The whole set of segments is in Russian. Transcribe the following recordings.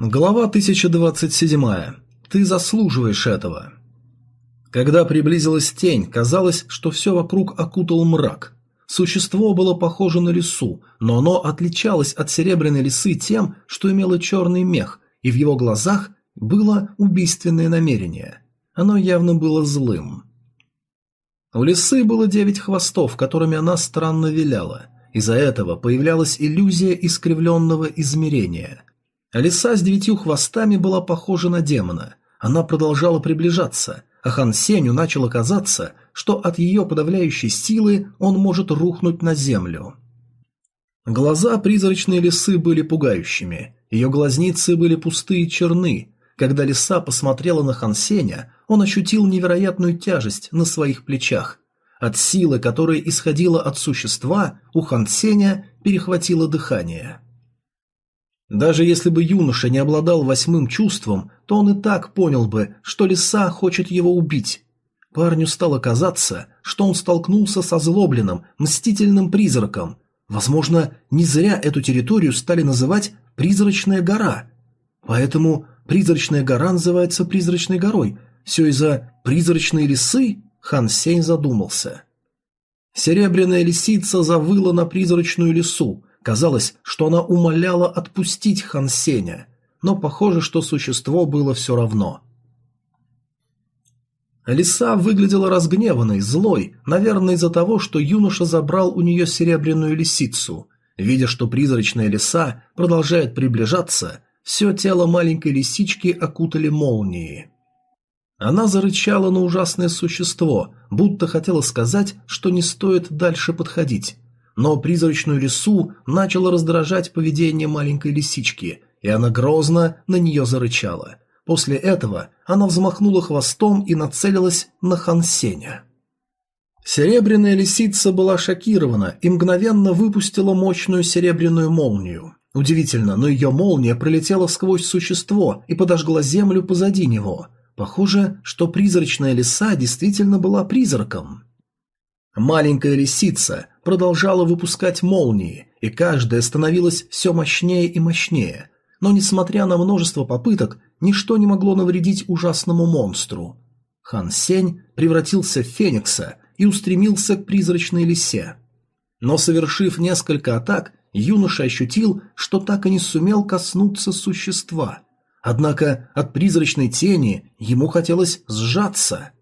Глава 1027. Ты заслуживаешь этого. Когда приблизилась тень, казалось, что все вокруг окутал мрак. Существо было похоже на лису, но оно отличалось от серебряной лисы тем, что имело черный мех, и в его глазах было убийственное намерение. Оно явно было злым. У лисы было девять хвостов, которыми она странно виляла. Из-за этого появлялась иллюзия искривленного измерения – Лиса с девятью хвостами была похожа на демона. Она продолжала приближаться, а Хан Сеню начало казаться, что от ее подавляющей силы он может рухнуть на землю. Глаза призрачной лисы были пугающими. Ее глазницы были пустые и черны. Когда лиса посмотрела на Хан Сеня, он ощутил невероятную тяжесть на своих плечах. От силы, которая исходила от существа, у Хан Сеня перехватило дыхание. Даже если бы юноша не обладал восьмым чувством, то он и так понял бы, что лиса хочет его убить. Парню стало казаться, что он столкнулся со злобленным, мстительным призраком. Возможно, не зря эту территорию стали называть «Призрачная гора». Поэтому «Призрачная гора» называется «Призрачной горой». Все из-за «Призрачной лисы» Хан Сень задумался. Серебряная лисица завыла на призрачную лису, Казалось, что она умоляла отпустить Хан Сеня, но похоже, что существо было все равно. Лиса выглядела разгневанной, злой, наверное, из-за того, что юноша забрал у нее серебряную лисицу. Видя, что призрачная лиса продолжает приближаться, все тело маленькой лисички окутали молнии. Она зарычала на ужасное существо, будто хотела сказать, что не стоит дальше подходить. Но призрачную лису начало раздражать поведение маленькой лисички, и она грозно на нее зарычала. После этого она взмахнула хвостом и нацелилась на Хансеня. Серебряная лисица была шокирована и мгновенно выпустила мощную серебряную молнию. Удивительно, но ее молния пролетела сквозь существо и подожгла землю позади него. Похоже, что призрачная лиса действительно была призраком. Маленькая лисица продолжала выпускать молнии, и каждая становилась все мощнее и мощнее. Но, несмотря на множество попыток, ничто не могло навредить ужасному монстру. Хан Сень превратился в феникса и устремился к призрачной лисе. Но, совершив несколько атак, юноша ощутил, что так и не сумел коснуться существа. Однако от призрачной тени ему хотелось сжаться –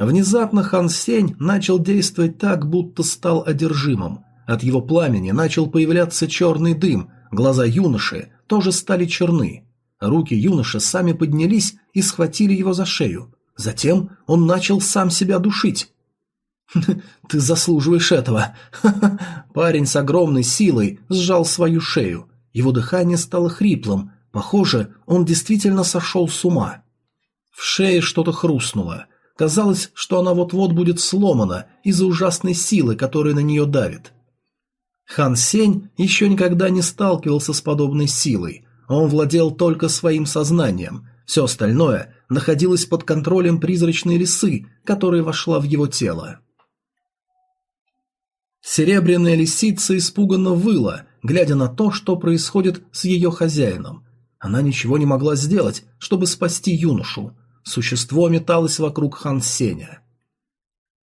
Внезапно Хан Сень начал действовать так, будто стал одержимым. От его пламени начал появляться черный дым, глаза юноши тоже стали черны. Руки юноши сами поднялись и схватили его за шею. Затем он начал сам себя душить. «Ты заслуживаешь этого!» Парень с огромной силой сжал свою шею. Его дыхание стало хриплым. Похоже, он действительно сошел с ума. В шее что-то хрустнуло. Казалось, что она вот-вот будет сломана из-за ужасной силы, которая на нее давит. Хан Сень еще никогда не сталкивался с подобной силой. Он владел только своим сознанием. Все остальное находилось под контролем призрачной лисы, которая вошла в его тело. Серебряная лисица испуганно выла, глядя на то, что происходит с ее хозяином. Она ничего не могла сделать, чтобы спасти юношу. Существо металось вокруг Хан Сеня.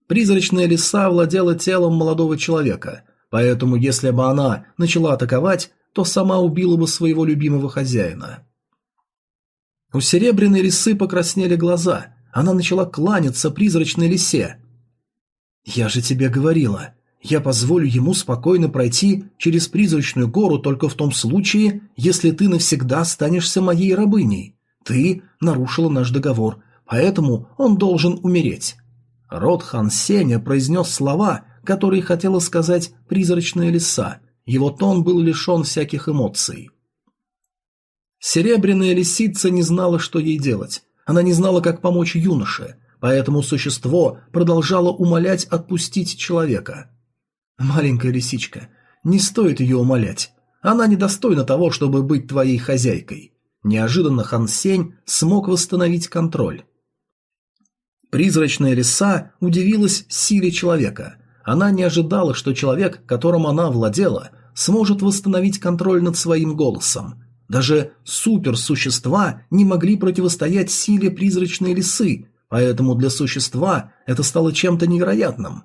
Призрачная лиса владела телом молодого человека, поэтому если бы она начала атаковать, то сама убила бы своего любимого хозяина. У серебряной лисы покраснели глаза. Она начала кланяться призрачной лисе. «Я же тебе говорила, я позволю ему спокойно пройти через призрачную гору только в том случае, если ты навсегда останешься моей рабыней. Ты нарушила наш договор, поэтому он должен умереть. Род Хан Сеня произнес слова, которые хотела сказать призрачная лиса. Его тон был лишен всяких эмоций. Серебряная лисица не знала, что ей делать. Она не знала, как помочь юноше, поэтому существо продолжало умолять отпустить человека. «Маленькая лисичка, не стоит ее умолять. Она недостойна того, чтобы быть твоей хозяйкой. Неожиданно Хан Сень смог восстановить контроль. Призрачная лиса удивилась силе человека. Она не ожидала, что человек, которым она владела, сможет восстановить контроль над своим голосом. Даже суперсущества не могли противостоять силе призрачной лисы, поэтому для существа это стало чем-то невероятным.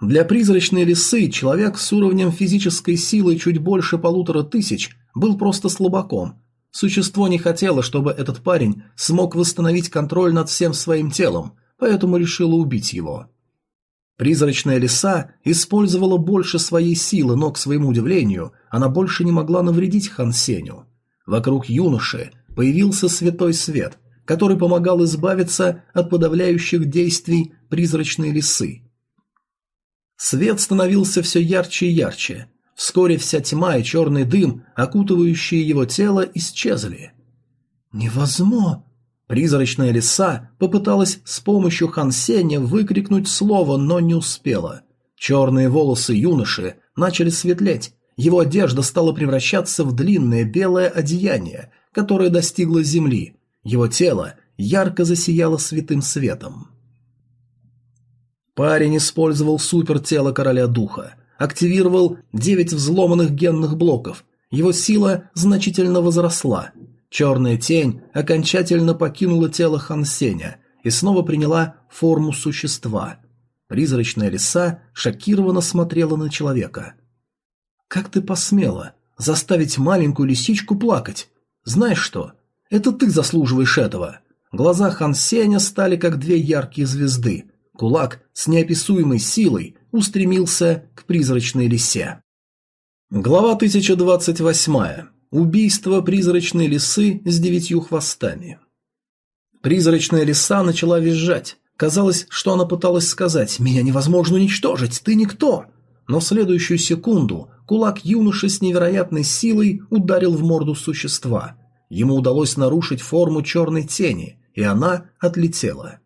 Для призрачной лисы человек с уровнем физической силы чуть больше полутора тысяч был просто слабаком. Существо не хотело, чтобы этот парень смог восстановить контроль над всем своим телом, поэтому решило убить его. Призрачная лиса использовала больше своей силы, но, к своему удивлению, она больше не могла навредить Хан Сеню. Вокруг юноши появился святой свет, который помогал избавиться от подавляющих действий призрачной лисы. Свет становился все ярче и ярче. Вскоре вся тьма и черный дым, окутывающие его тело, исчезли. «Невозможно!» Призрачная лиса попыталась с помощью Хансеня выкрикнуть слово, но не успела. Черные волосы юноши начали светлеть, его одежда стала превращаться в длинное белое одеяние, которое достигло земли. Его тело ярко засияло святым светом. Парень использовал супертело короля духа, активировал девять взломанных генных блоков. Его сила значительно возросла. Черная тень окончательно покинула тело Хансеня и снова приняла форму существа. Призрачная лиса шокированно смотрела на человека. «Как ты посмела заставить маленькую лисичку плакать? Знаешь что? Это ты заслуживаешь этого!» Глаза Хансеня стали как две яркие звезды. Кулак с неописуемой силой устремился к призрачной лисе. Глава 1028. Убийство призрачной лисы с девятью хвостами. Призрачная лиса начала визжать. Казалось, что она пыталась сказать «Меня невозможно уничтожить, ты никто!» Но в следующую секунду кулак юноши с невероятной силой ударил в морду существа. Ему удалось нарушить форму черной тени, и она отлетела.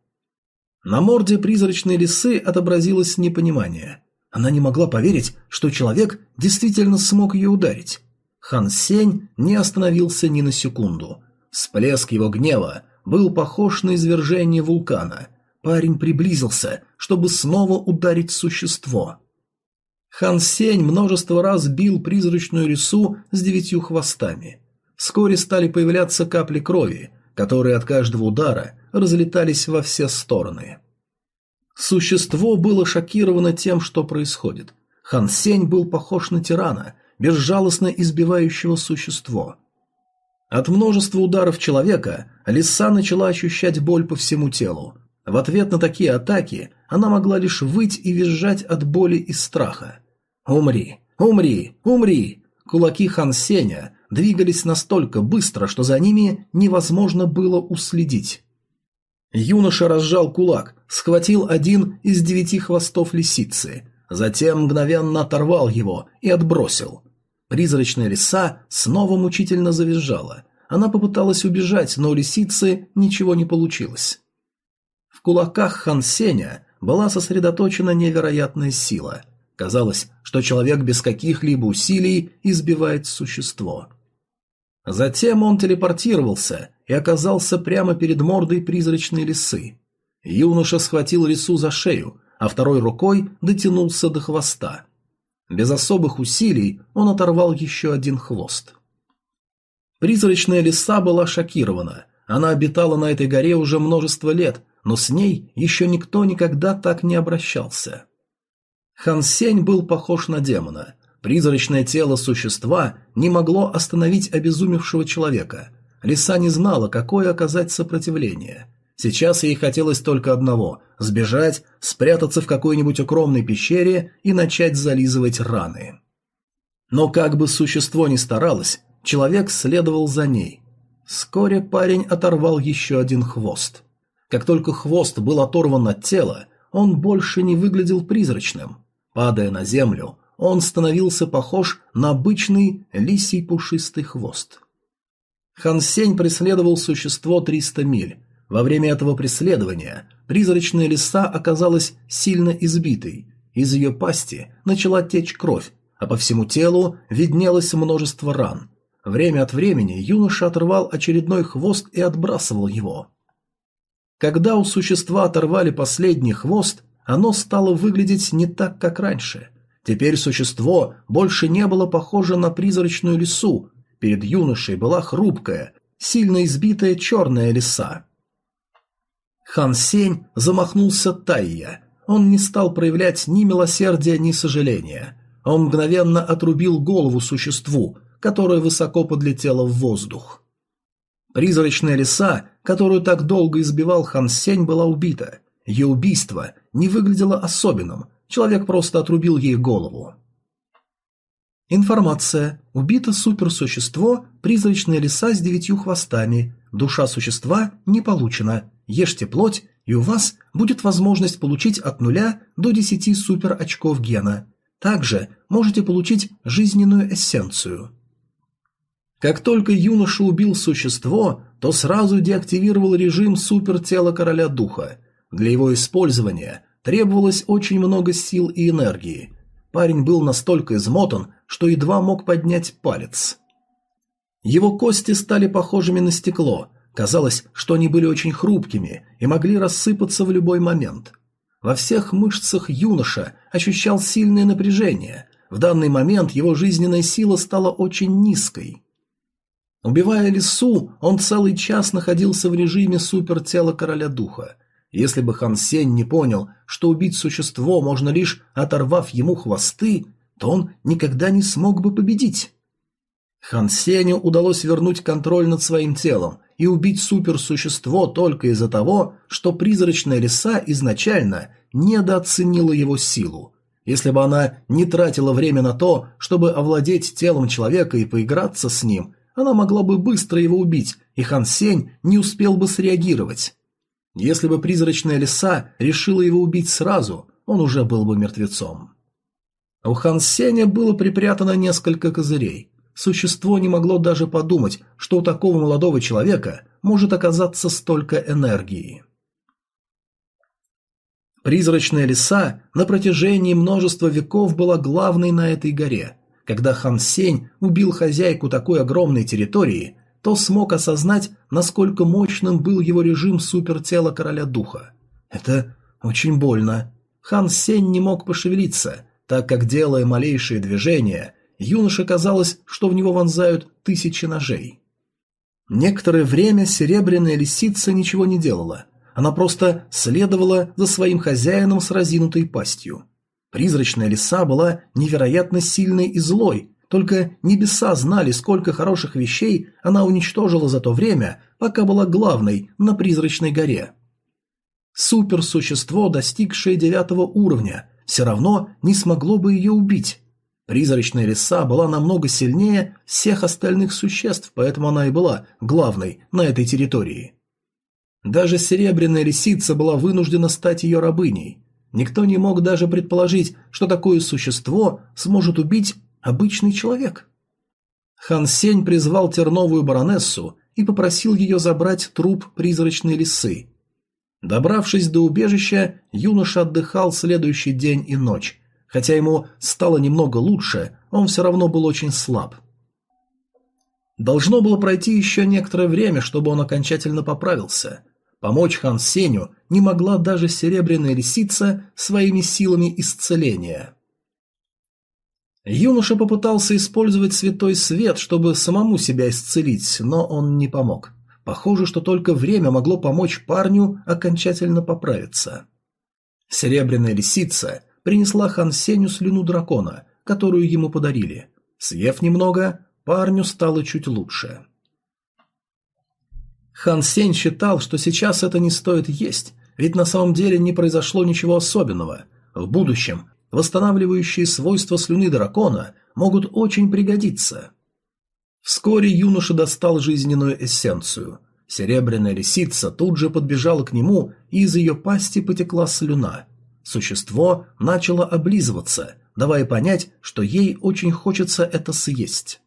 На морде призрачной лисы отобразилось непонимание. Она не могла поверить, что человек действительно смог ее ударить. Хан Сень не остановился ни на секунду. Всплеск его гнева был похож на извержение вулкана. Парень приблизился, чтобы снова ударить существо. Хан Сень множество раз бил призрачную рису с девятью хвостами. Вскоре стали появляться капли крови, которые от каждого удара разлетались во все стороны. Существо было шокировано тем, что происходит. Хан Сень был похож на тирана, безжалостно избивающего существо. От множества ударов человека лиса начала ощущать боль по всему телу. В ответ на такие атаки она могла лишь выть и визжать от боли и страха. «Умри! Умри! Умри!» Кулаки Хан Сеня двигались настолько быстро, что за ними невозможно было уследить. Юноша разжал кулак, схватил один из девяти хвостов лисицы, затем мгновенно оторвал его и отбросил. Призрачная лиса снова мучительно завизжала. Она попыталась убежать, но у лисицы ничего не получилось. В кулаках Хан Сеня была сосредоточена невероятная сила. Казалось, что человек без каких-либо усилий избивает существо. Затем он телепортировался и оказался прямо перед мордой призрачной лисы. Юноша схватил лису за шею, а второй рукой дотянулся до хвоста. Без особых усилий он оторвал еще один хвост. Призрачная лиса была шокирована. Она обитала на этой горе уже множество лет, но с ней еще никто никогда так не обращался. Хан Сень был похож на демона. Призрачное тело существа не могло остановить обезумевшего человека. Лиса не знала, какое оказать сопротивление. Сейчас ей хотелось только одного – сбежать, спрятаться в какой-нибудь укромной пещере и начать зализывать раны. Но как бы существо ни старалось, человек следовал за ней. Вскоре парень оторвал еще один хвост. Как только хвост был оторван от тела, он больше не выглядел призрачным. Падая на землю, он становился похож на обычный лисий пушистый хвост. Хан Сень преследовал существо 300 миль, во время этого преследования призрачная лиса оказалась сильно избитой, из ее пасти начала течь кровь, а по всему телу виднелось множество ран. Время от времени юноша отрывал очередной хвост и отбрасывал его. Когда у существа оторвали последний хвост, оно стало выглядеть не так, как раньше. Теперь существо больше не было похоже на призрачную лису. Перед юношей была хрупкая, сильно избитая черная лиса. Хан Сень замахнулся Тайя. Он не стал проявлять ни милосердия, ни сожаления. Он мгновенно отрубил голову существу, которое высоко подлетело в воздух. Призрачная лиса, которую так долго избивал Хан Сень, была убита. Ее убийство не выглядело особенным, человек просто отрубил ей голову. Информация. Убито суперсущество, призрачная лиса с девятью хвостами. Душа существа не получена. Ешьте плоть, и у вас будет возможность получить от нуля до десяти супер очков гена. Также можете получить жизненную эссенцию. Как только юноша убил существо, то сразу деактивировал режим супертела короля духа. Для его использования требовалось очень много сил и энергии. Парень был настолько измотан, что едва мог поднять палец. Его кости стали похожими на стекло. Казалось, что они были очень хрупкими и могли рассыпаться в любой момент. Во всех мышцах юноша ощущал сильное напряжение. В данный момент его жизненная сила стала очень низкой. Убивая лису, он целый час находился в режиме супертела короля духа. Если бы Хан Сень не понял, что убить существо можно лишь оторвав ему хвосты, то он никогда не смог бы победить. Хан Сеню удалось вернуть контроль над своим телом и убить суперсущество только из-за того, что призрачная лиса изначально недооценила его силу. Если бы она не тратила время на то, чтобы овладеть телом человека и поиграться с ним, она могла бы быстро его убить, и Хан Сень не успел бы среагировать. Если бы призрачная лиса решила его убить сразу, он уже был бы мертвецом. У Хан Сеня было припрятано несколько козырей. Существо не могло даже подумать, что у такого молодого человека может оказаться столько энергии. Призрачная лиса на протяжении множества веков была главной на этой горе – когда Хан Сень убил хозяйку такой огромной территории, то смог осознать, насколько мощным был его режим супертела короля духа. Это очень больно. Хан Сень не мог пошевелиться, так как, делая малейшие движения, юноше казалось, что в него вонзают тысячи ножей. Некоторое время серебряная лисица ничего не делала. Она просто следовала за своим хозяином с разинутой пастью. Призрачная лиса была невероятно сильной и злой, только небеса знали, сколько хороших вещей она уничтожила за то время, пока была главной на призрачной горе. Суперсущество, достигшее девятого уровня, все равно не смогло бы ее убить. Призрачная лиса была намного сильнее всех остальных существ, поэтому она и была главной на этой территории. Даже серебряная лисица была вынуждена стать ее рабыней. Никто не мог даже предположить, что такое существо сможет убить обычный человек. Хан Сень призвал терновую баронессу и попросил ее забрать труп призрачной лисы. Добравшись до убежища, юноша отдыхал следующий день и ночь. Хотя ему стало немного лучше, он все равно был очень слаб. Должно было пройти еще некоторое время, чтобы он окончательно поправился. Помочь Хан Сеню не могла даже серебряная лисица своими силами исцеления. Юноша попытался использовать святой свет, чтобы самому себя исцелить, но он не помог. Похоже, что только время могло помочь парню окончательно поправиться. Серебряная лисица принесла Хан Сеню слюну дракона, которую ему подарили. Съев немного, парню стало чуть лучше. Хан Сень считал, что сейчас это не стоит есть, ведь на самом деле не произошло ничего особенного. В будущем восстанавливающие свойства слюны дракона могут очень пригодиться. Вскоре юноша достал жизненную эссенцию. Серебряная лисица тут же подбежала к нему, и из ее пасти потекла слюна. Существо начало облизываться, давая понять, что ей очень хочется это съесть.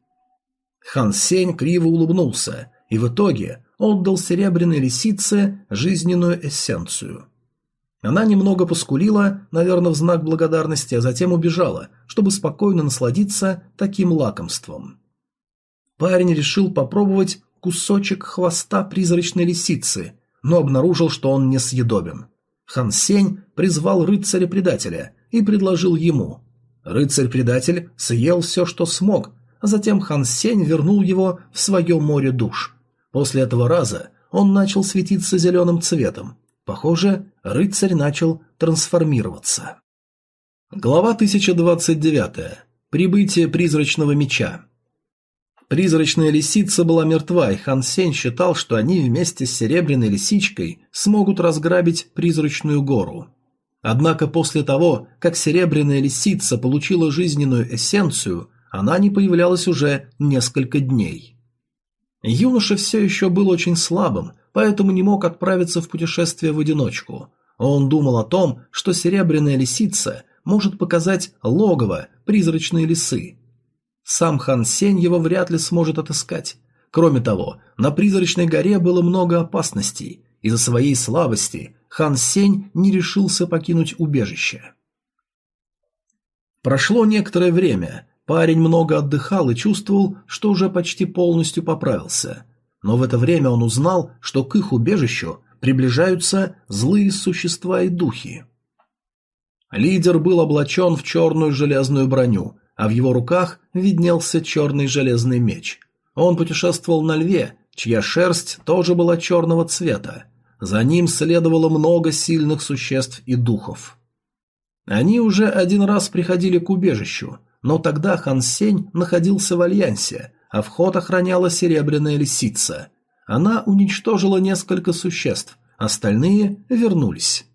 Хан Сень криво улыбнулся, и в итоге отдал серебряной лисице жизненную эссенцию. Она немного поскулила, наверное, в знак благодарности, а затем убежала, чтобы спокойно насладиться таким лакомством. Парень решил попробовать кусочек хвоста призрачной лисицы, но обнаружил, что он несъедобен. Хан Сень призвал рыцаря-предателя и предложил ему. Рыцарь-предатель съел все, что смог, а затем Хан Сень вернул его в свое море душ. После этого раза он начал светиться зеленым цветом. Похоже, рыцарь начал трансформироваться. Глава 1029. Прибытие призрачного меча. Призрачная лисица была мертва, и Хан Сень считал, что они вместе с серебряной лисичкой смогут разграбить призрачную гору. Однако после того, как серебряная лисица получила жизненную эссенцию, она не появлялась уже несколько дней. Юноша все еще был очень слабым, поэтому не мог отправиться в путешествие в одиночку. Он думал о том, что серебряная лисица может показать логово призрачной лисы. Сам Хан Сень его вряд ли сможет отыскать. Кроме того, на призрачной горе было много опасностей. Из-за своей слабости Хан Сень не решился покинуть убежище. Прошло некоторое время. Парень много отдыхал и чувствовал, что уже почти полностью поправился. Но в это время он узнал, что к их убежищу приближаются злые существа и духи. Лидер был облачен в черную железную броню, а в его руках виднелся черный железный меч. Он путешествовал на льве, чья шерсть тоже была черного цвета. За ним следовало много сильных существ и духов. Они уже один раз приходили к убежищу, но тогда Хан Сень находился в Альянсе, а вход охраняла серебряная лисица. Она уничтожила несколько существ, остальные вернулись.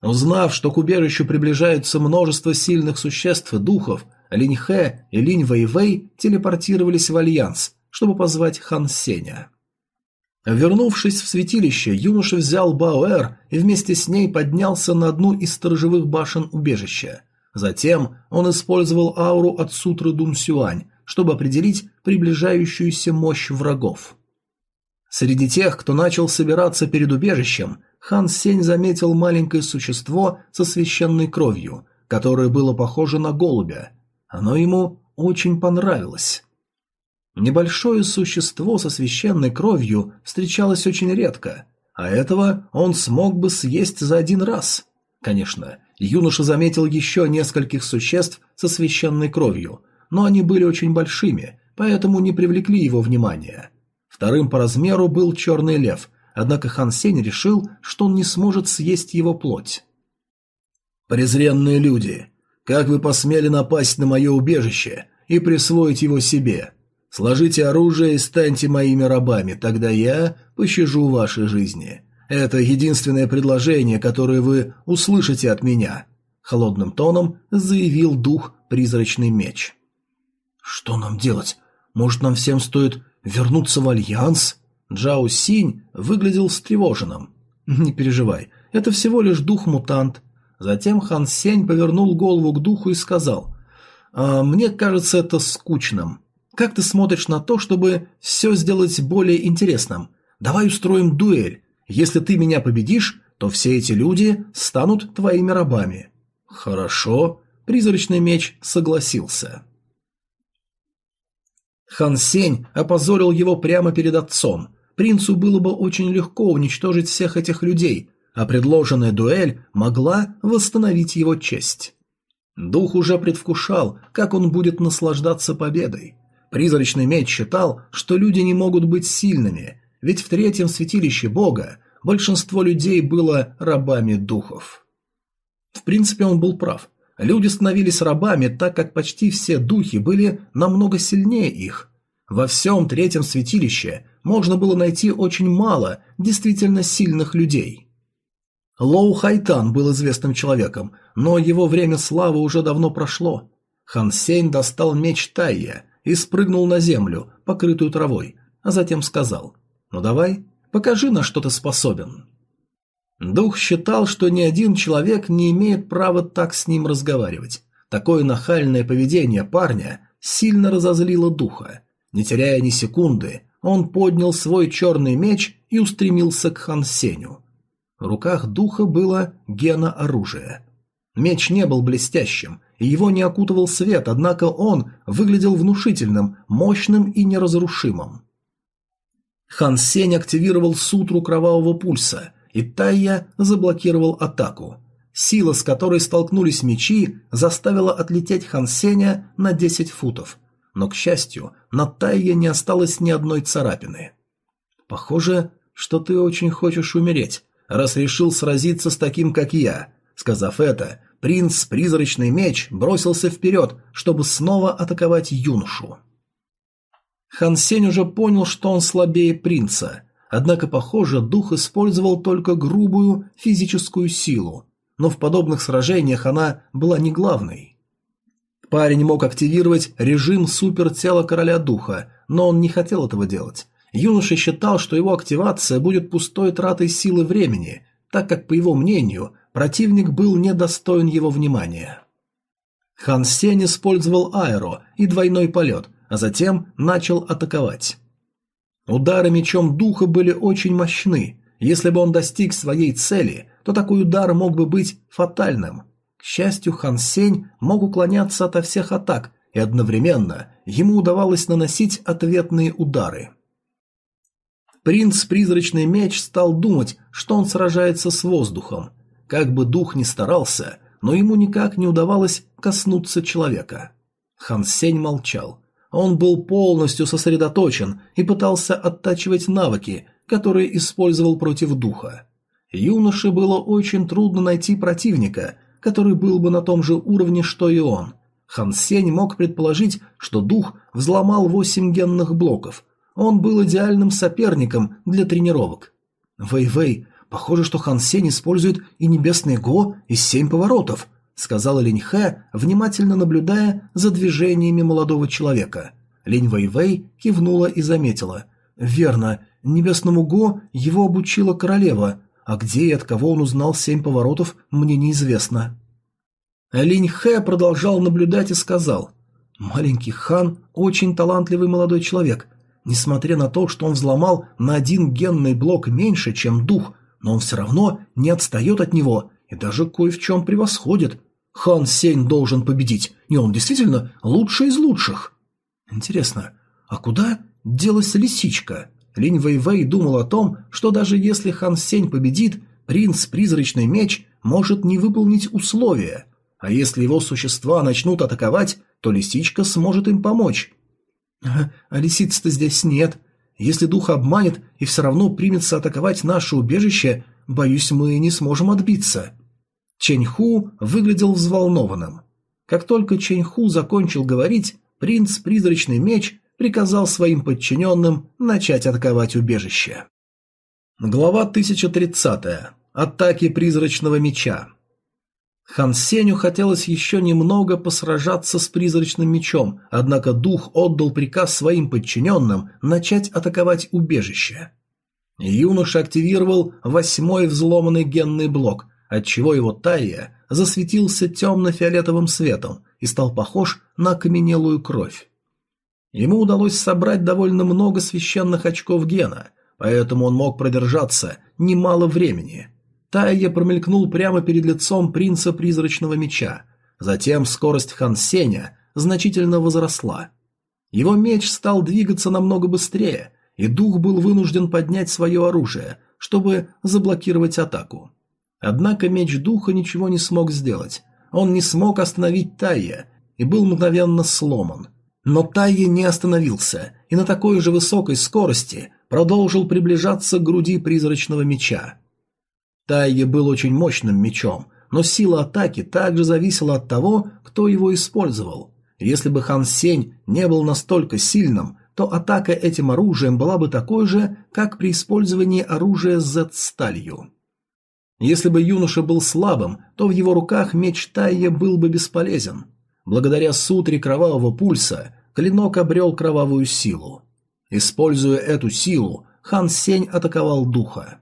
Узнав, что к убежищу приближаются множество сильных существ и духов, Линь Хэ и Линь Вэй Вэй телепортировались в Альянс, чтобы позвать Хан Сеня. Вернувшись в святилище, юноша взял Баоэр и вместе с ней поднялся на одну из сторожевых башен убежища. Затем он использовал ауру от сутры Дун Сюань, чтобы определить приближающуюся мощь врагов. Среди тех, кто начал собираться перед убежищем, Хан Сень заметил маленькое существо со священной кровью, которое было похоже на голубя. Оно ему очень понравилось. Небольшое существо со священной кровью встречалось очень редко, а этого он смог бы съесть за один раз. Конечно, юноша заметил еще нескольких существ со священной кровью, но они были очень большими, поэтому не привлекли его внимания. Вторым по размеру был черный лев, однако Хан Сень решил, что он не сможет съесть его плоть. «Презренные люди, как вы посмели напасть на мое убежище и присвоить его себе? Сложите оружие и станьте моими рабами, тогда я пощажу ваши жизни. Это единственное предложение, которое вы услышите от меня», — холодным тоном заявил дух «Призрачный меч». «Что нам делать? Может, нам всем стоит Вернуться в Альянс? Джао Синь выглядел встревоженным. Не переживай, это всего лишь дух-мутант. Затем Хан Сень повернул голову к духу и сказал, а, «Мне кажется это скучным. Как ты смотришь на то, чтобы все сделать более интересным? Давай устроим дуэль. Если ты меня победишь, то все эти люди станут твоими рабами». «Хорошо», — призрачный меч согласился. Хан Сень опозорил его прямо перед отцом. Принцу было бы очень легко уничтожить всех этих людей, а предложенная дуэль могла восстановить его честь. Дух уже предвкушал, как он будет наслаждаться победой. Призрачный меч считал, что люди не могут быть сильными, ведь в третьем святилище Бога большинство людей было рабами духов. В принципе, он был прав. Люди становились рабами, так как почти все духи были намного сильнее их. Во всем третьем святилище можно было найти очень мало действительно сильных людей. Лоу Хайтан был известным человеком, но его время славы уже давно прошло. Хан Сень достал меч Тайя и спрыгнул на землю, покрытую травой, а затем сказал «Ну давай, покажи, на что ты способен». Дух считал, что ни один человек не имеет права так с ним разговаривать. Такое нахальное поведение парня сильно разозлило духа. Не теряя ни секунды, он поднял свой черный меч и устремился к Хан Сеню. В руках духа было гена оружия. Меч не был блестящим, и его не окутывал свет, однако он выглядел внушительным, мощным и неразрушимым. Хан Сень активировал сутру кровавого пульса – и Тайя заблокировал атаку. Сила, с которой столкнулись мечи, заставила отлететь Хан Сеня на 10 футов. но, к счастью, на Тайе не осталось ни одной царапины. «Похоже, что ты очень хочешь умереть, раз решил сразиться с таким, как я». Сказав это, принц Призрачный Меч бросился вперед, чтобы снова атаковать юношу. Хан Сень уже понял, что он слабее принца, однако, похоже, дух использовал только грубую физическую силу, но в подобных сражениях она была не главной. Парень мог активировать режим супертела короля духа, но он не хотел этого делать. Юноша считал, что его активация будет пустой тратой силы времени, так как, по его мнению, противник был недостоин его внимания. Хан Сень использовал аэро и двойной полет, а затем начал атаковать. Удары мечом духа были очень мощны. Если бы он достиг своей цели, то такой удар мог бы быть фатальным. К счастью, Хан Сень мог уклоняться ото всех атак, и одновременно ему удавалось наносить ответные удары. Принц Призрачный Меч стал думать, что он сражается с воздухом. Как бы дух ни старался, но ему никак не удавалось коснуться человека. Хан Сень молчал. Он был полностью сосредоточен и пытался оттачивать навыки, которые использовал против духа. Юноше было очень трудно найти противника, который был бы на том же уровне, что и он. Хан Сень мог предположить, что дух взломал восемь генных блоков. Он был идеальным соперником для тренировок. Вэй-Вэй, похоже, что Хан Сень использует и небесный Го, и семь поворотов, сказала Линь Хэ, внимательно наблюдая за движениями молодого человека. Линь Вэй-Вэй кивнула и заметила. Верно, небесному Го его обучила королева, а где и от кого он узнал семь поворотов, мне неизвестно. Линь Хэ продолжал наблюдать и сказал, «Маленький хан – очень талантливый молодой человек. Несмотря на то, что он взломал на один генный блок меньше, чем дух, но он все равно не отстает от него и даже кое в чем превосходит. Хан Сень должен победить, и он действительно лучший из лучших». Интересно, а куда делась лисичка? Линь Вэйвэй думал о том, что даже если Хан Сень победит, принц Призрачный Меч может не выполнить условия, а если его существа начнут атаковать, то лисичка сможет им помочь. А, а лисицы-то здесь нет. Если дух обманет и все равно примется атаковать наше убежище, боюсь, мы не сможем отбиться. Чэнь Ху выглядел взволнованным. Как только Чэнь Ху закончил говорить, принц Призрачный Меч приказал своим подчиненным начать атаковать убежище. Глава 1030. Атаки призрачного меча. Хан Сеню хотелось еще немного посражаться с призрачным мечом, однако дух отдал приказ своим подчиненным начать атаковать убежище. Юноша активировал восьмой взломанный генный блок, отчего его тайя засветился темно-фиолетовым светом и стал похож на окаменелую кровь. Ему удалось собрать довольно много священных очков гена, поэтому он мог продержаться немало времени. Тайя промелькнул прямо перед лицом принца призрачного меча. Затем скорость Хан Сеня значительно возросла. Его меч стал двигаться намного быстрее, и дух был вынужден поднять свое оружие, чтобы заблокировать атаку. Однако меч духа ничего не смог сделать. Он не смог остановить Тайя и был мгновенно сломан – но Тайе не остановился и на такой же высокой скорости продолжил приближаться к груди призрачного меча. Тайе был очень мощным мечом, но сила атаки также зависела от того, кто его использовал. Если бы Хан Сень не был настолько сильным, то атака этим оружием была бы такой же, как при использовании оружия Z-сталью. Если бы юноша был слабым, то в его руках меч Тайе был бы бесполезен – Благодаря сутре кровавого пульса клинок обрел кровавую силу. Используя эту силу, Хан Сень атаковал духа.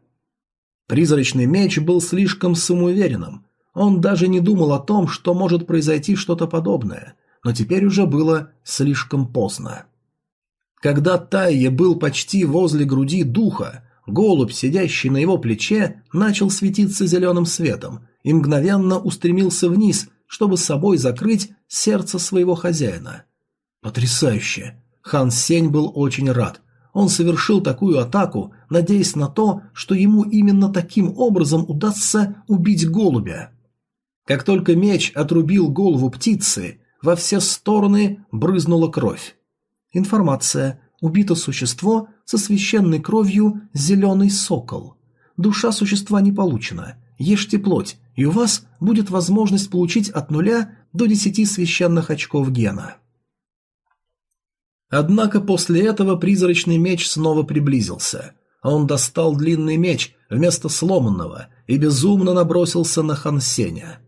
Призрачный меч был слишком самоуверенным. Он даже не думал о том, что может произойти что-то подобное, но теперь уже было слишком поздно. Когда Тайе был почти возле груди духа, голубь, сидящий на его плече, начал светиться зеленым светом и мгновенно устремился вниз, чтобы собой закрыть сердце своего хозяина. Потрясающе! Хан Сень был очень рад. Он совершил такую атаку, надеясь на то, что ему именно таким образом удастся убить голубя. Как только меч отрубил голову птицы, во все стороны брызнула кровь. Информация. Убито существо со священной кровью «Зеленый сокол». Душа существа не получена. Ешьте плоть, и у вас будет возможность получить от нуля до десяти священных очков гена. Однако после этого призрачный меч снова приблизился. Он достал длинный меч вместо сломанного и безумно набросился на Хансеня.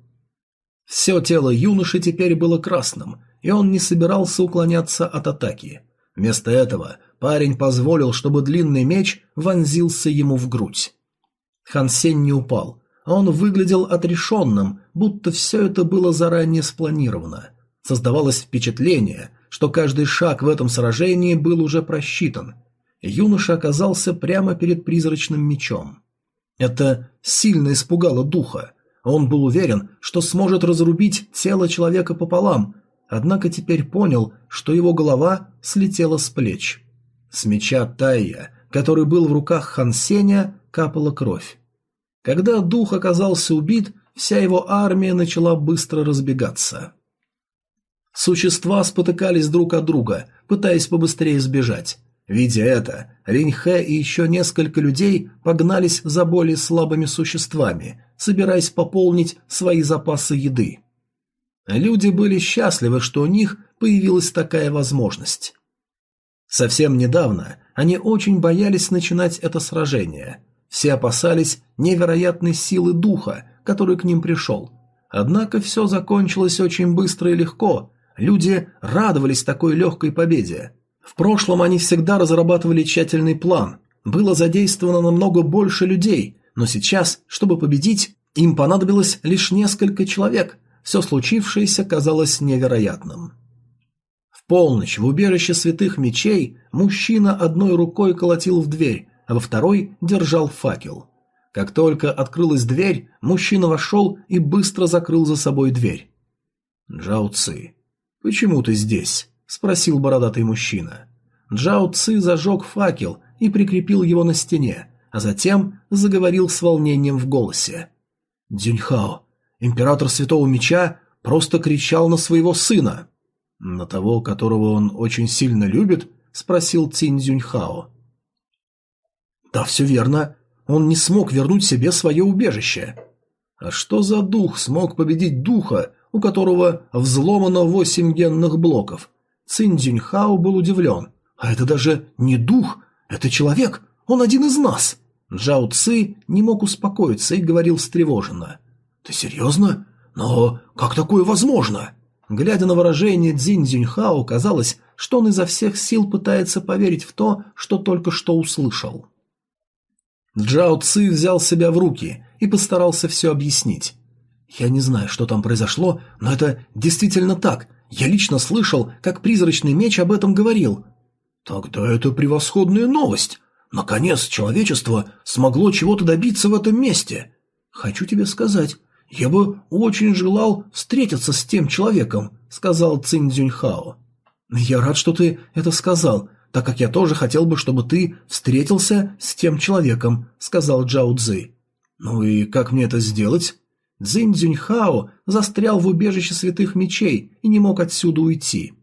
Все тело юноши теперь было красным, и он не собирался уклоняться от атаки. Вместо этого парень позволил, чтобы длинный меч вонзился ему в грудь. Хансень не упал, а он выглядел отрешенным, будто все это было заранее спланировано. Создавалось впечатление, что каждый шаг в этом сражении был уже просчитан. Юноша оказался прямо перед призрачным мечом. Это сильно испугало духа. Он был уверен, что сможет разрубить тело человека пополам, однако теперь понял, что его голова слетела с плеч. С меча Тайя, который был в руках Хансеня, капала кровь. Когда дух оказался убит, вся его армия начала быстро разбегаться. Существа спотыкались друг от друга, пытаясь побыстрее сбежать. Видя это, Ринхэ и еще несколько людей погнались за более слабыми существами, собираясь пополнить свои запасы еды. Люди были счастливы, что у них появилась такая возможность. Совсем недавно они очень боялись начинать это сражение. Все опасались невероятной силы духа, который к ним пришел. Однако все закончилось очень быстро и легко, Люди радовались такой легкой победе. В прошлом они всегда разрабатывали тщательный план. Было задействовано намного больше людей, но сейчас, чтобы победить, им понадобилось лишь несколько человек. Все случившееся казалось невероятным. В полночь в убежище святых мечей мужчина одной рукой колотил в дверь, а во второй держал факел. Как только открылась дверь, мужчина вошел и быстро закрыл за собой дверь. Джао Ци, «Почему ты здесь?» – спросил бородатый мужчина. Джао Ци зажег факел и прикрепил его на стене, а затем заговорил с волнением в голосе. «Дзюньхао, император Святого Меча просто кричал на своего сына». «На того, которого он очень сильно любит?» – спросил Цинь Дзюньхао. «Да, все верно. Он не смог вернуть себе свое убежище». «А что за дух смог победить духа, у которого взломано восемь генных блоков. Цинь Цзюньхао был удивлен. «А это даже не дух, это человек, он один из нас!» Джао Ци не мог успокоиться и говорил встревоженно. «Ты серьезно? Но как такое возможно?» Глядя на выражение Цзинь Цзюньхао, казалось, что он изо всех сил пытается поверить в то, что только что услышал. Джао Ци взял себя в руки и постарался все объяснить. Я не знаю, что там произошло, но это действительно так. Я лично слышал, как призрачный меч об этом говорил. Тогда это превосходная новость. Наконец человечество смогло чего-то добиться в этом месте. Хочу тебе сказать, я бы очень желал встретиться с тем человеком, сказал Цинь Цзюньхао. Я рад, что ты это сказал, так как я тоже хотел бы, чтобы ты встретился с тем человеком, сказал Джао Цзы. Ну и как мне это сделать? Цзинь Цзюньхао застрял в убежище святых мечей и не мог отсюда уйти.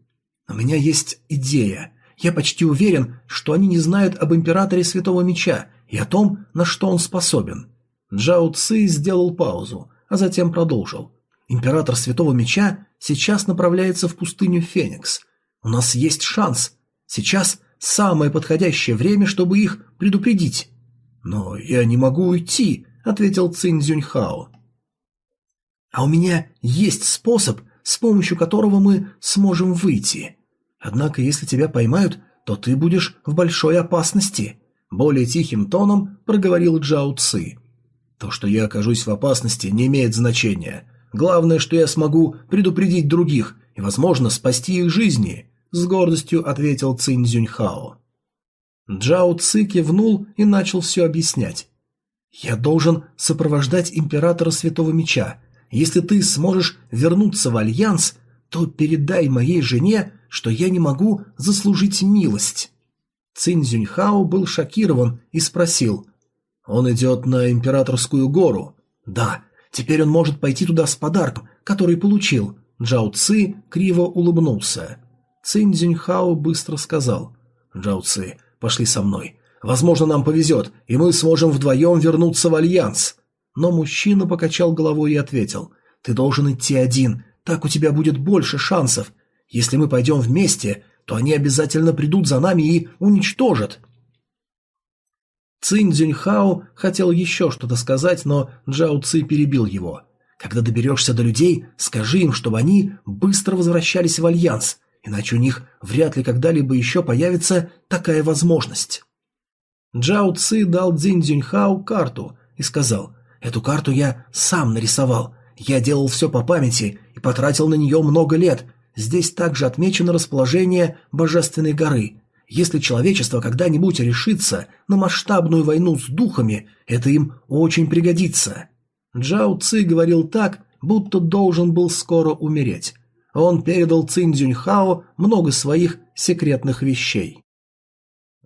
У меня есть идея. Я почти уверен, что они не знают об императоре Святого Меча и о том, на что он способен. Джао Ци сделал паузу, а затем продолжил. Император Святого Меча сейчас направляется в пустыню Феникс. У нас есть шанс. Сейчас самое подходящее время, чтобы их предупредить. Но я не могу уйти, ответил Цинь Цзюньхао. А у меня есть способ, с помощью которого мы сможем выйти. Однако, если тебя поймают, то ты будешь в большой опасности», – более тихим тоном проговорил Джао Ци. «То, что я окажусь в опасности, не имеет значения. Главное, что я смогу предупредить других и, возможно, спасти их жизни», – с гордостью ответил Цинь Зюньхао. Джао Ци кивнул и начал все объяснять. «Я должен сопровождать императора Святого Меча, если ты сможешь вернуться в Альянс, то передай моей жене, что я не могу заслужить милость». Цинь Цзюньхао был шокирован и спросил. «Он идет на Императорскую гору?» «Да, теперь он может пойти туда с подарком, который получил». Джао Ци криво улыбнулся. Цинь Цзюньхао быстро сказал. «Джао Ци, пошли со мной. Возможно, нам повезет, и мы сможем вдвоем вернуться в Альянс». Но мужчина покачал головой и ответил. «Ты должен идти один, так у тебя будет больше шансов. Если мы пойдем вместе, то они обязательно придут за нами и уничтожат». Цинь Цзюньхао хотел еще что-то сказать, но Джао Ци перебил его. «Когда доберешься до людей, скажи им, чтобы они быстро возвращались в Альянс, иначе у них вряд ли когда-либо еще появится такая возможность». Джао Ци дал Цзинь Цзюньхао карту и сказал, «Эту карту я сам нарисовал. Я делал все по памяти и потратил на нее много лет. Здесь также отмечено расположение Божественной горы. Если человечество когда-нибудь решится на масштабную войну с духами, это им очень пригодится. Джао Ци говорил так, будто должен был скоро умереть. Он передал Цинь Цзюньхао много своих секретных вещей.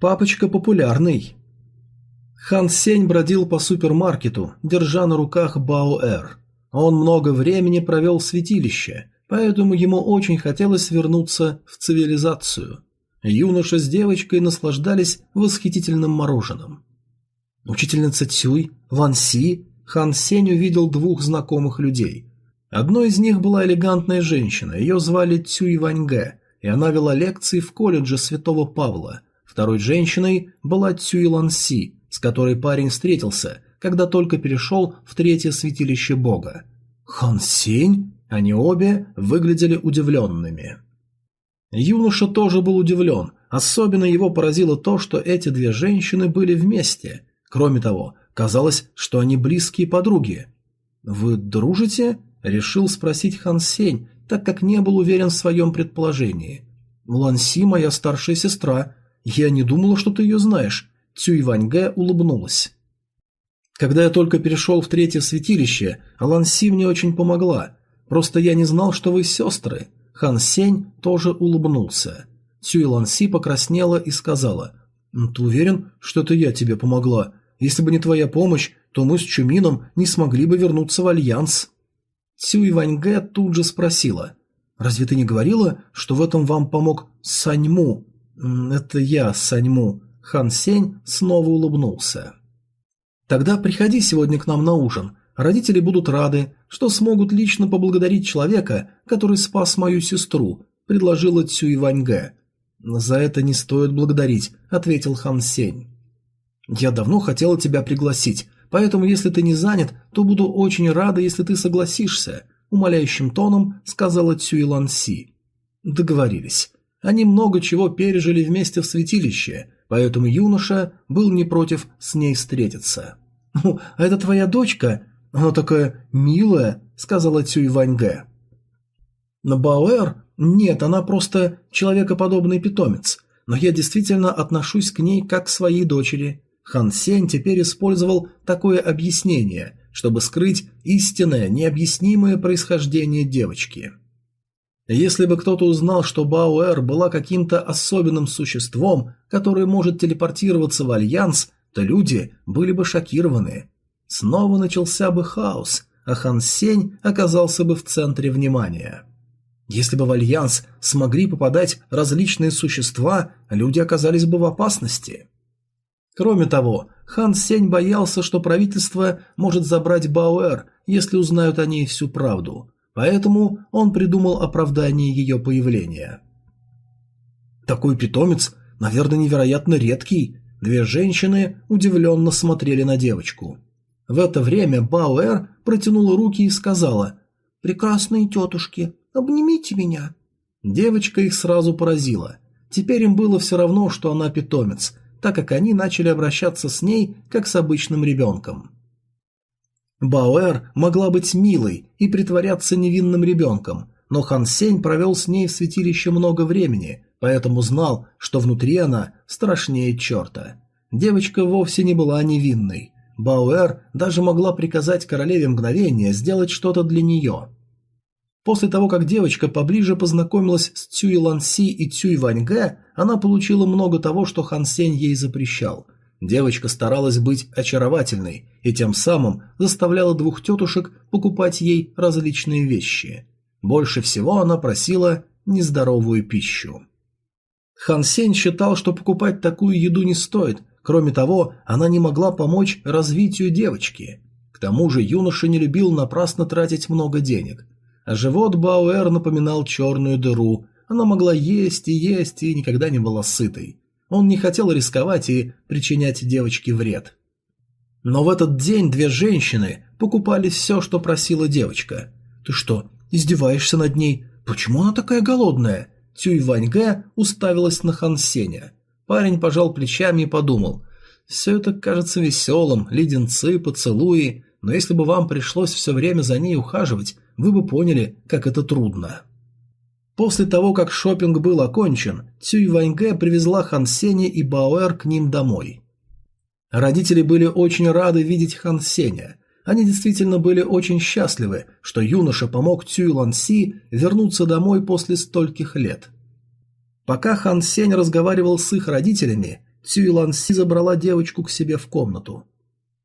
Папочка популярный. Хан Сень бродил по супермаркету, держа на руках Баоэр. Он много времени провел в святилище, поэтому ему очень хотелось вернуться в цивилизацию. Юноша с девочкой наслаждались восхитительным мороженым. Учительница Цюй, Ван Си, Хан Сень увидел двух знакомых людей. Одной из них была элегантная женщина, ее звали Цюй Ваньге, и она вела лекции в колледже Святого Павла – Второй женщиной была Цюйлан Си, с которой парень встретился, когда только перешел в третье святилище бога. Хан Сень? Они обе выглядели удивленными. Юноша тоже был удивлен, особенно его поразило то, что эти две женщины были вместе. Кроме того, казалось, что они близкие подруги. «Вы дружите?» – решил спросить Хан Сень, так как не был уверен в своем предположении. «Ланси моя старшая сестра, «Я не думала, что ты ее знаешь», – Цюй Ваньгэ улыбнулась. «Когда я только перешел в третье святилище, а Лан Си мне очень помогла. Просто я не знал, что вы сестры». Хан Сень тоже улыбнулся. Цюй Лан Си покраснела и сказала, «Ты уверен, что это я тебе помогла? Если бы не твоя помощь, то мы с Чумином не смогли бы вернуться в Альянс». Цюй Ваньге тут же спросила, «Разве ты не говорила, что в этом вам помог Саньму?» «Это я, Саньму». Хан Сень снова улыбнулся. «Тогда приходи сегодня к нам на ужин. Родители будут рады, что смогут лично поблагодарить человека, который спас мою сестру», – предложила Цюй Ваньгэ. «За это не стоит благодарить», – ответил Хан Сень. «Я давно хотела тебя пригласить, поэтому если ты не занят, то буду очень рада, если ты согласишься», – умоляющим тоном сказала Цюй Лан. «Договорились». Они много чего пережили вместе в святилище, поэтому юноша был не против с ней встретиться. «Ну, а это твоя дочка? Она такая милая», — сказала Цюй Ваньге. Баоэр? Нет, она просто человекоподобный питомец, но я действительно отношусь к ней как к своей дочери. Хан Сень теперь использовал такое объяснение, чтобы скрыть истинное, необъяснимое происхождение девочки. Если бы кто-то узнал, что Баоэр была каким-то особенным существом, которое может телепортироваться в Альянс, то люди были бы шокированы. Снова начался бы хаос, а Хан Сень оказался бы в центре внимания. Если бы в Альянс смогли попадать различные существа, люди оказались бы в опасности. Кроме того, Хан Сень боялся, что правительство может забрать Баоэр, если узнают о ней всю правду – поэтому он придумал оправдание ее появления. «Такой питомец, наверное, невероятно редкий», Две женщины удивленно смотрели на девочку. В это время Бауэр протянула руки и сказала «Прекрасные тетушки, обнимите меня». Девочка их сразу поразила. Теперь им было все равно, что она питомец, так как они начали обращаться с ней, как с обычным ребенком. Бауэр могла быть милой и притворяться невинным ребенком, но Хан Сень провел с ней в святилище много времени, поэтому знал, что внутри она страшнее черта. Девочка вовсе не была невинной. Бауэр даже могла приказать королеве мгновения сделать что-то для нее. После того, как девочка поближе познакомилась с Цюй Ланси и Цюй Ваньге, она получила много того, что Хан Сень ей запрещал. Девочка старалась быть очаровательной и тем самым заставляла двух тетушек покупать ей различные вещи. Больше всего она просила нездоровую пищу. Хан Сень считал, что покупать такую еду не стоит, кроме того, она не могла помочь развитию девочки. К тому же юноша не любил напрасно тратить много денег. А живот Бауэр напоминал черную дыру, она могла есть и есть и никогда не была сытой. Он не хотел рисковать и причинять девочке вред. Но в этот день две женщины покупали все, что просила девочка. «Ты что, издеваешься над ней? Почему она такая голодная?» Цюй Ваньге уставилась на Хан Сеня. Парень пожал плечами и подумал. «Все это кажется веселым, леденцы, поцелуи, но если бы вам пришлось все время за ней ухаживать, вы бы поняли, как это трудно». После того, как шопинг был окончен, Цюй Ваньге привезла Хан Сеня и Баоэр к ним домой. Родители были очень рады видеть Хан Сеня. Они действительно были очень счастливы, что юноша помог Цюй Ланси вернуться домой после стольких лет. Пока Хан Сень разговаривал с их родителями, Цюй Ланси забрала девочку к себе в комнату.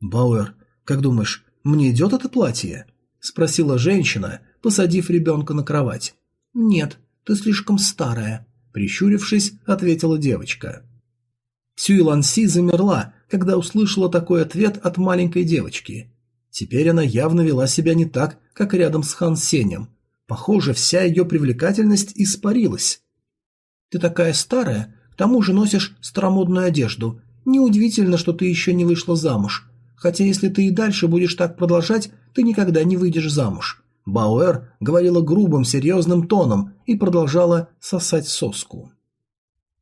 «Бауэр, как думаешь, мне идет это платье?» – спросила женщина, посадив ребенка на кровать. «Нет, ты слишком старая», – прищурившись, ответила девочка. Цюй Ланси замерла, когда услышала такой ответ от маленькой девочки. Теперь она явно вела себя не так, как рядом с Хан Сенем. Похоже, вся ее привлекательность испарилась. «Ты такая старая, к тому же носишь старомодную одежду. Неудивительно, что ты еще не вышла замуж. Хотя если ты и дальше будешь так продолжать, ты никогда не выйдешь замуж». Бауэр говорила грубым, серьезным тоном и продолжала сосать соску.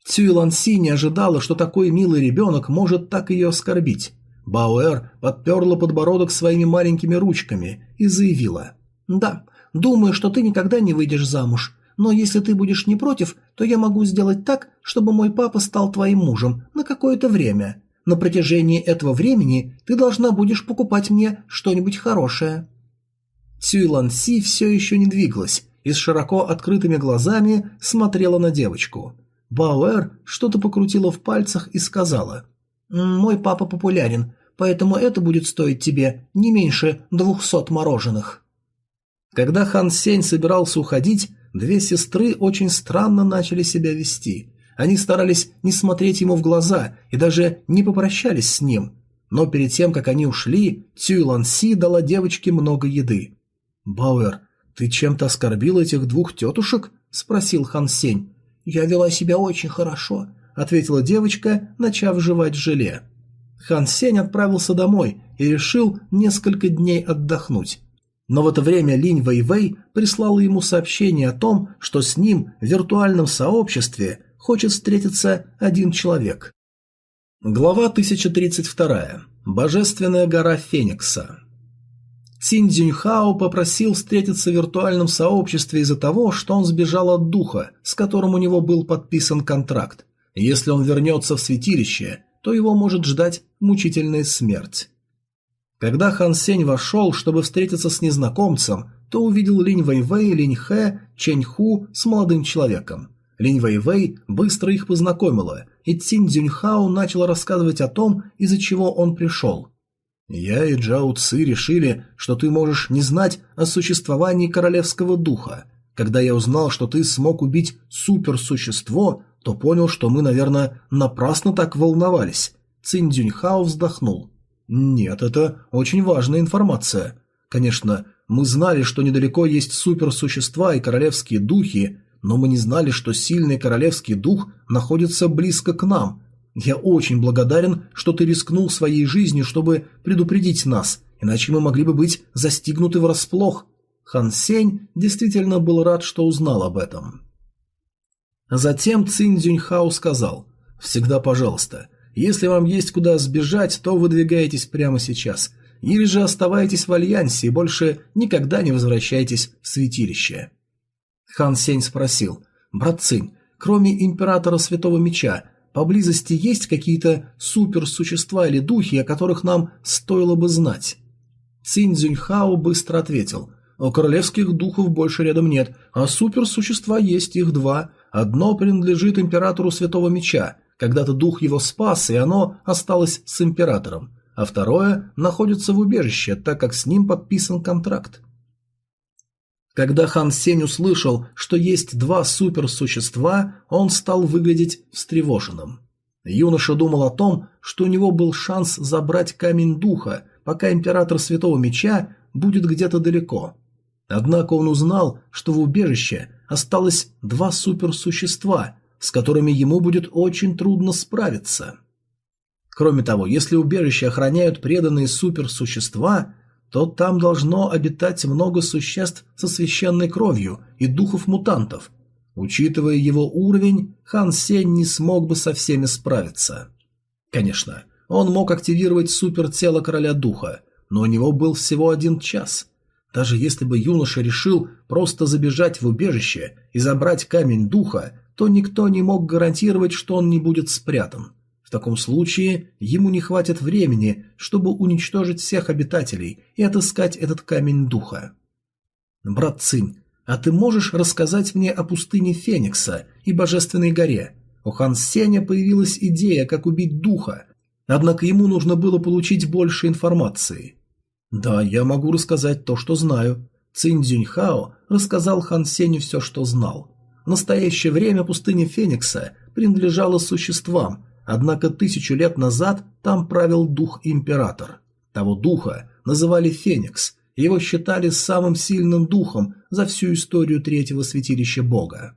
Цюй Ланси не ожидала, что такой милый ребенок может так ее оскорбить. Бауэр подперла подбородок своими маленькими ручками и заявила. «Да, думаю, что ты никогда не выйдешь замуж, но если ты будешь не против, то я могу сделать так, чтобы мой папа стал твоим мужем на какое-то время. На протяжении этого времени ты должна будешь покупать мне что-нибудь хорошее». Сюйлан Си все еще не двигалась и с широко открытыми глазами смотрела на девочку. Бауэр что-то покрутила в пальцах и сказала «Мой папа популярен, поэтому это будет стоить тебе не меньше двухсот мороженых». Когда Хан Сень собирался уходить, две сестры очень странно начали себя вести. Они старались не смотреть ему в глаза и даже не попрощались с ним. Но перед тем, как они ушли, Цюй Лан Си дала девочке много еды. «Бауэр, ты чем-то оскорбил этих двух тетушек?» – спросил Хан Сень. «Я вела себя очень хорошо», – ответила девочка, начав жевать желе. Хан Сень отправился домой и решил несколько дней отдохнуть. Но в это время Линь Вэйвэй прислала ему сообщение о том, что с ним в виртуальном сообществе хочет встретиться один человек. Глава 1032. Божественная гора Феникса. Цинь Цзюньхао попросил встретиться в виртуальном сообществе из-за того, что он сбежал от духа, с которым у него был подписан контракт. Если он вернется в святилище, то его может ждать мучительная смерть. Когда Хан Сень вошел, чтобы встретиться с незнакомцем, то увидел Линь Вэйвэй, Линь Хэ, Чэнь Ху с молодым человеком. Линь Вэйвэй быстро их познакомила, и Цинь Цзюньхао начал рассказывать о том, из-за чего он пришел. Я и Джао Ци решили, что ты можешь не знать о существовании королевского духа. Когда я узнал, что ты смог убить суперсущество, то понял, что мы, наверное, напрасно так волновались. Цинь Дюньхао вздохнул. Нет, это очень важная информация. Конечно, мы знали, что недалеко есть суперсущества и королевские духи, но мы не знали, что сильный королевский дух находится близко к нам, я очень благодарен, что ты рискнул своей жизнью, чтобы предупредить нас, иначе мы могли бы быть застигнуты врасплох. Хан Сень действительно был рад, что узнал об этом. Затем Цинь Цзюньхао сказал, «Всегда пожалуйста, если вам есть куда сбежать, то выдвигайтесь прямо сейчас, или же оставайтесь в Альянсе и больше никогда не возвращайтесь в святилище». Хан Сень спросил. «Брат Цинь, кроме Императора Святого Меча, поблизости есть какие-то суперсущества или духи, о которых нам стоило бы знать?» Цинь Цзюньхао быстро ответил. «У королевских духов больше рядом нет, а суперсущества есть их два. Одно принадлежит Императору Святого Меча, когда-то дух его спас, и оно осталось с Императором, а второе находится в убежище, так как с ним подписан контракт. Когда Хан Сень услышал, что есть два суперсущества, он стал выглядеть встревоженным. Юноша думал о том, что у него был шанс забрать камень духа, пока император Святого Меча будет где-то далеко. Однако он узнал, что в убежище осталось два суперсущества, с которыми ему будет очень трудно справиться. Кроме того, если убежище охраняют преданные суперсущества, то там должно обитать много существ со священной кровью и духов-мутантов. Учитывая его уровень, Хан Сень не смог бы со всеми справиться. Конечно, он мог активировать супертело короля духа, но у него был всего один час. Даже если бы юноша решил просто забежать в убежище и забрать камень духа, то никто не мог гарантировать, что он не будет спрятан. В таком случае ему не хватит времени, чтобы уничтожить всех обитателей и отыскать этот камень духа. «Брат Цинь, а ты можешь рассказать мне о пустыне Феникса и Божественной горе?» У Хан Сеня появилась идея, как убить духа, однако ему нужно было получить больше информации. «Да, я могу рассказать то, что знаю». Цинь Цзюньхао рассказал Хан Сеню все, что знал. В настоящее время пустыня Феникса принадлежала существам, Однако тысячу лет назад там правил дух-император. Того духа называли Феникс, его считали самым сильным духом за всю историю третьего святилища бога.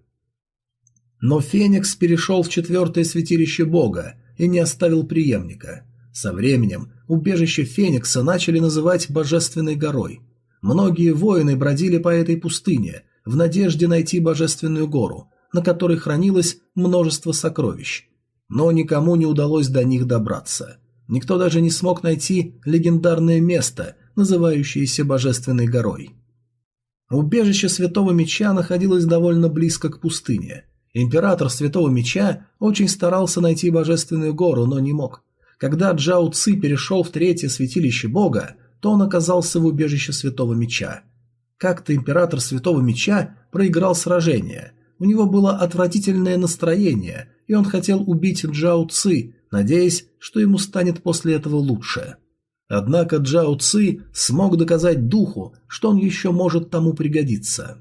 Но Феникс перешел в четвертое святилище бога и не оставил преемника. Со временем убежище Феникса начали называть Божественной горой. Многие воины бродили по этой пустыне в надежде найти Божественную гору, на которой хранилось множество сокровищ, но никому не удалось до них добраться. Никто даже не смог найти легендарное место, называющееся Божественной горой. Убежище Святого Меча находилось довольно близко к пустыне. Император Святого Меча очень старался найти Божественную гору, но не мог. Когда Джао Ци перешел в третье святилище Бога, то он оказался в убежище Святого Меча. Как-то император Святого Меча проиграл сражение. У него было отвратительное настроение, и он хотел убить Джао Ци, надеясь, что ему станет после этого лучше. Однако Джао Ци смог доказать духу, что он еще может тому пригодиться.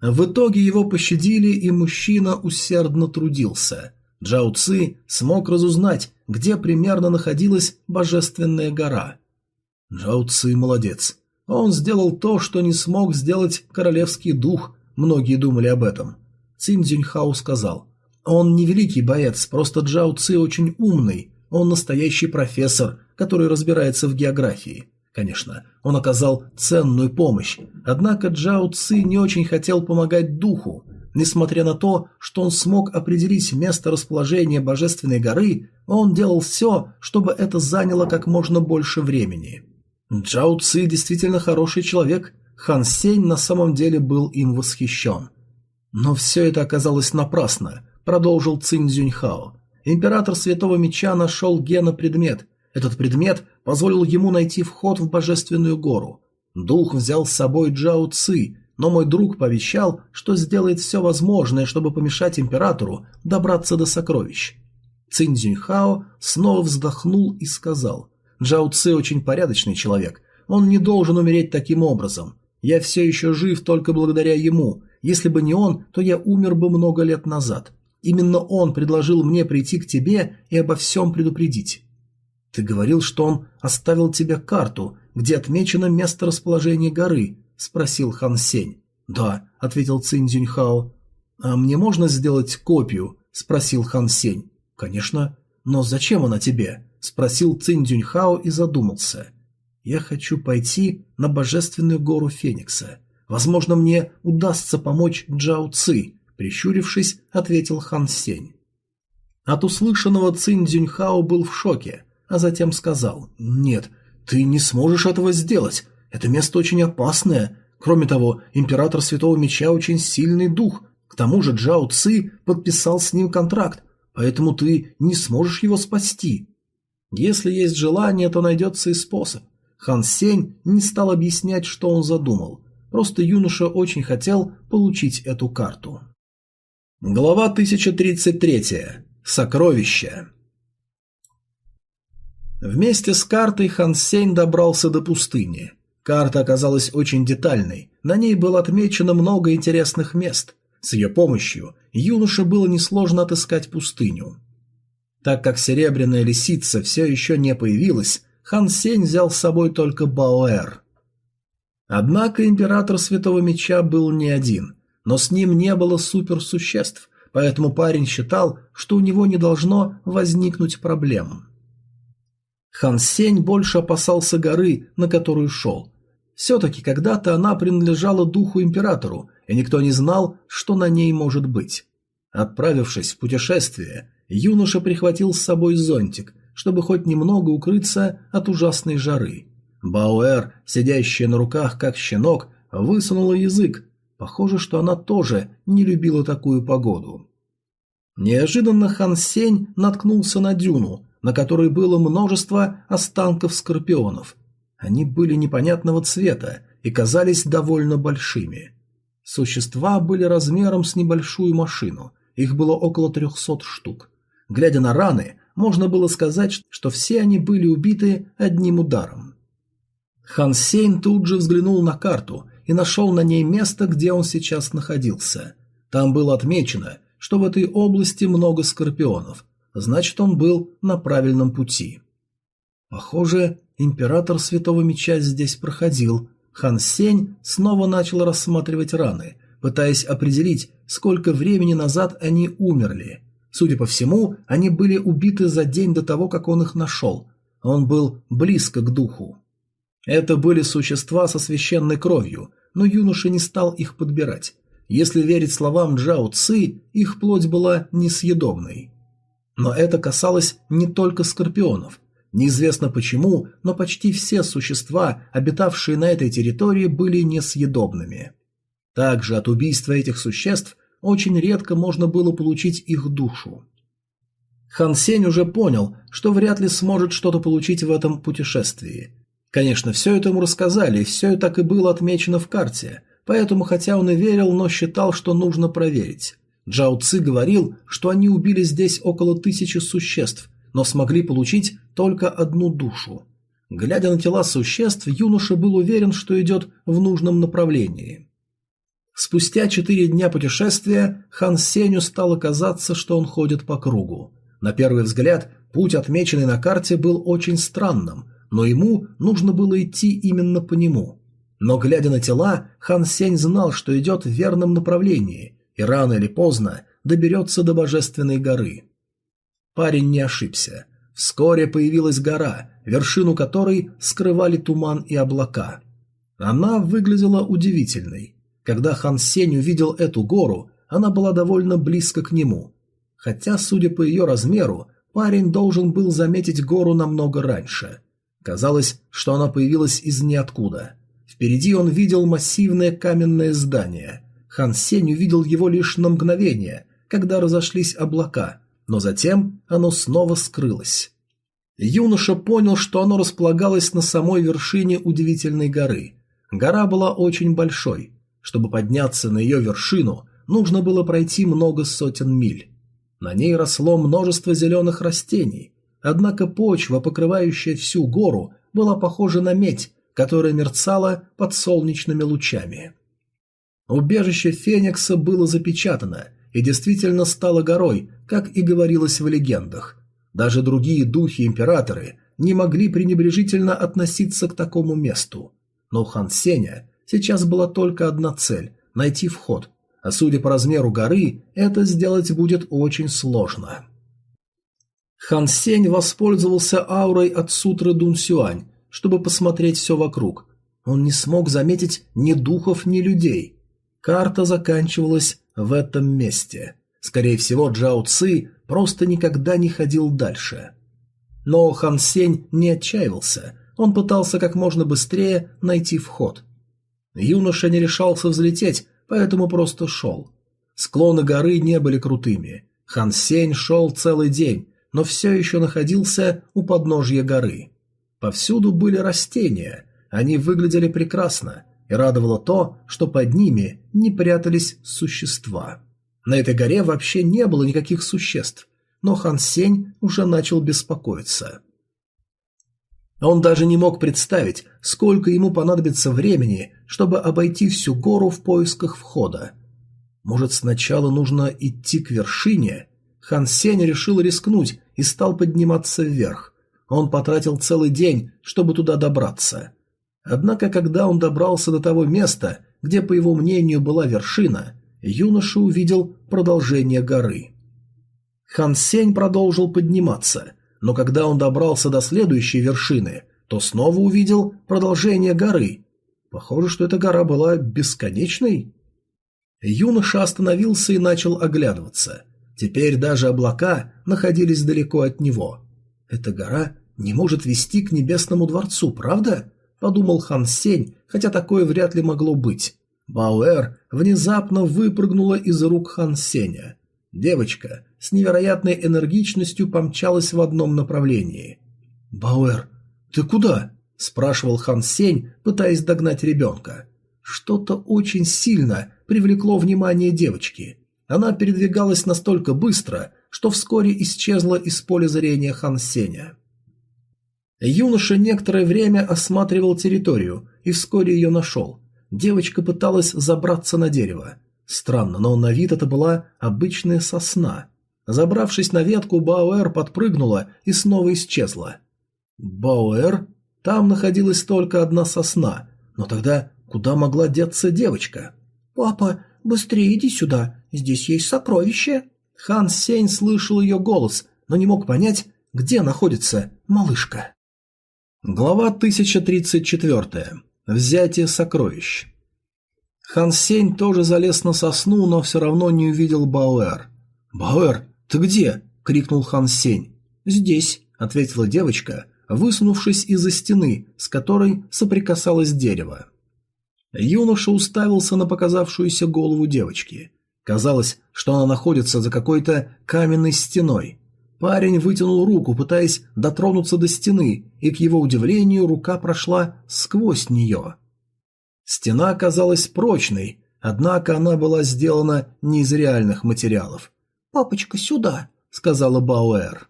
В итоге его пощадили, и мужчина усердно трудился. Джао Ци смог разузнать, где примерно находилась Божественная гора. Джао Ци молодец. Он сделал то, что не смог сделать Королевский дух, многие думали об этом. Цин Цзюньхао сказал, он не великий боец, просто Джао Ци очень умный. Он настоящий профессор, который разбирается в географии. Конечно, он оказал ценную помощь, однако Джао Ци не очень хотел помогать духу. Несмотря на то, что он смог определить место расположения Божественной горы, он делал все, чтобы это заняло как можно больше времени. Джао Ци действительно хороший человек, Хан Сень на самом деле был им восхищен. Но все это оказалось напрасно продолжил Цинь Зюньхао. Император Святого Меча нашел Гена предмет. Этот предмет позволил ему найти вход в Божественную гору. Дух взял с собой Джао Ци, но мой друг пообещал, что сделает все возможное, чтобы помешать императору добраться до сокровищ. Цинь Зюньхао снова вздохнул и сказал, «Джао Ци очень порядочный человек, он не должен умереть таким образом. Я все еще жив только благодаря ему. Если бы не он, то я умер бы много лет назад. Именно он предложил мне прийти к тебе и обо всем предупредить. Ты говорил, что он оставил тебе карту, где отмечено место расположения горы, спросил Хан Сень. Да, ответил Цинь Цзюньхао. А мне можно сделать копию? спросил Хан Сень. Конечно. Но зачем она тебе? спросил Цинь Цзюньхао и задумался. Я хочу пойти на божественную гору Феникса. Возможно, мне удастся помочь Джао Ци, Прищурившись, ответил Хан Сень. От услышанного Цинь Цзюньхао был в шоке, а затем сказал «Нет, ты не сможешь этого сделать. Это место очень опасное. Кроме того, император Святого Меча очень сильный дух. К тому же Джао Ци подписал с ним контракт, поэтому ты не сможешь его спасти. Если есть желание, то найдется и способ. Хан Сень не стал объяснять, что он задумал. Просто юноша очень хотел получить эту карту. Глава 1033. Сокровища. Вместе с картой Хан Сень добрался до пустыни. Карта оказалась очень детальной, на ней было отмечено много интересных мест. С ее помощью юноше было несложно отыскать пустыню. Так как серебряная лисица все еще не появилась, Хан Сень взял с собой только Баоэр. Однако император Святого Меча был не один, но с ним не было суперсуществ, поэтому парень считал, что у него не должно возникнуть проблем. Хан Сень больше опасался горы, на которую шел, все-таки когда-то она принадлежала духу императору, и никто не знал, что на ней может быть. Отправившись в путешествие, юноша прихватил с собой зонтик, чтобы хоть немного укрыться от ужасной жары. Бауэр, сидящая на руках как щенок, высунула язык. Похоже, что она тоже не любила такую погоду. Неожиданно Хан Сень наткнулся на дюну, на которой было множество останков скорпионов – они были непонятного цвета и казались довольно большими. Существа были размером с небольшую машину, их было около трехсот штук. Глядя на раны, можно было сказать, что все они были убиты одним ударом. Хан Сейн тут же взглянул на карту и нашел на ней место, где он сейчас находился. Там было отмечено, что в этой области много скорпионов, значит он был на правильном пути. Похоже, Император Святого Меча здесь проходил. Хан Сень снова начал рассматривать раны, пытаясь определить, сколько времени назад они умерли. Судя по всему, они были убиты за день до того, как он их нашел. Он был близко к духу. Это были существа со священной кровью, но юноша не стал их подбирать. Если верить словам Джао Ци, их плоть была несъедобной. Но это касалось не только скорпионов. Неизвестно почему, но почти все существа, обитавшие на этой территории, были несъедобными. Также от убийства этих существ очень редко можно было получить их душу. Хан Сень уже понял, что вряд ли сможет что-то получить в этом путешествии. Конечно, все это ему рассказали, и все так и было отмечено в карте, поэтому хотя он и верил, но считал, что нужно проверить. Джао Ци говорил, что они убили здесь около тысячи существ, но смогли получить только одну душу. Глядя на тела существ, юноша был уверен, что идет в нужном направлении. Спустя четыре дня путешествия Хан Сеню стало казаться, что он ходит по кругу. На первый взгляд, путь, отмеченный на карте, был очень странным, но ему нужно было идти именно по нему. Но глядя на тела, Хан Сень знал, что идет в верном направлении, и рано или поздно доберется до Божественной горы. Парень не ошибся. Вскоре появилась гора, вершину которой скрывали туман и облака. Она выглядела удивительной. Когда Хан Сень увидел эту гору, она была довольно близко к нему. Хотя, судя по ее размеру, парень должен был заметить гору намного раньше. Казалось, что она появилась из ниоткуда. Впереди он видел массивное каменное здание. Хан Сень увидел его лишь на мгновение, когда разошлись облака, но затем оно снова скрылось. Юноша понял, что оно располагалось на самой вершине удивительной горы. Гора была очень большой. Чтобы подняться на ее вершину, нужно было пройти много сотен миль. На ней росло множество зеленых растений, однако почва, покрывающая всю гору, была похожа на медь, которая мерцала под солнечными лучами. Убежище Феникса было запечатано и действительно стало горой, как и говорилось в легендах. Даже другие духи-императоры не могли пренебрежительно относиться к такому месту. Но у Хан Сеня сейчас была только одна цель – найти вход, а судя по размеру горы, это сделать будет очень сложно. Хан Сень воспользовался аурой от сутры Дун Сюань, чтобы посмотреть все вокруг. Он не смог заметить ни духов, ни людей. Карта заканчивалась в этом месте. Скорее всего, Джао Ци просто никогда не ходил дальше. Но Хан Сень не отчаивался, он пытался как можно быстрее найти вход. Юноша не решался взлететь, поэтому просто шел. Склоны горы не были крутыми. Хан Сень шел целый день, но все еще находился у подножья горы. Повсюду были растения, они выглядели прекрасно, и радовало то, что под ними не прятались существа. На этой горе вообще не было никаких существ, но Хан Сень уже начал беспокоиться. Он даже не мог представить, сколько ему понадобится времени, чтобы обойти всю гору в поисках входа. Может, сначала нужно идти к вершине? Хан Сень решил рискнуть и стал подниматься вверх. Он потратил целый день, чтобы туда добраться. Однако, когда он добрался до того места, где, по его мнению, была вершина, юноша увидел продолжение горы. Хан Сень продолжил подниматься, но когда он добрался до следующей вершины, то снова увидел продолжение горы. Похоже, что эта гора была бесконечной. Юноша остановился и начал оглядываться. Теперь даже облака находились далеко от него. Эта гора не может вести к небесному дворцу, правда? Подумал Хан Сень, хотя такое вряд ли могло быть. Бауэр внезапно выпрыгнула из рук Хан Сеня. Девочка с невероятной энергичностью помчалась в одном направлении. «Бауэр, ты куда?» – спрашивал Хан Сень, пытаясь догнать ребенка. Что-то очень сильно привлекло внимание девочки. Она передвигалась настолько быстро, что вскоре исчезла из поля зрения Хан Сеня. Юноша некоторое время осматривал территорию и вскоре ее нашел. Девочка пыталась забраться на дерево. Странно, но на вид это была обычная сосна. Забравшись на ветку, Бауэр подпрыгнула и снова исчезла. Бауэр? Там находилась только одна сосна. Но тогда куда могла деться девочка? «Папа, быстрее иди сюда, здесь есть сокровище». Хан Сень слышал ее голос, но не мог понять, где находится малышка. Глава 1034. Взятие сокровищ. Хан Сень тоже залез на сосну, но все равно не увидел Бауэр. «Бауэр, ты где?» – крикнул Хан Сень. «Здесь», – ответила девочка, высунувшись из-за стены, с которой соприкасалось дерево. Юноша уставился на показавшуюся голову девочки. Казалось, что она находится за какой-то каменной стеной. Парень вытянул руку, пытаясь дотронуться до стены, и, к его удивлению, рука прошла сквозь нее. Стена оказалась прочной, однако она была сделана не из реальных материалов. «Папочка, сюда!» — сказала Бауэр.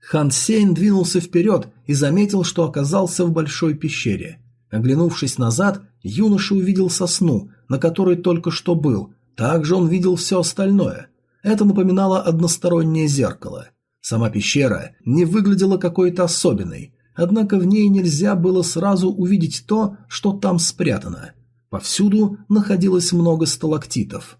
Хан Сень двинулся вперед и заметил, что оказался в большой пещере. Оглянувшись назад, юноша увидел сосну, на которой только что был. Также он видел все остальное. Это напоминало одностороннее зеркало. Сама пещера не выглядела какой-то особенной, однако в ней нельзя было сразу увидеть то, что там спрятано. Повсюду находилось много сталактитов.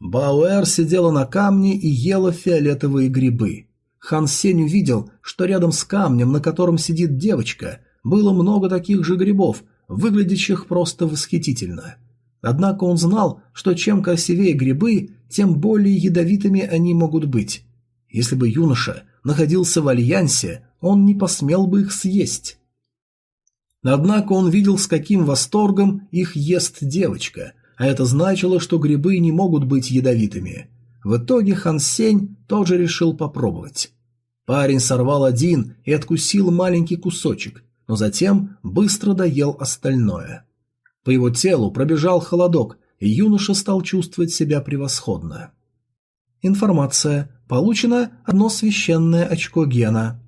Бауэр сидела на камне и ела фиолетовые грибы. Хан Сень увидел, что рядом с камнем, на котором сидит девочка, было много таких же грибов, выглядящих просто восхитительно. Однако он знал, что чем красивее грибы, тем более ядовитыми они могут быть. Если бы юноша находился в альянсе, он не посмел бы их съесть. Однако он видел, с каким восторгом их ест девочка, а это значило, что грибы не могут быть ядовитыми. В итоге Хан Сень тоже решил попробовать. Парень сорвал один и откусил маленький кусочек, но затем быстро доел остальное. По его телу пробежал холодок, и юноша стал чувствовать себя превосходно. Информация. Получено одно священное очко гена.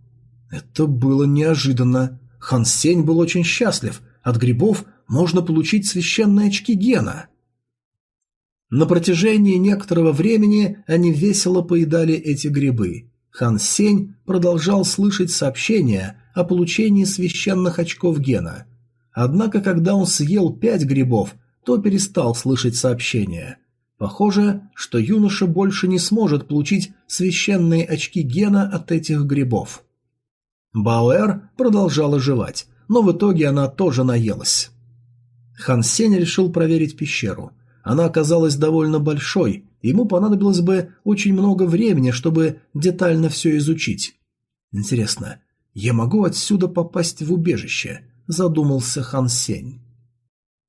Это было неожиданно. Хан Сень был очень счастлив. От грибов можно получить священные очки гена. На протяжении некоторого времени они весело поедали эти грибы. Хан Сень продолжал слышать сообщения о получении священных очков гена. Однако, когда он съел пять грибов, то перестал слышать сообщения. Похоже, что юноша больше не сможет получить священные очки гена от этих грибов. Бауэр продолжала жевать, но в итоге она тоже наелась. Хан решил проверить пещеру. Она оказалась довольно большой, ему понадобилось бы очень много времени, чтобы детально все изучить. Интересно, я могу отсюда попасть в убежище? Задумался Хан Сень.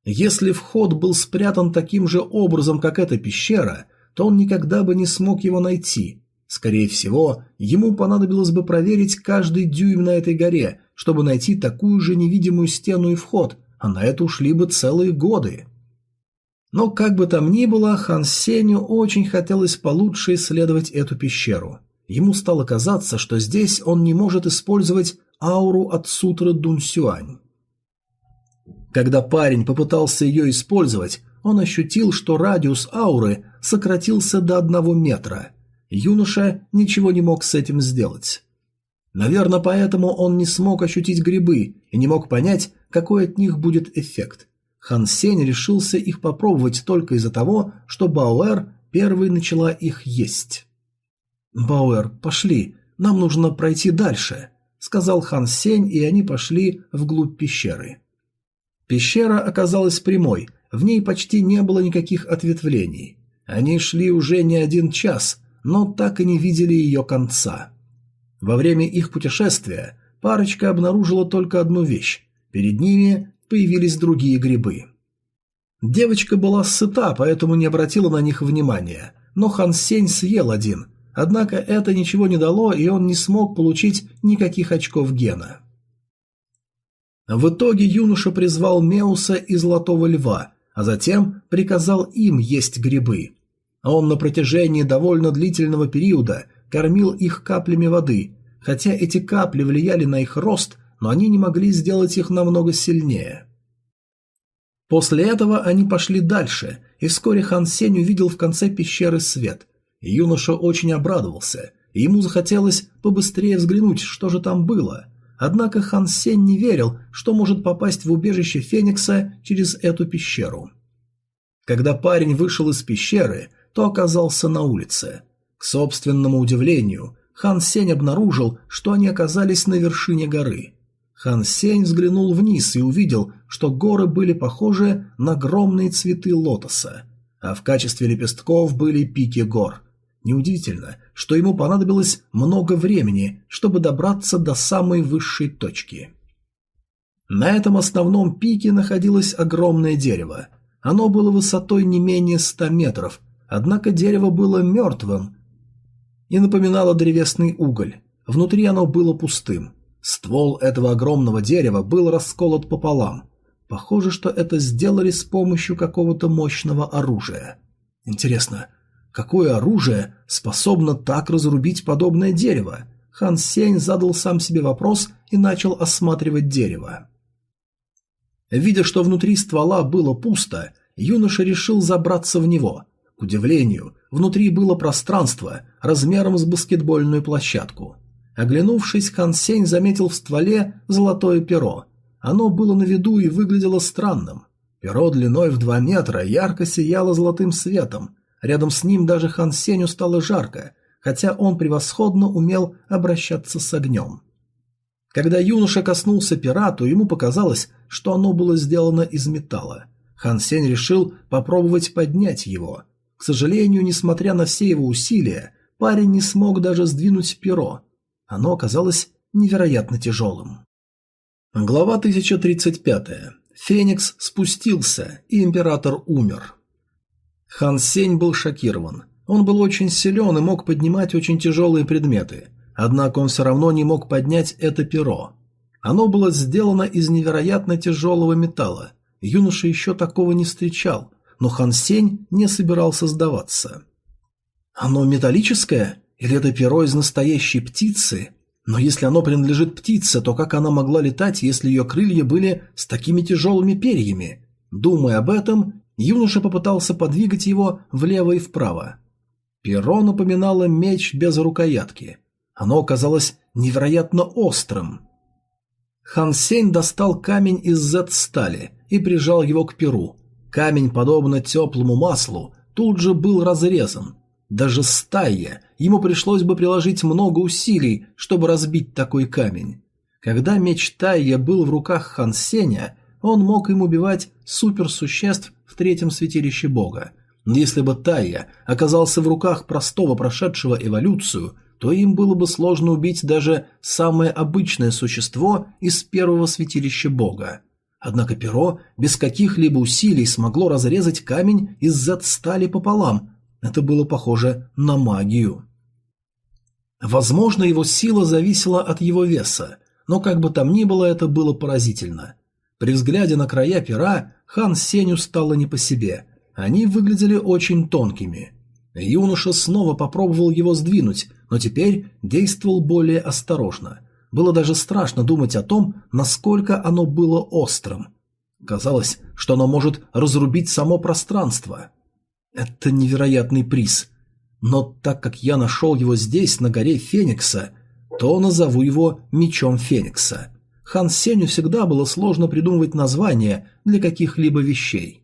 Если вход был спрятан таким же образом, как эта пещера, то он никогда бы не смог его найти. Скорее всего, ему понадобилось бы проверить каждый дюйм на этой горе, чтобы найти такую же невидимую стену и вход, а на это ушли бы целые годы. Но как бы там ни было, Хан Сеню очень хотелось получше исследовать эту пещеру. Ему стало казаться, что здесь он не может использовать ауру от сутры Дун Сюань. Когда парень попытался ее использовать, он ощутил, что радиус ауры сократился до одного метра. Юноша ничего не мог с этим сделать. Наверное, поэтому он не смог ощутить грибы и не мог понять, какой от них будет эффект. Хан Сень решился их попробовать только из-за того, что Бауэр первой начала их есть. «Бауэр, пошли, нам нужно пройти дальше», — сказал Хан Сень, и они пошли вглубь пещеры. Пещера оказалась прямой, в ней почти не было никаких ответвлений. Они шли уже не один час, но так и не видели ее конца. Во время их путешествия парочка обнаружила только одну вещь. Перед ними появились другие грибы. Девочка была сыта, поэтому не обратила на них внимания, но Хан Сень съел один, однако это ничего не дало, и он не смог получить никаких очков гена. В итоге юноша призвал Меуса и Золотого Льва, а затем приказал им есть грибы. Он на протяжении довольно длительного периода кормил их каплями воды, хотя эти капли влияли на их рост, но они не могли сделать их намного сильнее. После этого они пошли дальше, и вскоре Хан Сень увидел в конце пещеры свет. Юноша очень обрадовался, и ему захотелось побыстрее взглянуть, что же там было – Однако Хан Сень не верил, что может попасть в убежище Феникса через эту пещеру. Когда парень вышел из пещеры, то оказался на улице. К собственному удивлению, Хан Сень обнаружил, что они оказались на вершине горы. Хан Сень взглянул вниз и увидел, что горы были похожи на огромные цветы лотоса, а в качестве лепестков были пики гор. Неудивительно, что ему понадобилось много времени, чтобы добраться до самой высшей точки. На этом основном пике находилось огромное дерево. Оно было высотой не менее ста метров, однако дерево было мертвым и напоминало древесный уголь. Внутри оно было пустым. Ствол этого огромного дерева был расколот пополам. Похоже, что это сделали с помощью какого-то мощного оружия. Интересно, Какое оружие способно так разрубить подобное дерево? Хан Сень задал сам себе вопрос и начал осматривать дерево. Видя, что внутри ствола было пусто, юноша решил забраться в него. К удивлению, внутри было пространство размером с баскетбольную площадку. Оглянувшись, Хан Сень заметил в стволе золотое перо. Оно было на виду и выглядело странным. Перо длиной в два метра ярко сияло золотым светом, Рядом с ним даже Хан Сеню стало жарко, хотя он превосходно умел обращаться с огнем. Когда юноша коснулся пирату, ему показалось, что оно было сделано из металла. Хан Сень решил попробовать поднять его. К сожалению, несмотря на все его усилия, парень не смог даже сдвинуть перо. Оно оказалось невероятно тяжелым. Глава 1035. Феникс спустился, и император умер. Хан Сень был шокирован. Он был очень силен и мог поднимать очень тяжелые предметы. Однако он все равно не мог поднять это перо. Оно было сделано из невероятно тяжелого металла. Юноша еще такого не встречал, но Хан Сень не собирался сдаваться. «Оно металлическое? Или это перо из настоящей птицы? Но если оно принадлежит птице, то как она могла летать, если ее крылья были с такими тяжелыми перьями?» Думая об этом, Юноша попытался подвигать его влево и вправо. Перо напоминало меч без рукоятки. Оно оказалось невероятно острым. Хан Сень достал камень из Z-стали и прижал его к перу. Камень, подобно теплому маслу, тут же был разрезан. Даже стая, ему пришлось бы приложить много усилий, чтобы разбить такой камень. Когда меч Тайя был в руках Хан Сеня, он мог им убивать суперсуществ в третьем святилище бога. Если бы Тайя оказался в руках простого прошедшего эволюцию, то им было бы сложно убить даже самое обычное существо из первого святилища бога. Однако перо без каких-либо усилий смогло разрезать камень из Z-стали пополам. Это было похоже на магию. Возможно, его сила зависела от его веса, но как бы там ни было, это было поразительно. При взгляде на края пера хан Сеню стало не по себе. Они выглядели очень тонкими. Юноша снова попробовал его сдвинуть, но теперь действовал более осторожно. Было даже страшно думать о том, насколько оно было острым. Казалось, что оно может разрубить само пространство. Это невероятный приз. Но так как я нашел его здесь, на горе Феникса, то назову его Мечом Феникса. Хан Сеню всегда было сложно придумывать названия для каких-либо вещей.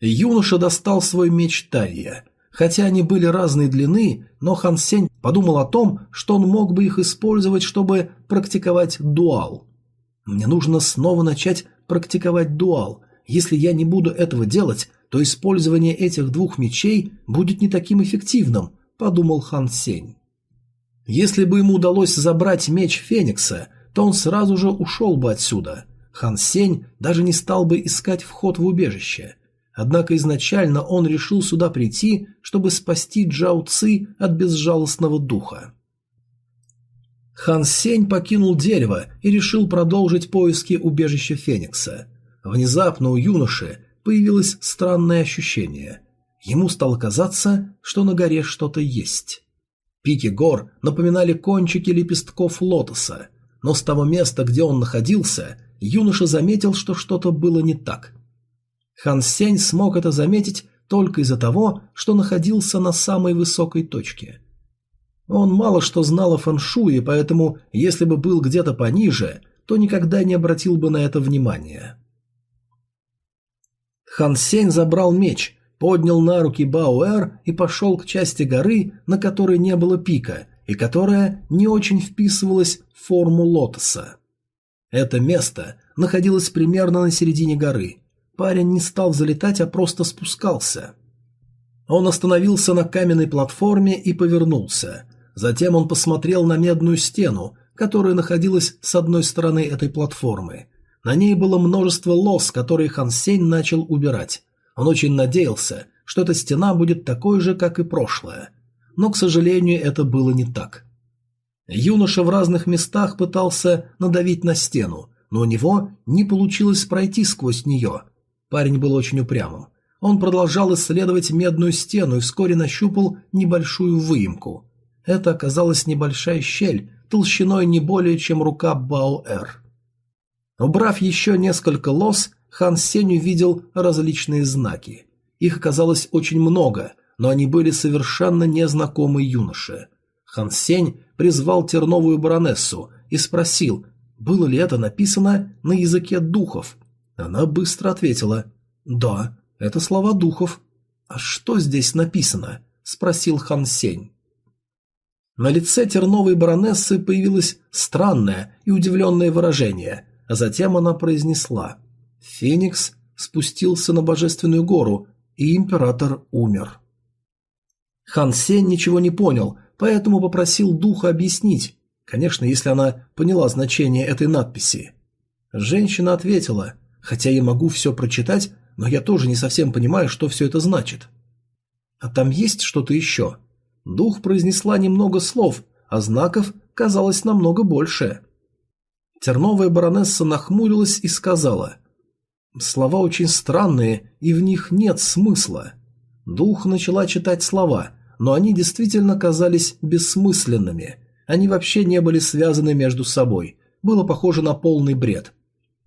Юноша достал свой меч Тайя. Хотя они были разной длины, но Хан Сень подумал о том, что он мог бы их использовать, чтобы практиковать дуал. Мне нужно снова начать практиковать дуал. Если я не буду этого делать, то использование этих двух мечей будет не таким эффективным, подумал Хан Сень. Если бы ему удалось забрать меч Феникса, то он сразу же ушел бы отсюда. Хан Сень даже не стал бы искать вход в убежище. Однако изначально он решил сюда прийти, чтобы спасти Джао Ци от безжалостного духа. Хан Сень покинул дерево и решил продолжить поиски убежища Феникса. Внезапно у юноши появилось странное ощущение. Ему стало казаться, что на горе что-то есть. Пики гор напоминали кончики лепестков лотоса, но с того места, где он находился, юноша заметил, что что-то было не так. Хан Сень смог это заметить только из-за того, что находился на самой высокой точке. Он мало что знал о фэншуе, поэтому, если бы был где-то пониже, то никогда не обратил бы на это внимания. Хан Сень забрал меч, поднял на руки Бауэр и пошел к части горы, на которой не было пика, и которая не очень вписывалась в форму лотоса. Это место находилось примерно на середине горы. Парень не стал залетать, а просто спускался. Он остановился на каменной платформе и повернулся. Затем он посмотрел на медную стену, которая находилась с одной стороны этой платформы. На ней было множество лос, которые Хан Сень начал убирать. Он очень надеялся, что эта стена будет такой же, как и прошлая но, к сожалению, это было не так. Юноша в разных местах пытался надавить на стену, но у него не получилось пройти сквозь нее. Парень был очень упрямым. Он продолжал исследовать медную стену и вскоре нащупал небольшую выемку. Это оказалась небольшая щель, толщиной не более чем рука Баоэр. Убрав еще несколько лос, Хан Сень увидел различные знаки. Их оказалось очень много – но они были совершенно незнакомы юноше. Хан Сень призвал терновую баронессу и спросил, было ли это написано на языке духов. Она быстро ответила «Да, это слова духов». «А что здесь написано?» – спросил Хан Сень. На лице терновой баронессы появилось странное и удивленное выражение, а затем она произнесла «Феникс спустился на божественную гору, и император умер». Хан Сень ничего не понял, поэтому попросил духа объяснить, конечно, если она поняла значение этой надписи. Женщина ответила, хотя я могу все прочитать, но я тоже не совсем понимаю, что все это значит. А там есть что-то еще? Дух произнесла немного слов, а знаков казалось намного больше. Терновая баронесса нахмурилась и сказала, «Слова очень странные, и в них нет смысла». Дух начала читать слова, но они действительно казались бессмысленными. Они вообще не были связаны между собой. Было похоже на полный бред.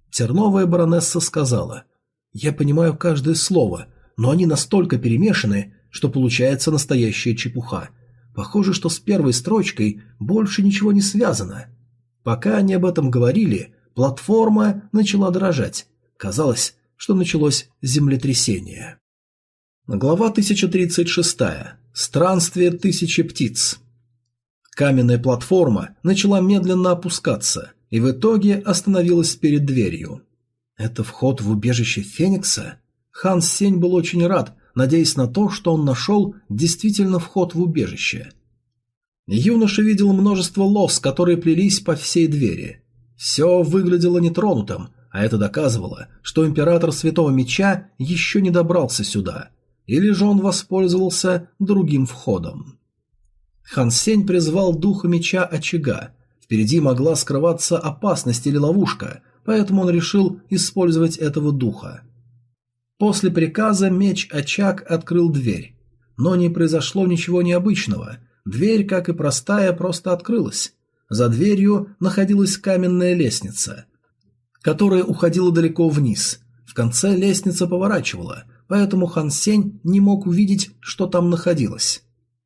Терновая баронесса сказала, «Я понимаю каждое слово, но они настолько перемешаны, что получается настоящая чепуха. Похоже, что с первой строчкой больше ничего не связано». Пока они об этом говорили, платформа начала дрожать. Казалось, что началось землетрясение. Глава 1036. Странствие тысячи птиц. Каменная платформа начала медленно опускаться и в итоге остановилась перед дверью. Это вход в убежище Феникса? Хан Сень был очень рад, надеясь на то, что он нашел действительно вход в убежище. Юноша видел множество лос, которые плелись по всей двери. Все выглядело нетронутым, а это доказывало, что император Святого Меча еще не добрался сюда. Или же он воспользовался другим входом. Хан Сень призвал духа меча очага. Впереди могла скрываться опасность или ловушка, поэтому он решил использовать этого духа. После приказа меч-очаг открыл дверь. Но не произошло ничего необычного. Дверь, как и простая, просто открылась. За дверью находилась каменная лестница, которая уходила далеко вниз. В конце лестница поворачивала, поэтому Хан Сень не мог увидеть, что там находилось.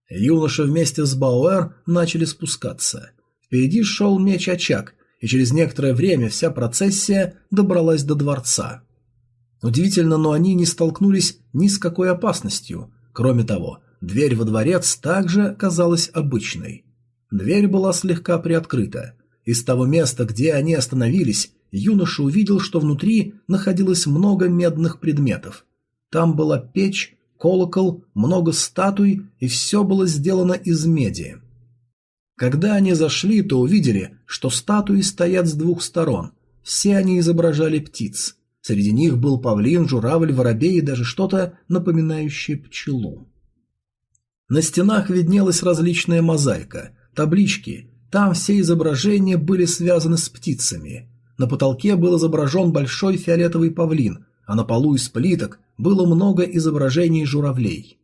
Юноша вместе с Бауэр начали спускаться. Впереди шел меч-очаг, и через некоторое время вся процессия добралась до дворца. Удивительно, но они не столкнулись ни с какой опасностью. Кроме того, дверь во дворец также казалась обычной. Дверь была слегка приоткрыта. Из того места, где они остановились, юноша увидел, что внутри находилось много медных предметов. Там была печь, колокол, много статуй, и все было сделано из меди. Когда они зашли, то увидели, что статуи стоят с двух сторон. Все они изображали птиц. Среди них был павлин, журавль, воробей и даже что-то напоминающее пчелу. На стенах виднелась различная мозаика, таблички. Там все изображения были связаны с птицами. На потолке был изображен большой фиолетовый павлин, а на полу из плиток было много изображений журавлей.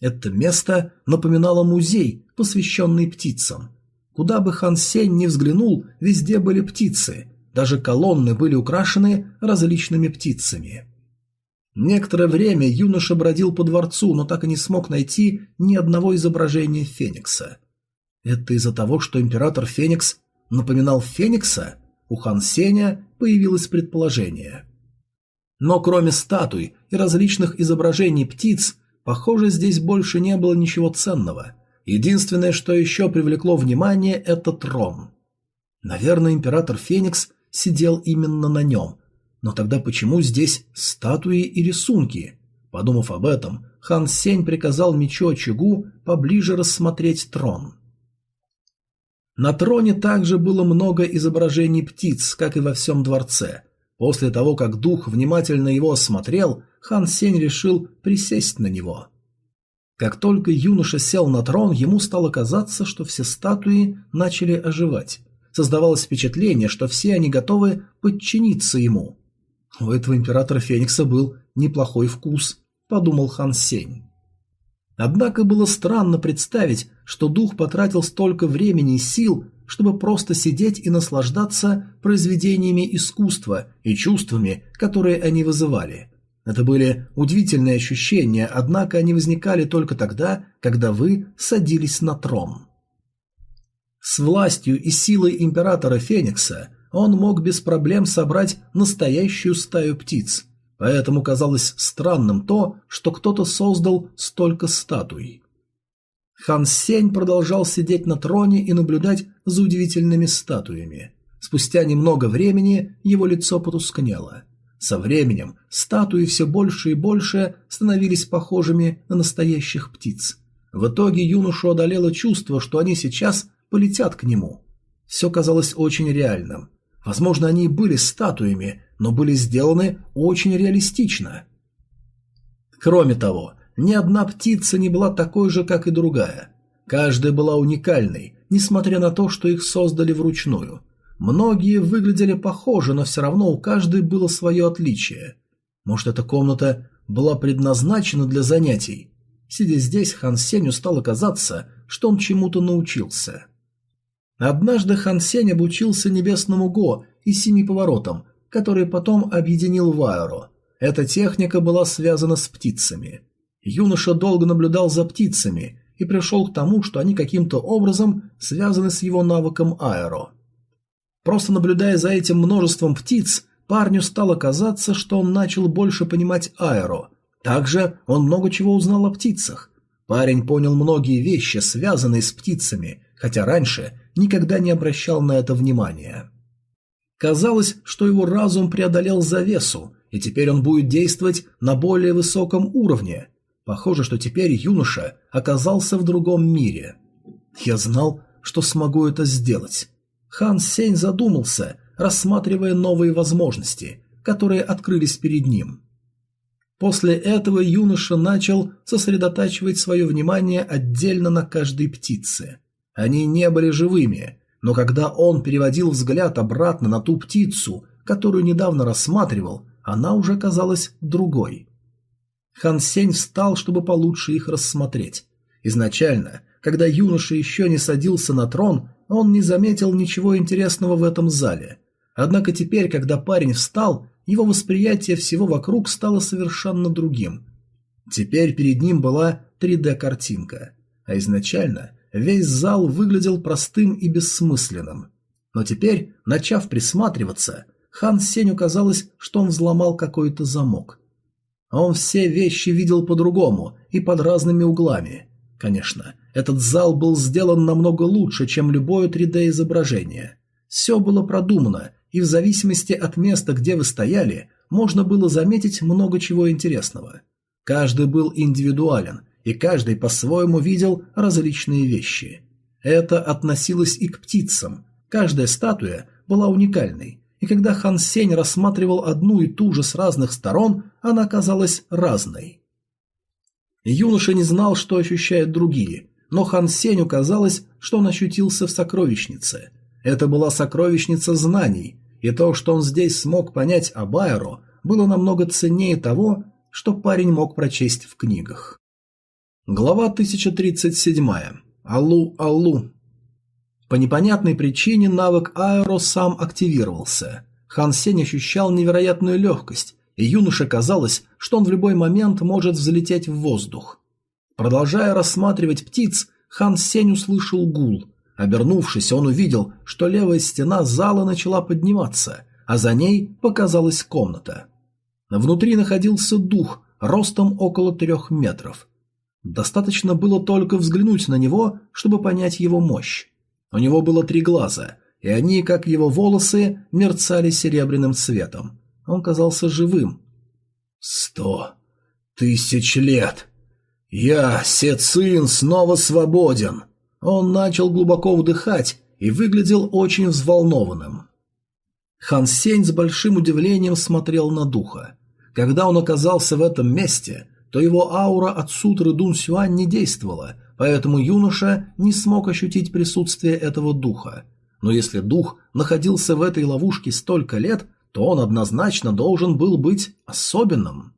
Это место напоминало музей, посвященный птицам. Куда бы Хан Сень ни взглянул, везде были птицы, даже колонны были украшены различными птицами. Некоторое время юноша бродил по дворцу, но так и не смог найти ни одного изображения Феникса. Это из-за того, что император Феникс напоминал Феникса? У Хан Сеня появилось предположение. Но кроме статуй и различных изображений птиц, похоже, здесь больше не было ничего ценного. Единственное, что еще привлекло внимание, это трон. Наверное, император Феникс сидел именно на нем. Но тогда почему здесь статуи и рисунки? Подумав об этом, хан Сень приказал мечу очагу поближе рассмотреть трон. На троне также было много изображений птиц, как и во всем дворце. После того, как дух внимательно его осмотрел, хан Сень решил присесть на него. Как только юноша сел на трон, ему стало казаться, что все статуи начали оживать. Создавалось впечатление, что все они готовы подчиниться ему. У этого императора Феникса был неплохой вкус, подумал Хан Сень. Однако было странно представить, что дух потратил столько времени и сил, чтобы просто сидеть и наслаждаться произведениями искусства и чувствами, которые они вызывали. Это были удивительные ощущения, однако они возникали только тогда, когда вы садились на трон. С властью и силой императора Феникса он мог без проблем собрать настоящую стаю птиц, поэтому казалось странным то, что кто-то создал столько статуй. Хан Сень продолжал сидеть на троне и наблюдать за удивительными статуями. Спустя немного времени его лицо потускнело. Со временем статуи все больше и больше становились похожими на настоящих птиц. В итоге юношу одолело чувство, что они сейчас полетят к нему. Все казалось очень реальным. Возможно, они и были статуями, но были сделаны очень реалистично. Кроме того, ни одна птица не была такой же, как и другая. Каждая была уникальной, несмотря на то, что их создали вручную. Многие выглядели похожи, но все равно у каждой было свое отличие. Может, эта комната была предназначена для занятий? Сидя здесь, Хан Сенью стало казаться, что он чему-то научился. Однажды Хан Сень обучился небесному Го и семи поворотам, которые потом объединил в Аэро. Эта техника была связана с птицами. Юноша долго наблюдал за птицами и пришел к тому, что они каким-то образом связаны с его навыком Аэро. Просто наблюдая за этим множеством птиц, парню стало казаться, что он начал больше понимать Аэро. Также он много чего узнал о птицах. Парень понял многие вещи, связанные с птицами, хотя раньше никогда не обращал на это внимания. Казалось, что его разум преодолел завесу, и теперь он будет действовать на более высоком уровне. Похоже, что теперь юноша оказался в другом мире. Я знал, что смогу это сделать. Хан Сень задумался, рассматривая новые возможности, которые открылись перед ним. После этого юноша начал сосредотачивать свое внимание отдельно на каждой птице. Они не были живыми, но когда он переводил взгляд обратно на ту птицу, которую недавно рассматривал, она уже казалась другой. Хан Сень встал, чтобы получше их рассмотреть. Изначально, когда юноша еще не садился на трон, он не заметил ничего интересного в этом зале. Однако теперь, когда парень встал, его восприятие всего вокруг стало совершенно другим. Теперь перед ним была 3D-картинка, а изначально весь зал выглядел простым и бессмысленным. Но теперь, начав присматриваться, Хан Сеню казалось, что он взломал какой-то замок. Он все вещи видел по-другому и под разными углами. Конечно, этот зал был сделан намного лучше, чем любое 3D-изображение. Все было продумано, и в зависимости от места, где вы стояли, можно было заметить много чего интересного. Каждый был индивидуален, и каждый по-своему видел различные вещи. Это относилось и к птицам. Каждая статуя была уникальной, и когда Хан Сень рассматривал одну и ту же с разных сторон, она казалась разной. Юноша не знал, что ощущают другие, но Хан Сенью казалось, что он ощутился в сокровищнице. Это была сокровищница знаний, и то, что он здесь смог понять о Байеру, было намного ценнее того, что парень мог прочесть в книгах. Глава 1037. Аллу-Аллу. По непонятной причине навык Аэро сам активировался. Хан Сень ощущал невероятную легкость, и юноше казалось, что он в любой момент может взлететь в воздух. Продолжая рассматривать птиц, Хан Сень услышал гул. Обернувшись, он увидел, что левая стена зала начала подниматься, а за ней показалась комната. Внутри находился дух, ростом около трех метров. Достаточно было только взглянуть на него, чтобы понять его мощь. У него было три глаза, и они, как его волосы, мерцали серебряным цветом. Он казался живым. «Сто тысяч лет! Я, Сецин, снова свободен!» Он начал глубоко вдыхать и выглядел очень взволнованным. Хан Сень с большим удивлением смотрел на духа. Когда он оказался в этом месте, то его аура от сутры Дун Сюань не действовала, поэтому юноша не смог ощутить присутствие этого духа. Но если дух находился в этой ловушке столько лет, то он однозначно должен был быть особенным.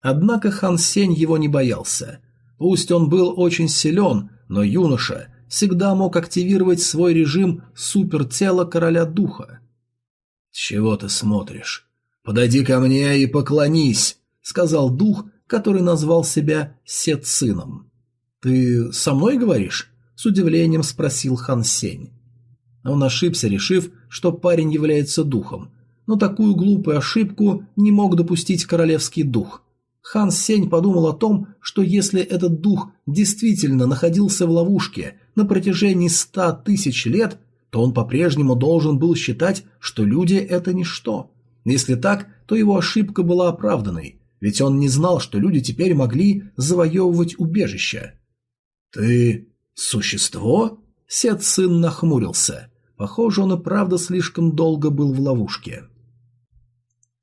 Однако Хан Сень его не боялся. Пусть он был очень силен, но юноша всегда мог активировать свой режим супертела короля духа. «Чего ты смотришь? Подойди ко мне и поклонись», — сказал дух, который назвал себя Сет-сыном. «Ты со мной говоришь?» — с удивлением спросил Хан Сень. Он ошибся, решив, что парень является духом, но такую глупую ошибку не мог допустить королевский дух. Хан Сень подумал о том, что если этот дух действительно находился в ловушке на протяжении ста тысяч лет, то он по-прежнему должен был считать, что люди – это ничто. Если так, то его ошибка была оправданной, ведь он не знал, что люди теперь могли завоевывать убежища. «Ты существо?» Сет сын нахмурился. Похоже, он и правда слишком долго был в ловушке.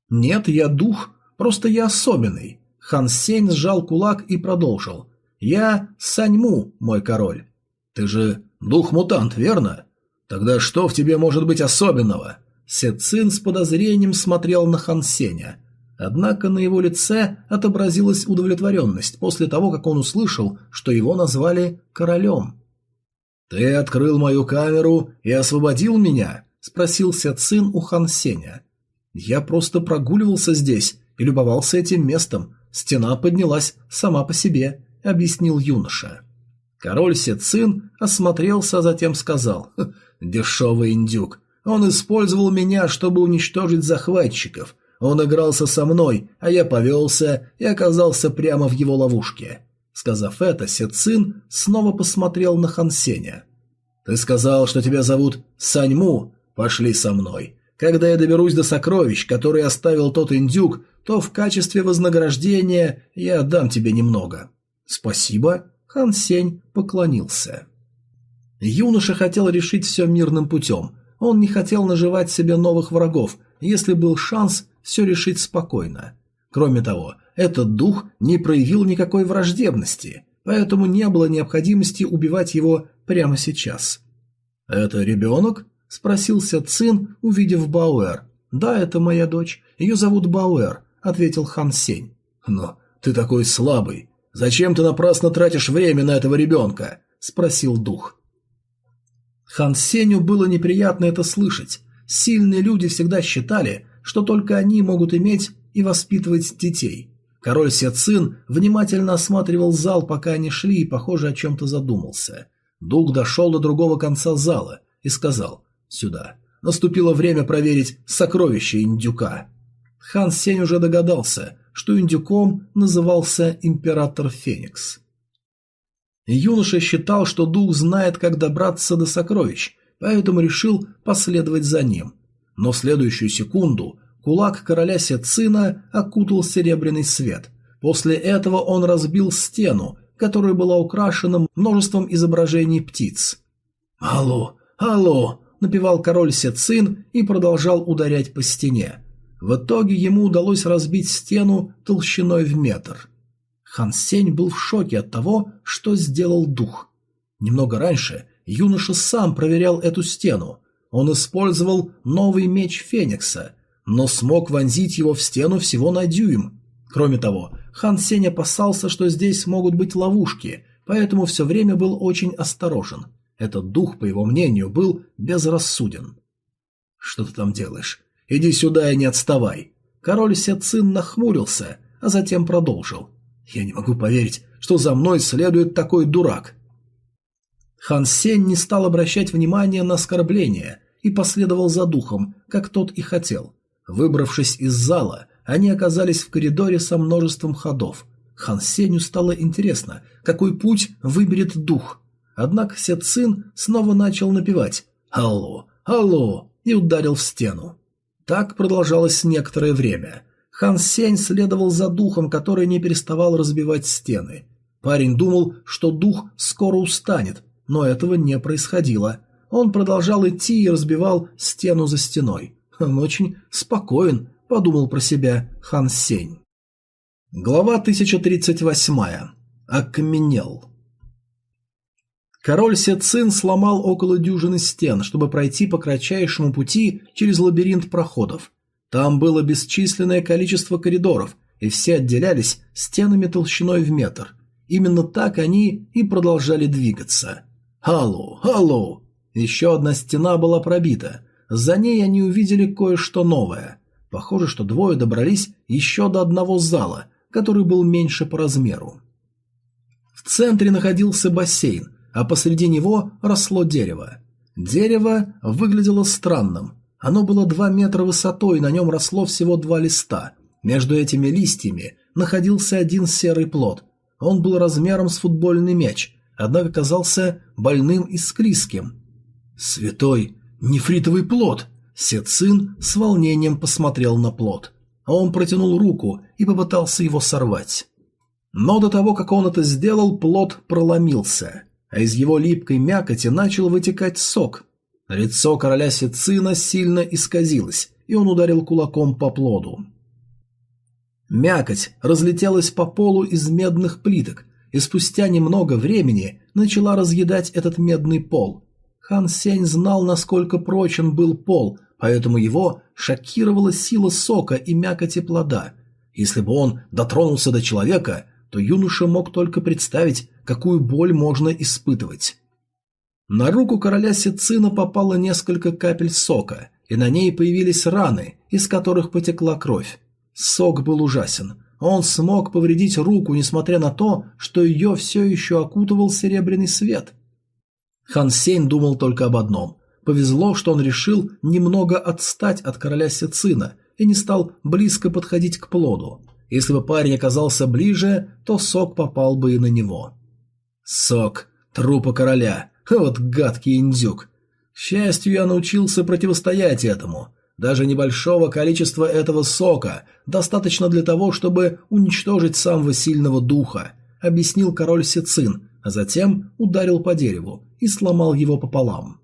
«Нет, я дух, просто я особенный». Хан Сень сжал кулак и продолжил. «Я Саньму, мой король». «Ты же дух-мутант, верно? Тогда что в тебе может быть особенного?» Сет Цин с подозрением смотрел на Хан Сеня. Однако на его лице отобразилась удовлетворенность после того, как он услышал, что его назвали королем. «Ты открыл мою камеру и освободил меня?» – спросил Цин у Хан Сеня. «Я просто прогуливался здесь и любовался этим местом. Стена поднялась сама по себе», – объяснил юноша. Король Сецин осмотрелся, а затем сказал, «Дешевый индюк. Он использовал меня, чтобы уничтожить захватчиков. Он игрался со мной, а я повелся и оказался прямо в его ловушке. Сказав это, Сецин снова посмотрел на Хансеня. «Ты сказал, что тебя зовут Саньму? Пошли со мной. Когда я доберусь до сокровищ, которые оставил тот индюк, то в качестве вознаграждения я дам тебе немного». «Спасибо», — Хан поклонился. Юноша хотел решить все мирным путем. Он не хотел наживать себе новых врагов, если был шанс все решить спокойно. Кроме того, этот дух не проявил никакой враждебности, поэтому не было необходимости убивать его прямо сейчас. «Это ребенок?» – спросился Цин, увидев Бауэр. «Да, это моя дочь. Ее зовут Бауэр», – ответил Хан Сень. «Но ты такой слабый. Зачем ты напрасно тратишь время на этого ребенка?» – спросил дух. Хан Сеню было неприятно это слышать. Сильные люди всегда считали, что только они могут иметь и воспитывать детей. Король Сецин внимательно осматривал зал, пока они шли, и, похоже, о чем-то задумался. Дух дошел до другого конца зала и сказал «Сюда». Наступило время проверить сокровища индюка. Хан Сень уже догадался, что индюком назывался император Феникс. Юноша считал, что дух знает, как добраться до сокровищ, поэтому решил последовать за ним. Но в следующую секунду кулак короля Сецина окутал серебряный свет. После этого он разбил стену, которая была украшена множеством изображений птиц. «Алло, алло!» – напевал король Сецин и продолжал ударять по стене. В итоге ему удалось разбить стену толщиной в метр – Хан Сень был в шоке от того, что сделал дух. Немного раньше юноша сам проверял эту стену. Он использовал новый меч Феникса, но смог вонзить его в стену всего на дюйм. Кроме того, Хан Сень опасался, что здесь могут быть ловушки, поэтому все время был очень осторожен. Этот дух, по его мнению, был безрассуден. «Что ты там делаешь? Иди сюда и не отставай!» Король Сецин нахмурился, а затем продолжил. Я не могу поверить, что за мной следует такой дурак. Хан Сень не стал обращать внимания на оскорбления и последовал за духом, как тот и хотел. Выбравшись из зала, они оказались в коридоре со множеством ходов. Хан Сенью стало интересно, какой путь выберет дух. Однако Се Цин снова начал напевать «Алло, алло!» и ударил в стену. Так продолжалось некоторое время. Хан Сень следовал за духом, который не переставал разбивать стены. Парень думал, что дух скоро устанет, но этого не происходило. Он продолжал идти и разбивал стену за стеной. Он очень спокоен, подумал про себя Хан Сень. Глава 1038. Окаменел. Король Сецин сломал около дюжины стен, чтобы пройти по кратчайшему пути через лабиринт проходов. Там было бесчисленное количество коридоров, и все отделялись стенами толщиной в метр. Именно так они и продолжали двигаться. «Алло! Алло!» Еще одна стена была пробита. За ней они увидели кое-что новое. Похоже, что двое добрались еще до одного зала, который был меньше по размеру. В центре находился бассейн, а посреди него росло дерево. Дерево выглядело странным, оно было два метра высотой, на нем росло всего два листа. Между этими листьями находился один серый плод. Он был размером с футбольный мяч, однако казался больным и склизким. «Святой нефритовый плод!» Сецин с волнением посмотрел на плод. Он протянул руку и попытался его сорвать. Но до того, как он это сделал, плод проломился, а из его липкой мякоти начал вытекать сок, Лицо короля Сицина сильно исказилось, и он ударил кулаком по плоду. Мякоть разлетелась по полу из медных плиток, и спустя немного времени начала разъедать этот медный пол. Хан Сень знал, насколько прочен был пол, поэтому его шокировала сила сока и мякоти плода. Если бы он дотронулся до человека, то юноша мог только представить, какую боль можно испытывать. На руку короля Сицина попало несколько капель сока, и на ней появились раны, из которых потекла кровь. Сок был ужасен. Он смог повредить руку, несмотря на то, что ее все еще окутывал серебряный свет. Хан Сень думал только об одном. Повезло, что он решил немного отстать от короля Сицина и не стал близко подходить к плоду. Если бы парень оказался ближе, то сок попал бы и на него. Сок трупа короля. Вот гадкий индюк. К счастью, я научился противостоять этому. Даже небольшого количества этого сока достаточно для того, чтобы уничтожить самого сильного духа, объяснил король Сицин, а затем ударил по дереву и сломал его пополам.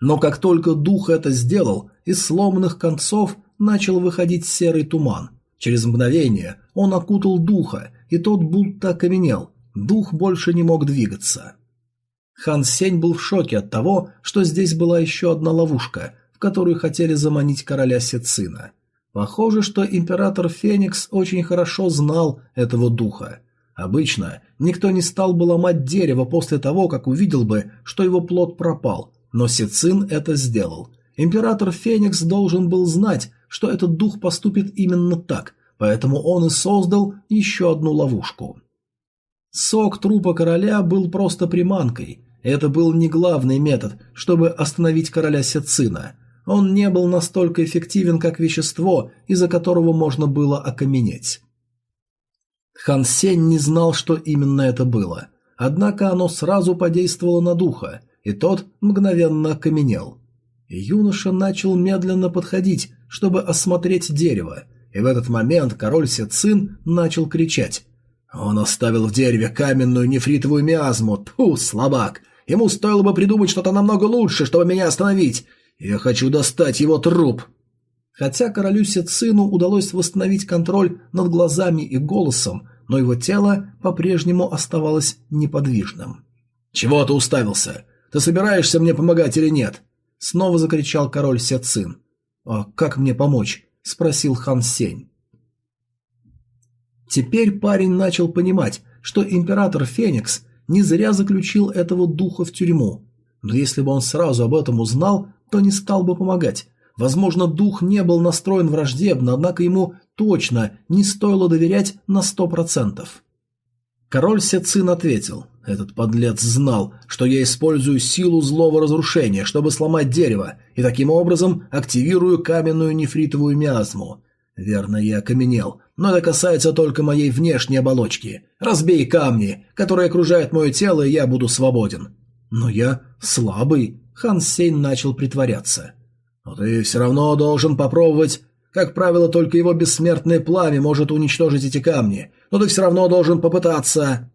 Но как только дух это сделал, из сломанных концов начал выходить серый туман. Через мгновение он окутал духа, и тот будто окаменел, дух больше не мог двигаться. Хан Сень был в шоке от того, что здесь была еще одна ловушка, в которую хотели заманить короля Сецина. Похоже, что император Феникс очень хорошо знал этого духа. Обычно никто не стал бы ломать дерево после того, как увидел бы, что его плод пропал, но Сицин это сделал. Император Феникс должен был знать, что этот дух поступит именно так, поэтому он и создал еще одну ловушку. Сок трупа короля был просто приманкой. Это был не главный метод, чтобы остановить короля Сецина. Он не был настолько эффективен, как вещество, из-за которого можно было окаменеть. Хан Сень не знал, что именно это было. Однако оно сразу подействовало на духа, и тот мгновенно окаменел. Юноша начал медленно подходить, чтобы осмотреть дерево, и в этот момент король Сецин начал кричать. Он оставил в дереве каменную нефритовую миазму. Тьфу, слабак! Ему стоило бы придумать что-то намного лучше, чтобы меня остановить. Я хочу достать его труп. Хотя королю Сецину удалось восстановить контроль над глазами и голосом, но его тело по-прежнему оставалось неподвижным. «Чего ты уставился? Ты собираешься мне помогать или нет?» Снова закричал король Сецин. «А как мне помочь?» – спросил хан Сень. Теперь парень начал понимать, что император Феникс не зря заключил этого духа в тюрьму. Но если бы он сразу об этом узнал, то не стал бы помогать, Возможно, дух не был настроен враждебно, однако ему точно не стоило доверять на сто процентов. Король Сецин ответил. Этот подлец знал, что я использую силу злого разрушения, чтобы сломать дерево, и таким образом активирую каменную нефритовую миазму. Верно, я окаменел, но это касается только моей внешней оболочки. Разбей камни, которые окружают мое тело, и я буду свободен. Но я слабый. Хан Сейн начал притворяться. Но ты все равно должен попробовать. Как правило, только его бессмертное пламя может уничтожить эти камни. Но ты все равно должен попытаться.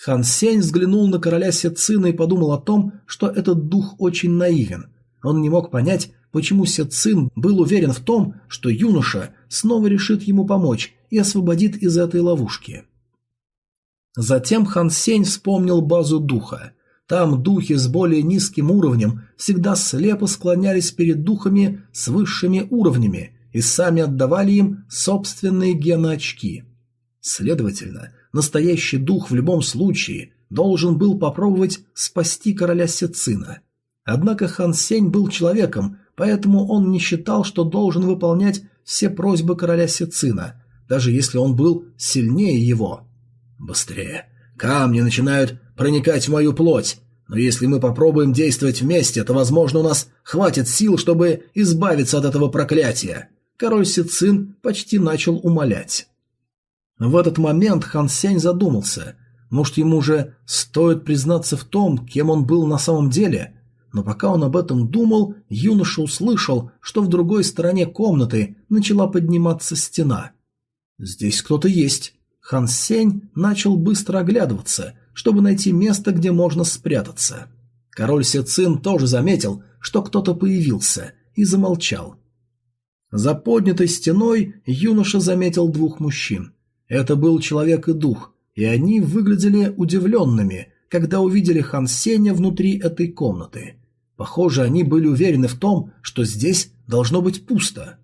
Хан Сень взглянул на короля Сецина и подумал о том, что этот дух очень наивен. Он не мог понять, почему Сецин был уверен в том, что юноша снова решит ему помочь и освободит из этой ловушки. Затем Хан Сень вспомнил базу духа. Там духи с более низким уровнем всегда слепо склонялись перед духами с высшими уровнями и сами отдавали им собственные геноочки. Следовательно, настоящий дух в любом случае должен был попробовать спасти короля Сецина. Однако Хан Сень был человеком, поэтому он не считал, что должен выполнять все просьбы короля Сецина, даже если он был сильнее его. «Быстрее! Камни начинают проникать в мою плоть. Но если мы попробуем действовать вместе, то, возможно, у нас хватит сил, чтобы избавиться от этого проклятия. Король Сицин почти начал умолять. В этот момент Хан Сень задумался. Может, ему же стоит признаться в том, кем он был на самом деле? Но пока он об этом думал, юноша услышал, что в другой стороне комнаты начала подниматься стена. «Здесь кто-то есть». Хан Сень начал быстро оглядываться, чтобы найти место, где можно спрятаться. Король Сецин тоже заметил, что кто-то появился, и замолчал. За поднятой стеной юноша заметил двух мужчин. Это был человек и дух, и они выглядели удивленными, когда увидели Хан Сеня внутри этой комнаты. Похоже, они были уверены в том, что здесь должно быть пусто.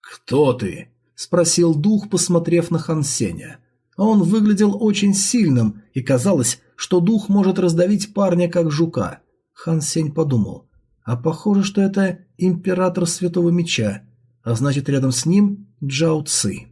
«Кто ты?» – спросил дух, посмотрев на Хан Сеня. Он выглядел очень сильным, и казалось, что дух может раздавить парня как жука. Хан Сень подумал, а похоже, что это император Святого Меча, а значит рядом с ним Джао Ци.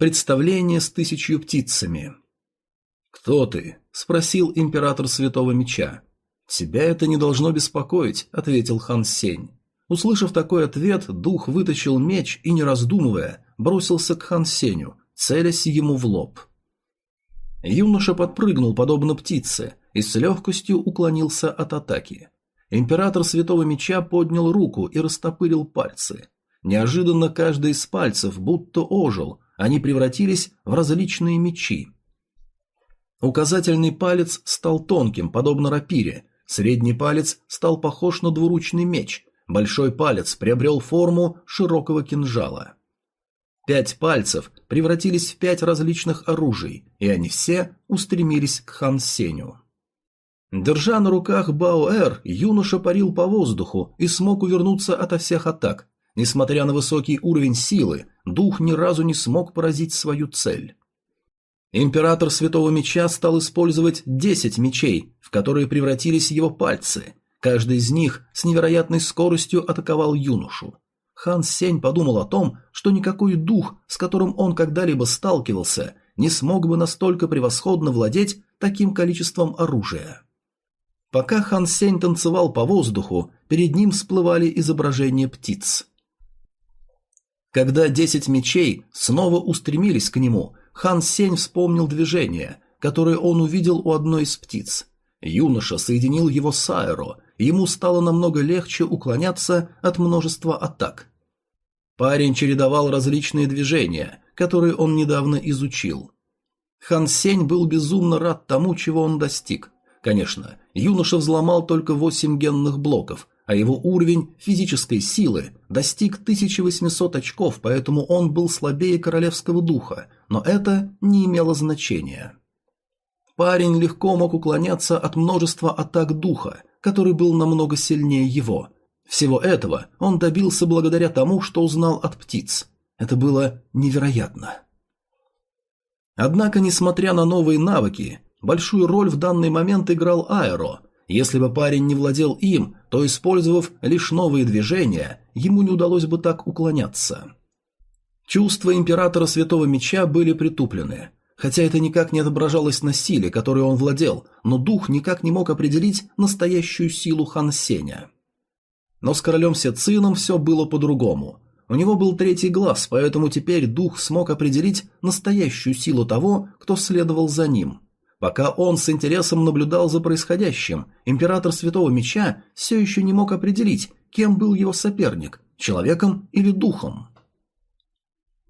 Представление с тысячью птицами. «Кто ты?» – спросил император Святого Меча. «Тебя это не должно беспокоить», — ответил Хан Сень. Услышав такой ответ, дух вытащил меч и, не раздумывая, бросился к Хан Сеню, целясь ему в лоб. Юноша подпрыгнул, подобно птице, и с легкостью уклонился от атаки. Император Святого Меча поднял руку и растопырил пальцы. Неожиданно каждый из пальцев будто ожил, они превратились в различные мечи. Указательный палец стал тонким, подобно рапире, средний палец стал похож на двуручный меч, большой палец приобрел форму широкого кинжала. Пять пальцев превратились в пять различных оружий, и они все устремились к Хан Сеню. Держа на руках Баоэр, юноша парил по воздуху и смог увернуться ото всех атак. Несмотря на высокий уровень силы, дух ни разу не смог поразить свою цель. Император Святого Меча стал использовать 10 мечей, в которые превратились его пальцы. Каждый из них с невероятной скоростью атаковал юношу. Хан Сень подумал о том, что никакой дух, с которым он когда-либо сталкивался, не смог бы настолько превосходно владеть таким количеством оружия. Пока Хан Сень танцевал по воздуху, перед ним всплывали изображения птиц. Когда десять мечей снова устремились к нему, Хан Сень вспомнил движение, которое он увидел у одной из птиц. Юноша соединил его с Аэро, ему стало намного легче уклоняться от множества атак. Парень чередовал различные движения, которые он недавно изучил. Хан Сень был безумно рад тому, чего он достиг. Конечно, юноша взломал только восемь генных блоков, а его уровень физической силы достиг 1800 очков, поэтому он был слабее королевского духа, но это не имело значения. Парень легко мог уклоняться от множества атак духа, который был намного сильнее его. Всего этого он добился благодаря тому, что узнал от птиц. Это было невероятно. Однако, несмотря на новые навыки, большую роль в данный момент играл Аэро – если бы парень не владел им, то, использовав лишь новые движения, ему не удалось бы так уклоняться. Чувства императора Святого Меча были притуплены. Хотя это никак не отображалось на силе, которой он владел, но дух никак не мог определить настоящую силу Хан Сеня. Но с королем Сецином все было по-другому. У него был третий глаз, поэтому теперь дух смог определить настоящую силу того, кто следовал за ним – Пока он с интересом наблюдал за происходящим, император Святого Меча все еще не мог определить, кем был его соперник – человеком или духом.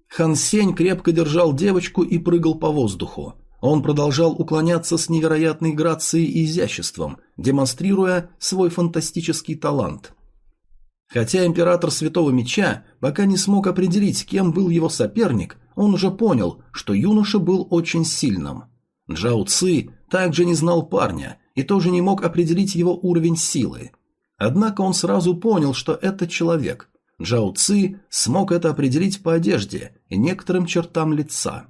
Хан Сень крепко держал девочку и прыгал по воздуху. Он продолжал уклоняться с невероятной грацией и изяществом, демонстрируя свой фантастический талант. Хотя император Святого Меча пока не смог определить, кем был его соперник, он уже понял, что юноша был очень сильным – Джао Ци также не знал парня и тоже не мог определить его уровень силы. Однако он сразу понял, что это человек. Джао Ци смог это определить по одежде и некоторым чертам лица.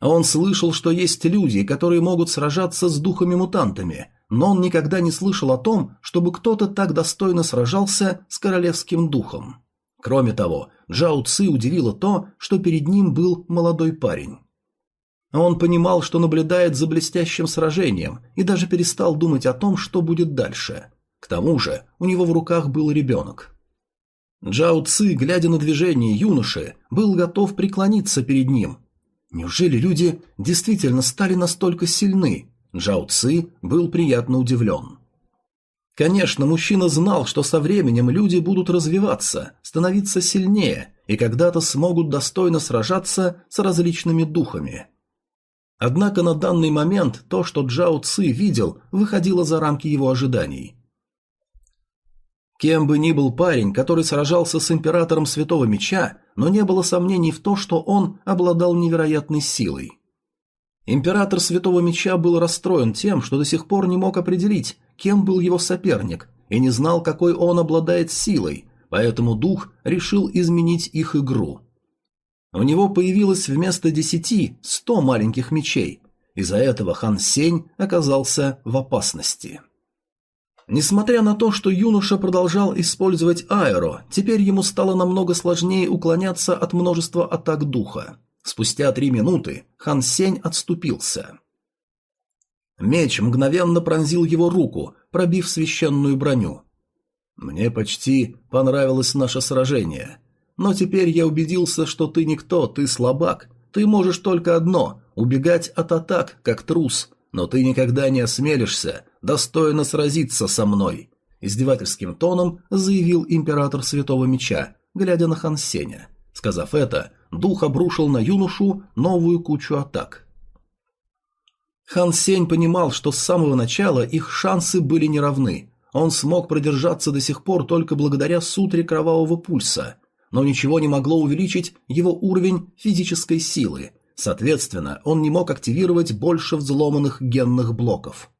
Он слышал, что есть люди, которые могут сражаться с духами-мутантами, но он никогда не слышал о том, чтобы кто-то так достойно сражался с королевским духом. Кроме того, Джао Ци удивило то, что перед ним был молодой парень. Он понимал, что наблюдает за блестящим сражением и даже перестал думать о том, что будет дальше. К тому же у него в руках был ребенок. Джао Ци, глядя на движение юноши, был готов преклониться перед ним. Неужели люди действительно стали настолько сильны? Джао Ци был приятно удивлен. Конечно, мужчина знал, что со временем люди будут развиваться, становиться сильнее и когда-то смогут достойно сражаться с различными духами. Однако на данный момент то, что Джао Ци видел, выходило за рамки его ожиданий. Кем бы ни был парень, который сражался с императором Святого Меча, но не было сомнений в том, что он обладал невероятной силой. Император Святого Меча был расстроен тем, что до сих пор не мог определить, кем был его соперник, и не знал, какой он обладает силой, поэтому дух решил изменить их игру – у него появилось вместо десяти сто маленьких мечей. Из-за этого Хан Сень оказался в опасности. Несмотря на то, что юноша продолжал использовать аэро, теперь ему стало намного сложнее уклоняться от множества атак духа. Спустя три минуты Хан Сень отступился. Меч мгновенно пронзил его руку, пробив священную броню. «Мне почти понравилось наше сражение. Но теперь я убедился, что ты никто, ты слабак. Ты можешь только одно – убегать от атак, как трус, но ты никогда не осмелишься достойно сразиться со мной», – издевательским тоном заявил император Святого Меча, глядя на Хан Сеня. Сказав это, дух обрушил на юношу новую кучу атак. Хан Сень понимал, что с самого начала их шансы были неравны. Он смог продержаться до сих пор только благодаря сутре кровавого пульса, но ничего не могло увеличить его уровень физической силы. Соответственно, он не мог активировать больше взломанных генных блоков.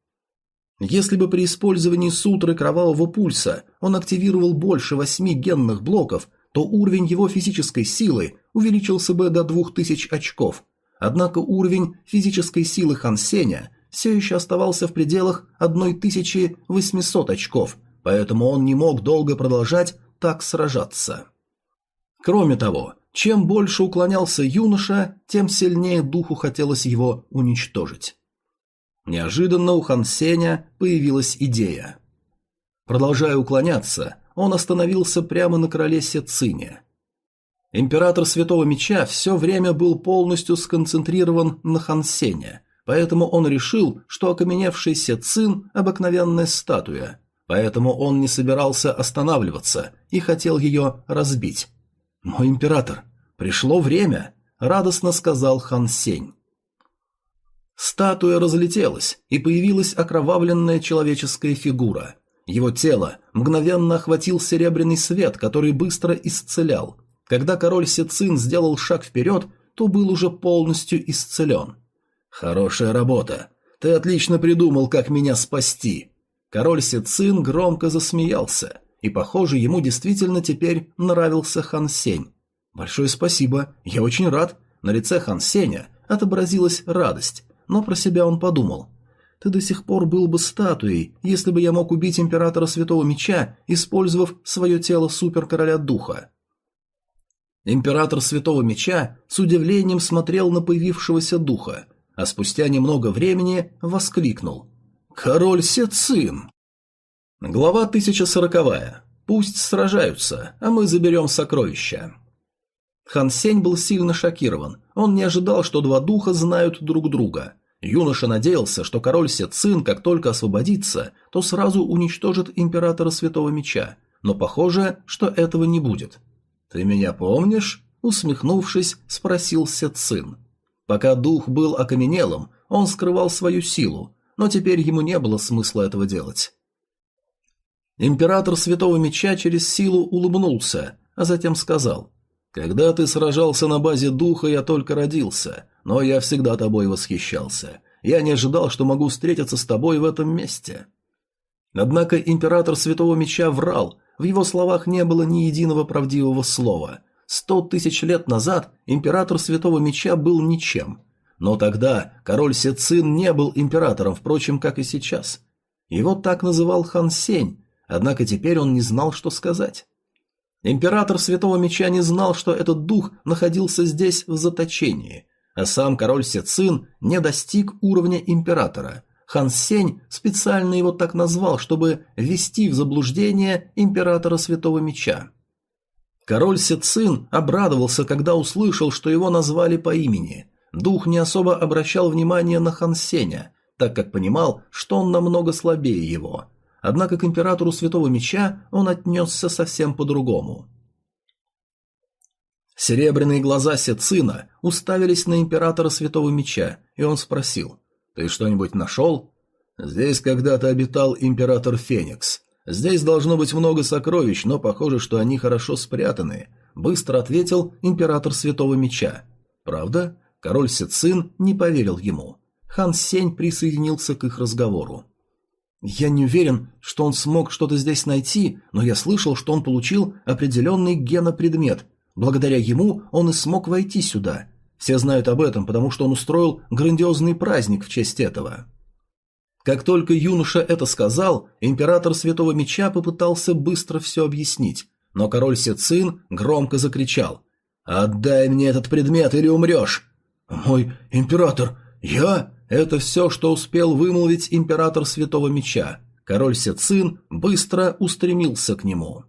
Если бы при использовании сутры кровавого пульса он активировал больше восьми генных блоков, то уровень его физической силы увеличился бы до 2000 очков. Однако уровень физической силы Хан Сеня все еще оставался в пределах 1800 очков, поэтому он не мог долго продолжать так сражаться. Кроме того, чем больше уклонялся юноша, тем сильнее духу хотелось его уничтожить. Неожиданно у Хан Сеня появилась идея. Продолжая уклоняться, он остановился прямо на короле Сецине. Император Святого Меча все время был полностью сконцентрирован на Хансене, поэтому он решил, что окаменевший Сецин – обыкновенная статуя, поэтому он не собирался останавливаться и хотел ее разбить. «Мой император, пришло время», – радостно сказал Хан Сень. Статуя разлетелась, и появилась окровавленная человеческая фигура – его тело мгновенно охватил серебряный свет, который быстро исцелял. Когда король Сецин сделал шаг вперед, то был уже полностью исцелен. «Хорошая работа. Ты отлично придумал, как меня спасти». Король Сецин громко засмеялся, и, похоже, ему действительно теперь нравился Хан Сень. «Большое спасибо, я очень рад». На лице Хан Сеня отобразилась радость, но про себя он подумал – ты до сих пор был бы статуей, если бы я мог убить императора Святого Меча, использовав свое тело суперкороля духа. Император Святого Меча с удивлением смотрел на появившегося духа, а спустя немного времени воскликнул. «Король Сецин!» Глава 1040. Пусть сражаются, а мы заберем сокровища. Хан Сень был сильно шокирован. Он не ожидал, что два духа знают друг друга – Юноша надеялся, что король Сецин, как только освободится, то сразу уничтожит императора Святого Меча, но похоже, что этого не будет. «Ты меня помнишь?» – усмехнувшись, спросил Сецин. Пока дух был окаменелым, он скрывал свою силу, но теперь ему не было смысла этого делать. Император Святого Меча через силу улыбнулся, а затем сказал «Когда ты сражался на базе духа, я только родился, но я всегда тобой восхищался. Я не ожидал, что могу встретиться с тобой в этом месте». Однако император Святого Меча врал, в его словах не было ни единого правдивого слова. Сто тысяч лет назад император Святого Меча был ничем. Но тогда король Сецин не был императором, впрочем, как и сейчас. Его так называл Хан Сень, однако теперь он не знал, что сказать. Император Святого Меча не знал, что этот дух находился здесь в заточении, а сам король Сецин не достиг уровня императора. Хан Сень специально его так назвал, чтобы ввести в заблуждение императора Святого Меча. Король Сецин обрадовался, когда услышал, что его назвали по имени. Дух не особо обращал внимание на Хан Сеня, так как понимал, что он намного слабее его. Однако к императору Святого Меча он отнесся совсем по-другому. Серебряные глаза Сецина уставились на императора Святого Меча, и он спросил, «Ты что-нибудь нашел?» «Здесь когда-то обитал император Феникс. Здесь должно быть много сокровищ, но похоже, что они хорошо спрятаны», — быстро ответил император Святого Меча. Правда? Король Сецин не поверил ему. Хан Сень присоединился к их разговору. «Я не уверен, что он смог что-то здесь найти, но я слышал, что он получил определенный генопредмет, Благодаря ему он и смог войти сюда. Все знают об этом, потому что он устроил грандиозный праздник в честь этого. Как только юноша это сказал, император Святого Меча попытался быстро все объяснить, но король Сецин громко закричал «Отдай мне этот предмет или умрешь!» «Мой император, я... Это все, что успел вымолвить император Святого Меча. Король Сецин быстро устремился к нему.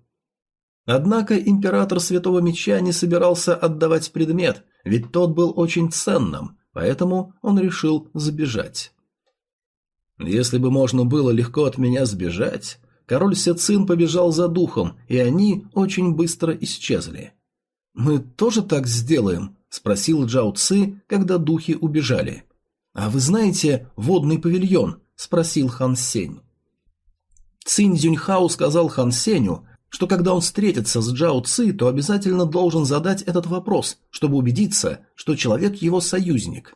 Однако император Святого Меча не собирался отдавать предмет, ведь тот был очень ценным, поэтому он решил сбежать. Если бы можно было легко от меня сбежать, король Сецин побежал за духом, и они очень быстро исчезли. «Мы тоже так сделаем?» – спросил Джао Ци, когда духи убежали. «А вы знаете водный павильон?» – спросил Хан Сень. Цинь Зюньхао сказал Хан Сеню, что когда он встретится с Джао Ци, то обязательно должен задать этот вопрос, чтобы убедиться, что человек его союзник.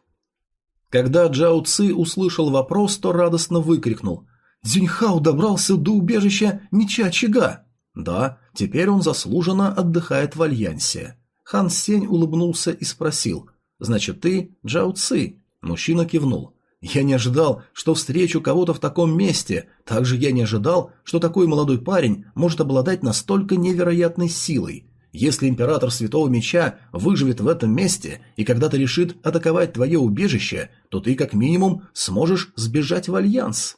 Когда Джао Ци услышал вопрос, то радостно выкрикнул «Цзюньхао добрался до убежища Меча Чига!» «Да, теперь он заслуженно отдыхает в Альянсе». Хан Сень улыбнулся и спросил «Значит, ты Джао Ци?» Мужчина кивнул. Я не ожидал, что встречу кого-то в таком месте. Также я не ожидал, что такой молодой парень может обладать настолько невероятной силой. Если император Святого Меча выживет в этом месте и когда-то решит атаковать твое убежище, то ты как минимум сможешь сбежать в Альянс.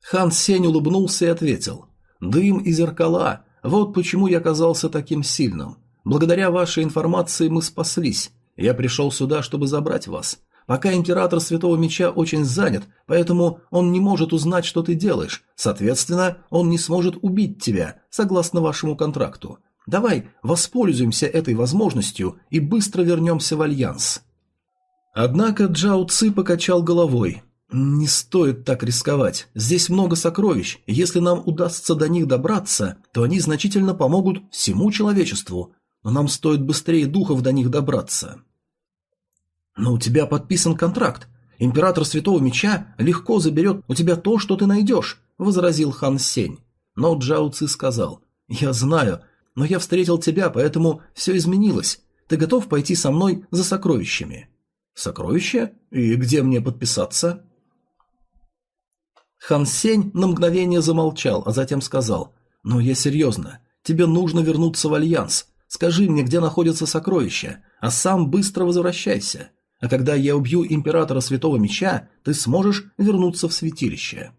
Хан Сень улыбнулся и ответил. «Дым и зеркала. Вот почему я оказался таким сильным. Благодаря вашей информации мы спаслись. Я пришел сюда, чтобы забрать вас. Пока император Святого Меча очень занят, поэтому он не может узнать, что ты делаешь. Соответственно, он не сможет убить тебя, согласно вашему контракту. Давай воспользуемся этой возможностью и быстро вернемся в Альянс». Однако Джао Ци покачал головой. «Не стоит так рисковать. Здесь много сокровищ. Если нам удастся до них добраться, то они значительно помогут всему человечеству. Но нам стоит быстрее духов до них добраться». «Но у тебя подписан контракт. Император Святого Меча легко заберет у тебя то, что ты найдешь», — возразил Хан Сень. Но Джао Ци сказал, «Я знаю, но я встретил тебя, поэтому все изменилось. Ты готов пойти со мной за сокровищами?» «Сокровища? И где мне подписаться?» Хан Сень на мгновение замолчал, а затем сказал, «Но я серьезно. Тебе нужно вернуться в Альянс. Скажи мне, где находятся сокровища, а сам быстро возвращайся. А когда я убью императора Святого Меча, ты сможешь вернуться в святилище».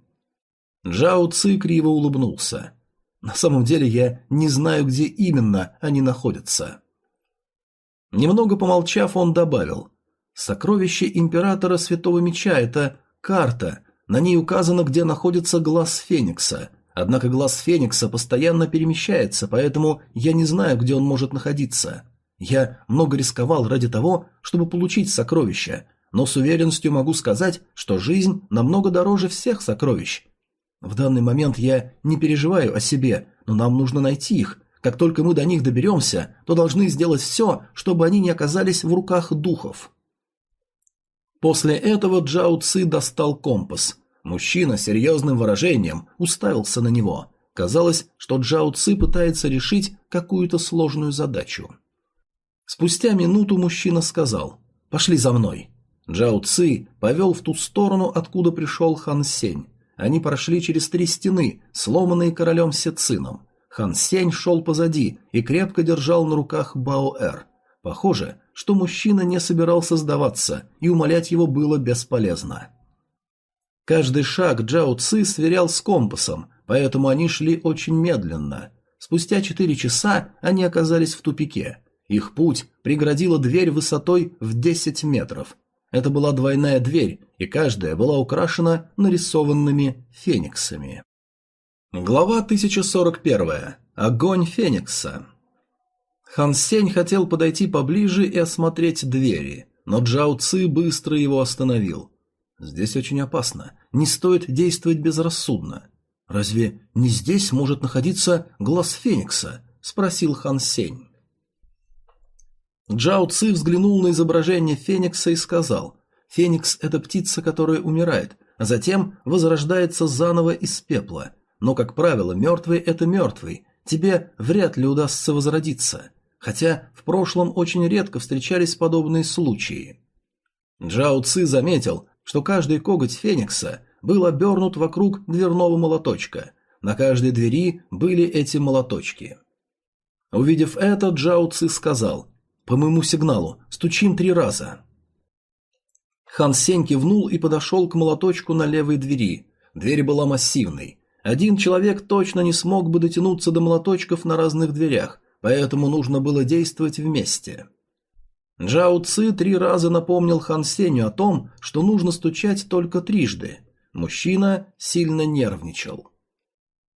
Джао Ци криво улыбнулся. «На самом деле я не знаю, где именно они находятся». Немного помолчав, он добавил. «Сокровище императора Святого Меча – это карта. На ней указано, где находится глаз Феникса. Однако глаз Феникса постоянно перемещается, поэтому я не знаю, где он может находиться. Я много рисковал ради того, чтобы получить сокровища, но с уверенностью могу сказать, что жизнь намного дороже всех сокровищ. В данный момент я не переживаю о себе, но нам нужно найти их. Как только мы до них доберемся, то должны сделать все, чтобы они не оказались в руках духов. После этого Джао Ци достал компас. Мужчина серьезным выражением уставился на него. Казалось, что Джао Ци пытается решить какую-то сложную задачу. Спустя минуту мужчина сказал «Пошли за мной». Джао Ци повел в ту сторону, откуда пришел Хан Сень. Они прошли через три стены, сломанные королем Сецином. Хан Сень шел позади и крепко держал на руках Бао-Эр. Похоже, что мужчина не собирался сдаваться, и умолять его было бесполезно. Каждый шаг Джао Ци сверял с компасом, поэтому они шли очень медленно. Спустя четыре часа они оказались в тупике – их путь преградила дверь высотой в 10 метров. Это была двойная дверь, и каждая была украшена нарисованными фениксами. Глава 1041. Огонь Феникса. Хан Сень хотел подойти поближе и осмотреть двери, но Джао Ци быстро его остановил. «Здесь очень опасно. Не стоит действовать безрассудно. Разве не здесь может находиться глаз Феникса?» – спросил Хан Сень. Джао Ци взглянул на изображение Феникса и сказал, «Феникс – это птица, которая умирает, а затем возрождается заново из пепла. Но, как правило, мертвый – это мертвый, тебе вряд ли удастся возродиться. Хотя в прошлом очень редко встречались подобные случаи». Джао Ци заметил, что каждый коготь Феникса был обернут вокруг дверного молоточка. На каждой двери были эти молоточки. Увидев это, Джао Ци сказал – по моему сигналу. Стучим три раза. Хан Сень кивнул и подошел к молоточку на левой двери. Дверь была массивной. Один человек точно не смог бы дотянуться до молоточков на разных дверях, поэтому нужно было действовать вместе. Джао Ци три раза напомнил Хан Сенью о том, что нужно стучать только трижды. Мужчина сильно нервничал.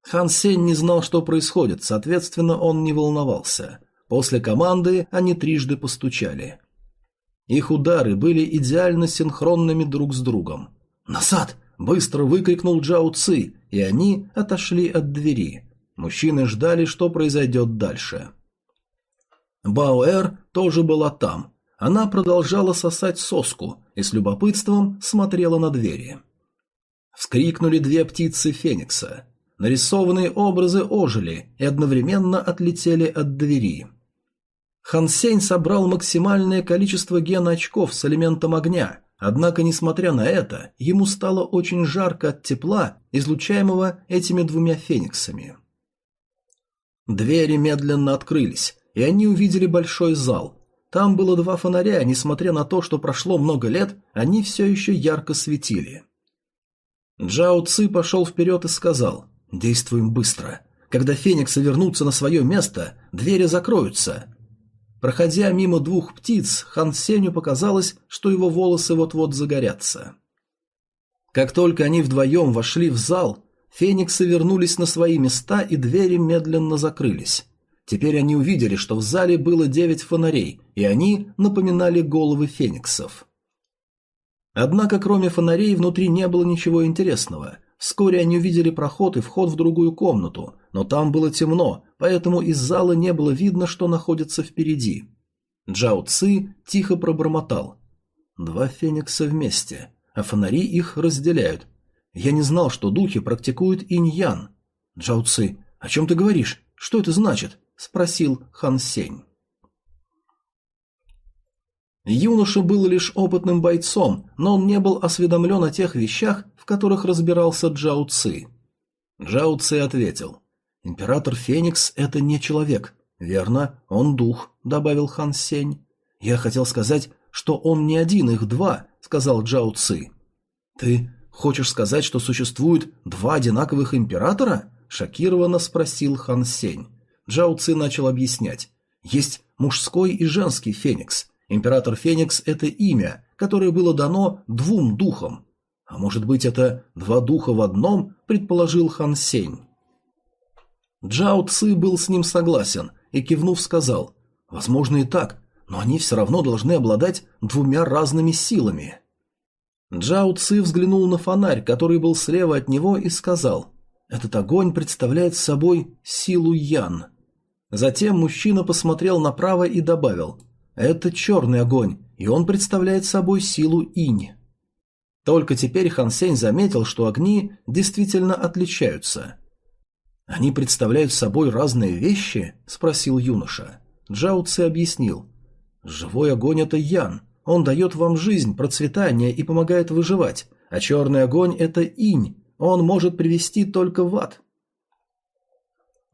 Хан Сень не знал, что происходит, соответственно, он не волновался. После команды они трижды постучали. Их удары были идеально синхронными друг с другом. «Назад!» – быстро выкрикнул Джао Ци, и они отошли от двери. Мужчины ждали, что произойдет дальше. Баоэр тоже была там. Она продолжала сосать соску и с любопытством смотрела на двери. Вскрикнули две птицы Феникса. Нарисованные образы ожили и одновременно отлетели от двери. Хан Сень собрал максимальное количество геноочков с элементом огня, однако, несмотря на это, ему стало очень жарко от тепла, излучаемого этими двумя фениксами. Двери медленно открылись, и они увидели большой зал. Там было два фонаря, несмотря на то, что прошло много лет, они все еще ярко светили. Джао Ци пошел вперед и сказал «Действуем быстро. Когда фениксы вернутся на свое место, двери закроются. Проходя мимо двух птиц, Хан Сеню показалось, что его волосы вот-вот загорятся. Как только они вдвоем вошли в зал, фениксы вернулись на свои места и двери медленно закрылись. Теперь они увидели, что в зале было девять фонарей, и они напоминали головы фениксов. Однако кроме фонарей внутри не было ничего интересного. Вскоре они увидели проход и вход в другую комнату, но там было темно, поэтому из зала не было видно, что находится впереди. Джао Ци тихо пробормотал. Два феникса вместе, а фонари их разделяют. Я не знал, что духи практикуют инь-ян. Джао Ци, о чем ты говоришь? Что это значит? Спросил Хан Сень. Юноша был лишь опытным бойцом, но он не был осведомлен о тех вещах, в которых разбирался Джао Ци. Джао Ци ответил. Император Феникс – это не человек. Верно, он дух, добавил Хан Сень. Я хотел сказать, что он не один, их два, сказал Джао Ци. Ты хочешь сказать, что существует два одинаковых императора? Шокированно спросил Хан Сень. Джао Ци начал объяснять. Есть мужской и женский Феникс. Император Феникс – это имя, которое было дано двум духам. А может быть, это два духа в одном, предположил Хан Сень. Джао Ци был с ним согласен и, кивнув, сказал, «Возможно и так, но они все равно должны обладать двумя разными силами». Джао Ци взглянул на фонарь, который был слева от него, и сказал, «Этот огонь представляет собой силу Ян». Затем мужчина посмотрел направо и добавил, «Это черный огонь, и он представляет собой силу Инь». Только теперь Хан Сень заметил, что огни действительно отличаются. «Они представляют собой разные вещи?» – спросил юноша. Джао Ци объяснил. «Живой огонь – это Ян. Он дает вам жизнь, процветание и помогает выживать. А черный огонь – это Инь. Он может привести только в ад».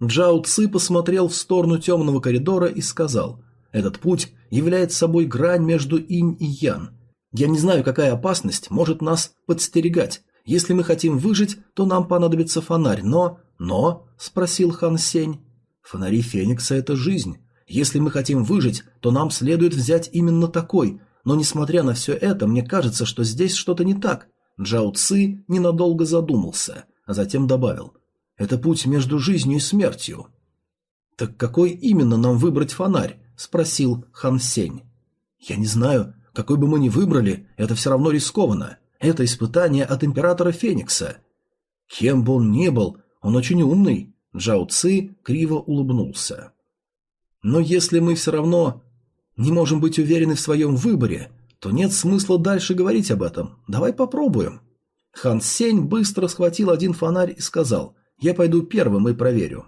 Джао Ци посмотрел в сторону темного коридора и сказал, «Этот путь является собой грань между Инь и Ян. Я не знаю, какая опасность может нас подстерегать. Если мы хотим выжить, то нам понадобится фонарь, но «Но?» – спросил Хан Сень. «Фонари Феникса – это жизнь. Если мы хотим выжить, то нам следует взять именно такой. Но несмотря на все это, мне кажется, что здесь что-то не так». Джао Ци ненадолго задумался, а затем добавил. «Это путь между жизнью и смертью». «Так какой именно нам выбрать фонарь?» – спросил Хан Сень. «Я не знаю. Какой бы мы ни выбрали, это все равно рискованно. Это испытание от Императора Феникса. Кем бы он ни был, он очень умный. Джао Ци криво улыбнулся. Но если мы все равно не можем быть уверены в своем выборе, то нет смысла дальше говорить об этом. Давай попробуем. Хан Сень быстро схватил один фонарь и сказал, «Я пойду первым и проверю».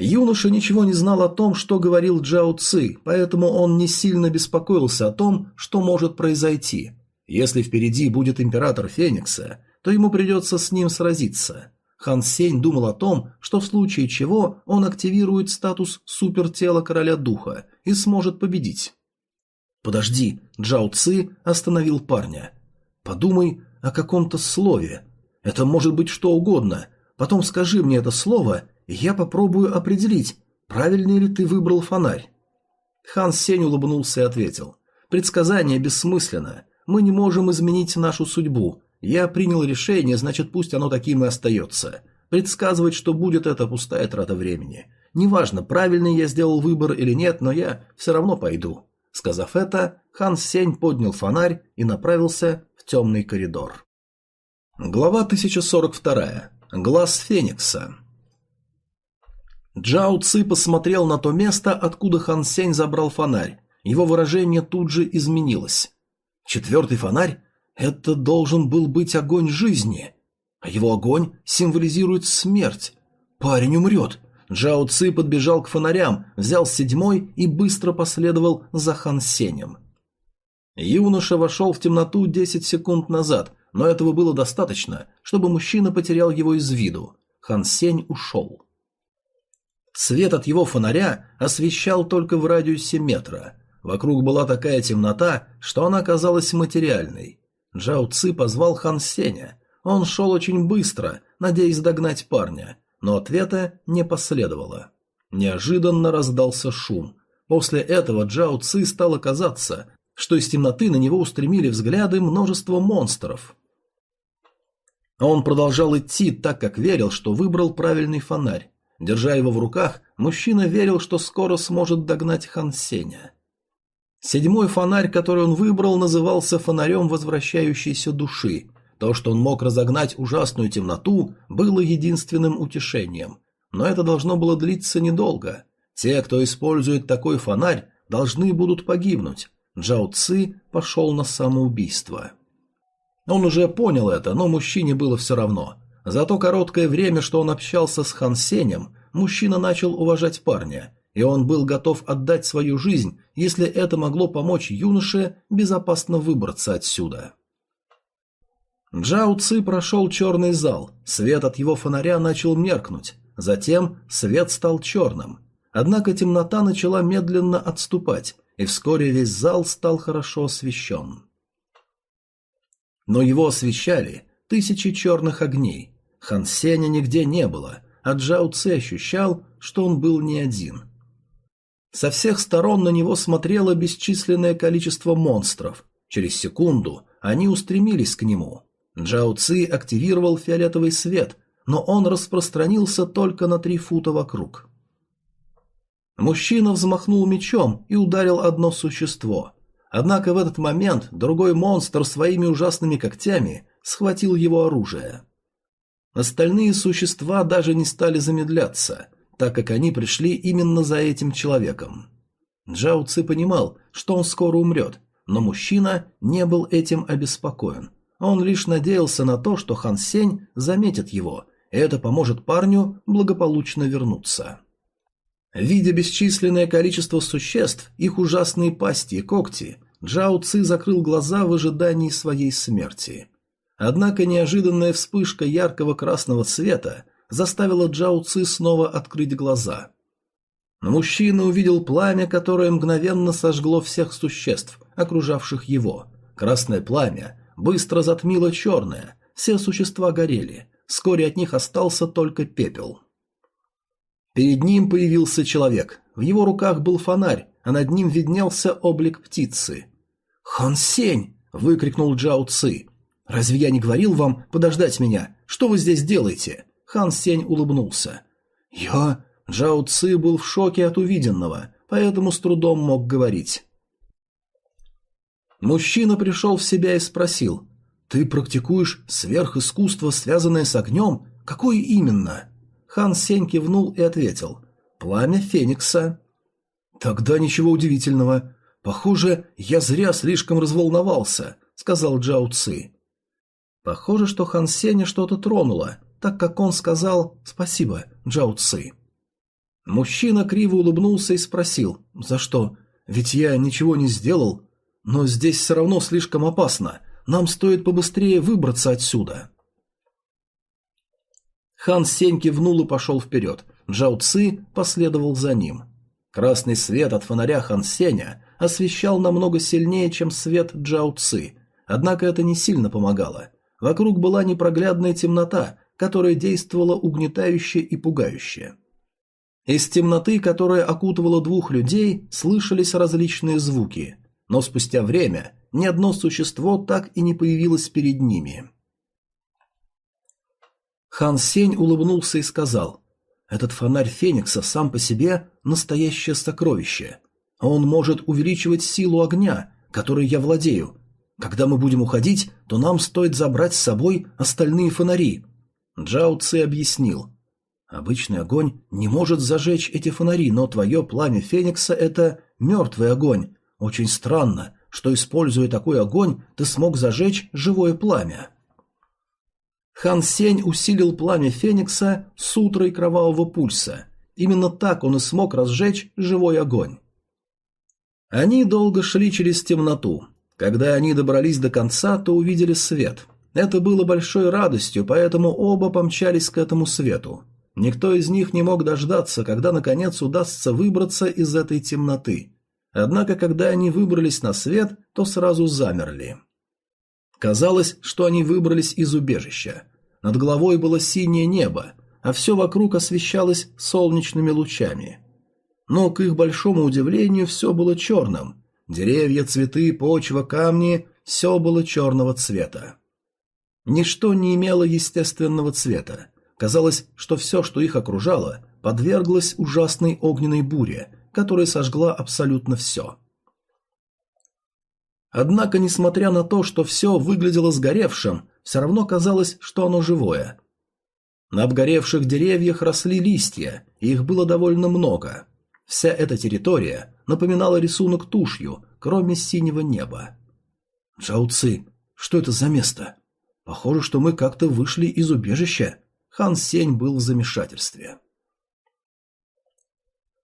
Юноша ничего не знал о том, что говорил Джао Ци, поэтому он не сильно беспокоился о том, что может произойти. Если впереди будет император Феникса, то ему придется с ним сразиться. Хан Сень думал о том, что в случае чего он активирует статус супертела короля духа и сможет победить. Подожди, Джао Ци остановил парня. Подумай о каком-то слове. Это может быть что угодно. Потом скажи мне это слово, я попробую определить, правильный ли ты выбрал фонарь. Хан Сень улыбнулся и ответил. Предсказание бессмысленно. Мы не можем изменить нашу судьбу. Я принял решение, значит пусть оно таким и остается. Предсказывать, что будет, это пустая трата времени. Неважно, правильный я сделал выбор или нет, но я все равно пойду. Сказав это, Хан Сень поднял фонарь и направился в темный коридор. Глава 1042. Глаз Феникса. Джао Ци посмотрел на то место, откуда Хан Сень забрал фонарь. Его выражение тут же изменилось. Четвертый фонарь? Это должен был быть огонь жизни. А его огонь символизирует смерть. Парень умрет. Джао Ци подбежал к фонарям, взял седьмой и быстро последовал за Хан Сенем. Юноша вошел в темноту 10 секунд назад, но этого было достаточно, чтобы мужчина потерял его из виду. Хан Сень ушел. Свет от его фонаря освещал только в радиусе метра. Вокруг была такая темнота, что она казалась материальной. Джао Ци позвал Хан Сеня. Он шел очень быстро, надеясь догнать парня, но ответа не последовало. Неожиданно раздался шум. После этого Джао Ци стало казаться, что из темноты на него устремили взгляды множество монстров. Он продолжал идти, так как верил, что выбрал правильный фонарь. Держа его в руках, мужчина верил, что скоро сможет догнать Хан Сеня. Седьмой фонарь, который он выбрал, назывался фонарем возвращающейся души. То, что он мог разогнать ужасную темноту, было единственным утешением. Но это должно было длиться недолго. Те, кто использует такой фонарь, должны будут погибнуть. Джао Ци пошел на самоубийство. Он уже понял это, но мужчине было все равно. За то короткое время, что он общался с Хан Сенем, мужчина начал уважать парня, и он был готов отдать свою жизнь, если это могло помочь юноше безопасно выбраться отсюда. Джао Ци прошел черный зал, свет от его фонаря начал меркнуть, затем свет стал черным. Однако темнота начала медленно отступать, и вскоре весь зал стал хорошо освещен. Но его освещали тысячи черных огней. Хан Сеня нигде не было, а Джао Ци ощущал, что он был не один. Со всех сторон на него смотрело бесчисленное количество монстров. Через секунду они устремились к нему. Джао Ци активировал фиолетовый свет, но он распространился только на три фута вокруг. Мужчина взмахнул мечом и ударил одно существо. Однако в этот момент другой монстр своими ужасными когтями схватил его оружие. Остальные существа даже не стали замедляться – так как они пришли именно за этим человеком. Джао Ци понимал, что он скоро умрет, но мужчина не был этим обеспокоен. Он лишь надеялся на то, что Хан Сень заметит его, и это поможет парню благополучно вернуться. Видя бесчисленное количество существ, их ужасные пасти и когти, Джао Ци закрыл глаза в ожидании своей смерти. Однако неожиданная вспышка яркого красного цвета заставило Джао Ци снова открыть глаза. Но мужчина увидел пламя, которое мгновенно сожгло всех существ, окружавших его. Красное пламя быстро затмило черное, все существа горели, вскоре от них остался только пепел. Перед ним появился человек, в его руках был фонарь, а над ним виднелся облик птицы. «Хан Сень!» – выкрикнул Джао Ци. «Разве я не говорил вам подождать меня? Что вы здесь делаете?» Хан Сень улыбнулся. «Я...» Джао Ци был в шоке от увиденного, поэтому с трудом мог говорить. Мужчина пришел в себя и спросил. «Ты практикуешь сверхискусство, связанное с огнем? Какое именно?» Хан Сень кивнул и ответил. «Пламя Феникса». «Тогда ничего удивительного. Похоже, я зря слишком разволновался», — сказал Джао Ци. Похоже, что Хан Сеня что-то тронуло, так как он сказал «Спасибо, Джао Ци». Мужчина криво улыбнулся и спросил «За что? Ведь я ничего не сделал. Но здесь все равно слишком опасно. Нам стоит побыстрее выбраться отсюда». Хан Сень кивнул и пошел вперед. Джао Ци последовал за ним. Красный свет от фонаря Хан Сеня освещал намного сильнее, чем свет Джао Ци, однако это не сильно помогало. Вокруг была непроглядная темнота, которая действовала угнетающе и пугающе. Из темноты, которая окутывала двух людей, слышались различные звуки, но спустя время ни одно существо так и не появилось перед ними. Хан Сень улыбнулся и сказал, «Этот фонарь Феникса сам по себе настоящее сокровище. Он может увеличивать силу огня, которой я владею. Когда мы будем уходить, то нам стоит забрать с собой остальные фонари». Джао Ци объяснил, «Обычный огонь не может зажечь эти фонари, но твое пламя Феникса – это мертвый огонь. Очень странно, что, используя такой огонь, ты смог зажечь живое пламя». Хан Сень усилил пламя Феникса с утрой кровавого пульса. Именно так он и смог разжечь живой огонь. Они долго шли через темноту. Когда они добрались до конца, то увидели свет. Это было большой радостью, поэтому оба помчались к этому свету. Никто из них не мог дождаться, когда наконец удастся выбраться из этой темноты. Однако, когда они выбрались на свет, то сразу замерли. Казалось, что они выбрались из убежища. Над головой было синее небо, а все вокруг освещалось солнечными лучами. Но, к их большому удивлению, все было черным. Деревья, цветы, почва, камни – все было черного цвета. Ничто не имело естественного цвета. Казалось, что все, что их окружало, подверглось ужасной огненной буре, которая сожгла абсолютно все. Однако, несмотря на то, что все выглядело сгоревшим, все равно казалось, что оно живое. На обгоревших деревьях росли листья, и их было довольно много. Вся эта территория напоминала рисунок тушью, кроме синего неба. «Джауци, что это за место? Похоже, что мы как-то вышли из убежища». Хан Сень был в замешательстве.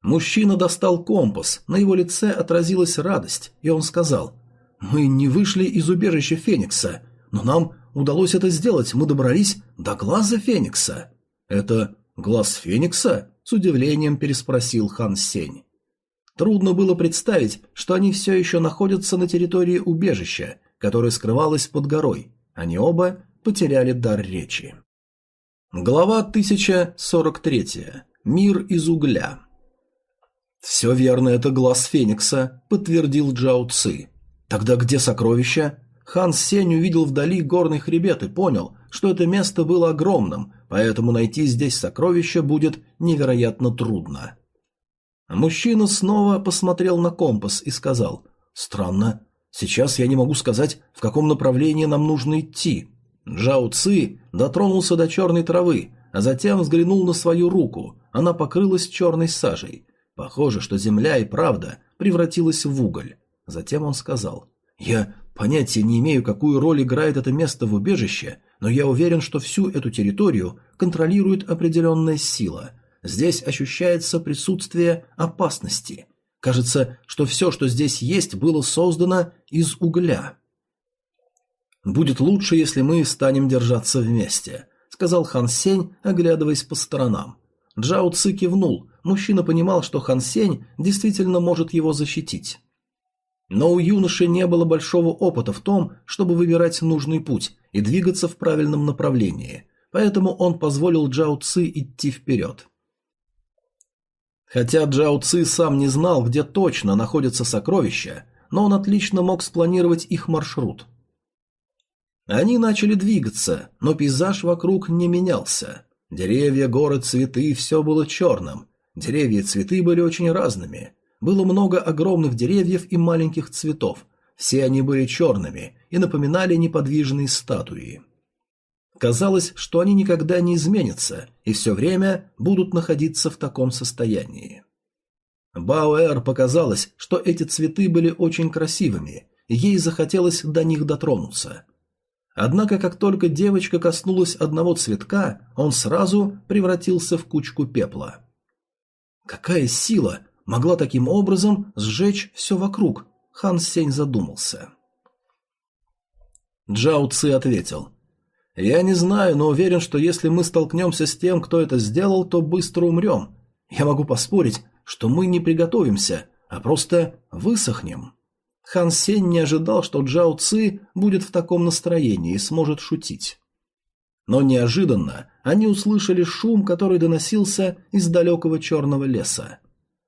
Мужчина достал компас, на его лице отразилась радость, и он сказал – мы не вышли из убежища Феникса, но нам удалось это сделать, мы добрались до глаза Феникса. Это глаз Феникса? С удивлением переспросил Хан Сень. Трудно было представить, что они все еще находятся на территории убежища, которое скрывалось под горой. Они оба потеряли дар речи. Глава 1043. Мир из угля. «Все верно, это глаз Феникса», — подтвердил Джао Ци. Тогда где сокровища? Хан Сень увидел вдали горный хребет и понял, что это место было огромным, поэтому найти здесь сокровища будет невероятно трудно. Мужчина снова посмотрел на компас и сказал «Странно, сейчас я не могу сказать, в каком направлении нам нужно идти». Джао Ци дотронулся до черной травы, а затем взглянул на свою руку, она покрылась черной сажей. Похоже, что земля и правда превратилась в уголь. Затем он сказал, «Я понятия не имею, какую роль играет это место в убежище, но я уверен, что всю эту территорию контролирует определенная сила. Здесь ощущается присутствие опасности. Кажется, что все, что здесь есть, было создано из угля». «Будет лучше, если мы станем держаться вместе», — сказал Хан Сень, оглядываясь по сторонам. Джао Ци кивнул. Мужчина понимал, что Хан Сень действительно может его защитить. Но у юноши не было большого опыта в том, чтобы выбирать нужный путь и двигаться в правильном направлении, поэтому он позволил Джао Ци идти вперед. Хотя Джао Ци сам не знал, где точно находятся сокровища, но он отлично мог спланировать их маршрут. Они начали двигаться, но пейзаж вокруг не менялся. Деревья, горы, цветы – все было черным. Деревья и цветы были очень разными – было много огромных деревьев и маленьких цветов. Все они были черными и напоминали неподвижные статуи. Казалось, что они никогда не изменятся и все время будут находиться в таком состоянии. Бауэр показалось, что эти цветы были очень красивыми, и ей захотелось до них дотронуться. Однако, как только девочка коснулась одного цветка, он сразу превратился в кучку пепла. Какая сила могла таким образом сжечь все вокруг? Хан Сень задумался. Джао Ци ответил. «Я не знаю, но уверен, что если мы столкнемся с тем, кто это сделал, то быстро умрем. Я могу поспорить, что мы не приготовимся, а просто высохнем. Хан Сень не ожидал, что Джао Ци будет в таком настроении и сможет шутить. Но неожиданно они услышали шум, который доносился из далекого черного леса.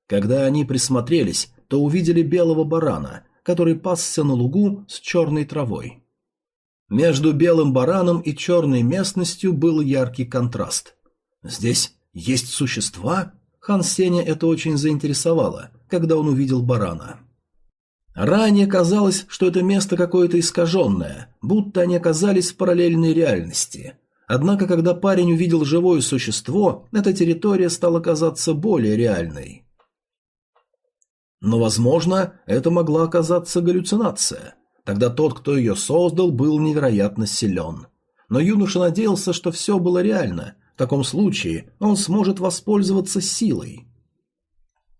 Когда они присмотрелись, то увидели белого барана, который пасся на лугу с черной травой. Между белым бараном и черной местностью был яркий контраст. Здесь есть существа? Хан Сеня это очень заинтересовало, когда он увидел барана. Ранее казалось, что это место какое-то искаженное, будто они оказались в параллельной реальности. Однако, когда парень увидел живое существо, эта территория стала казаться более реальной. Но, возможно, это могла оказаться галлюцинация. Тогда тот, кто ее создал, был невероятно силен. Но юноша надеялся, что все было реально. В таком случае он сможет воспользоваться силой.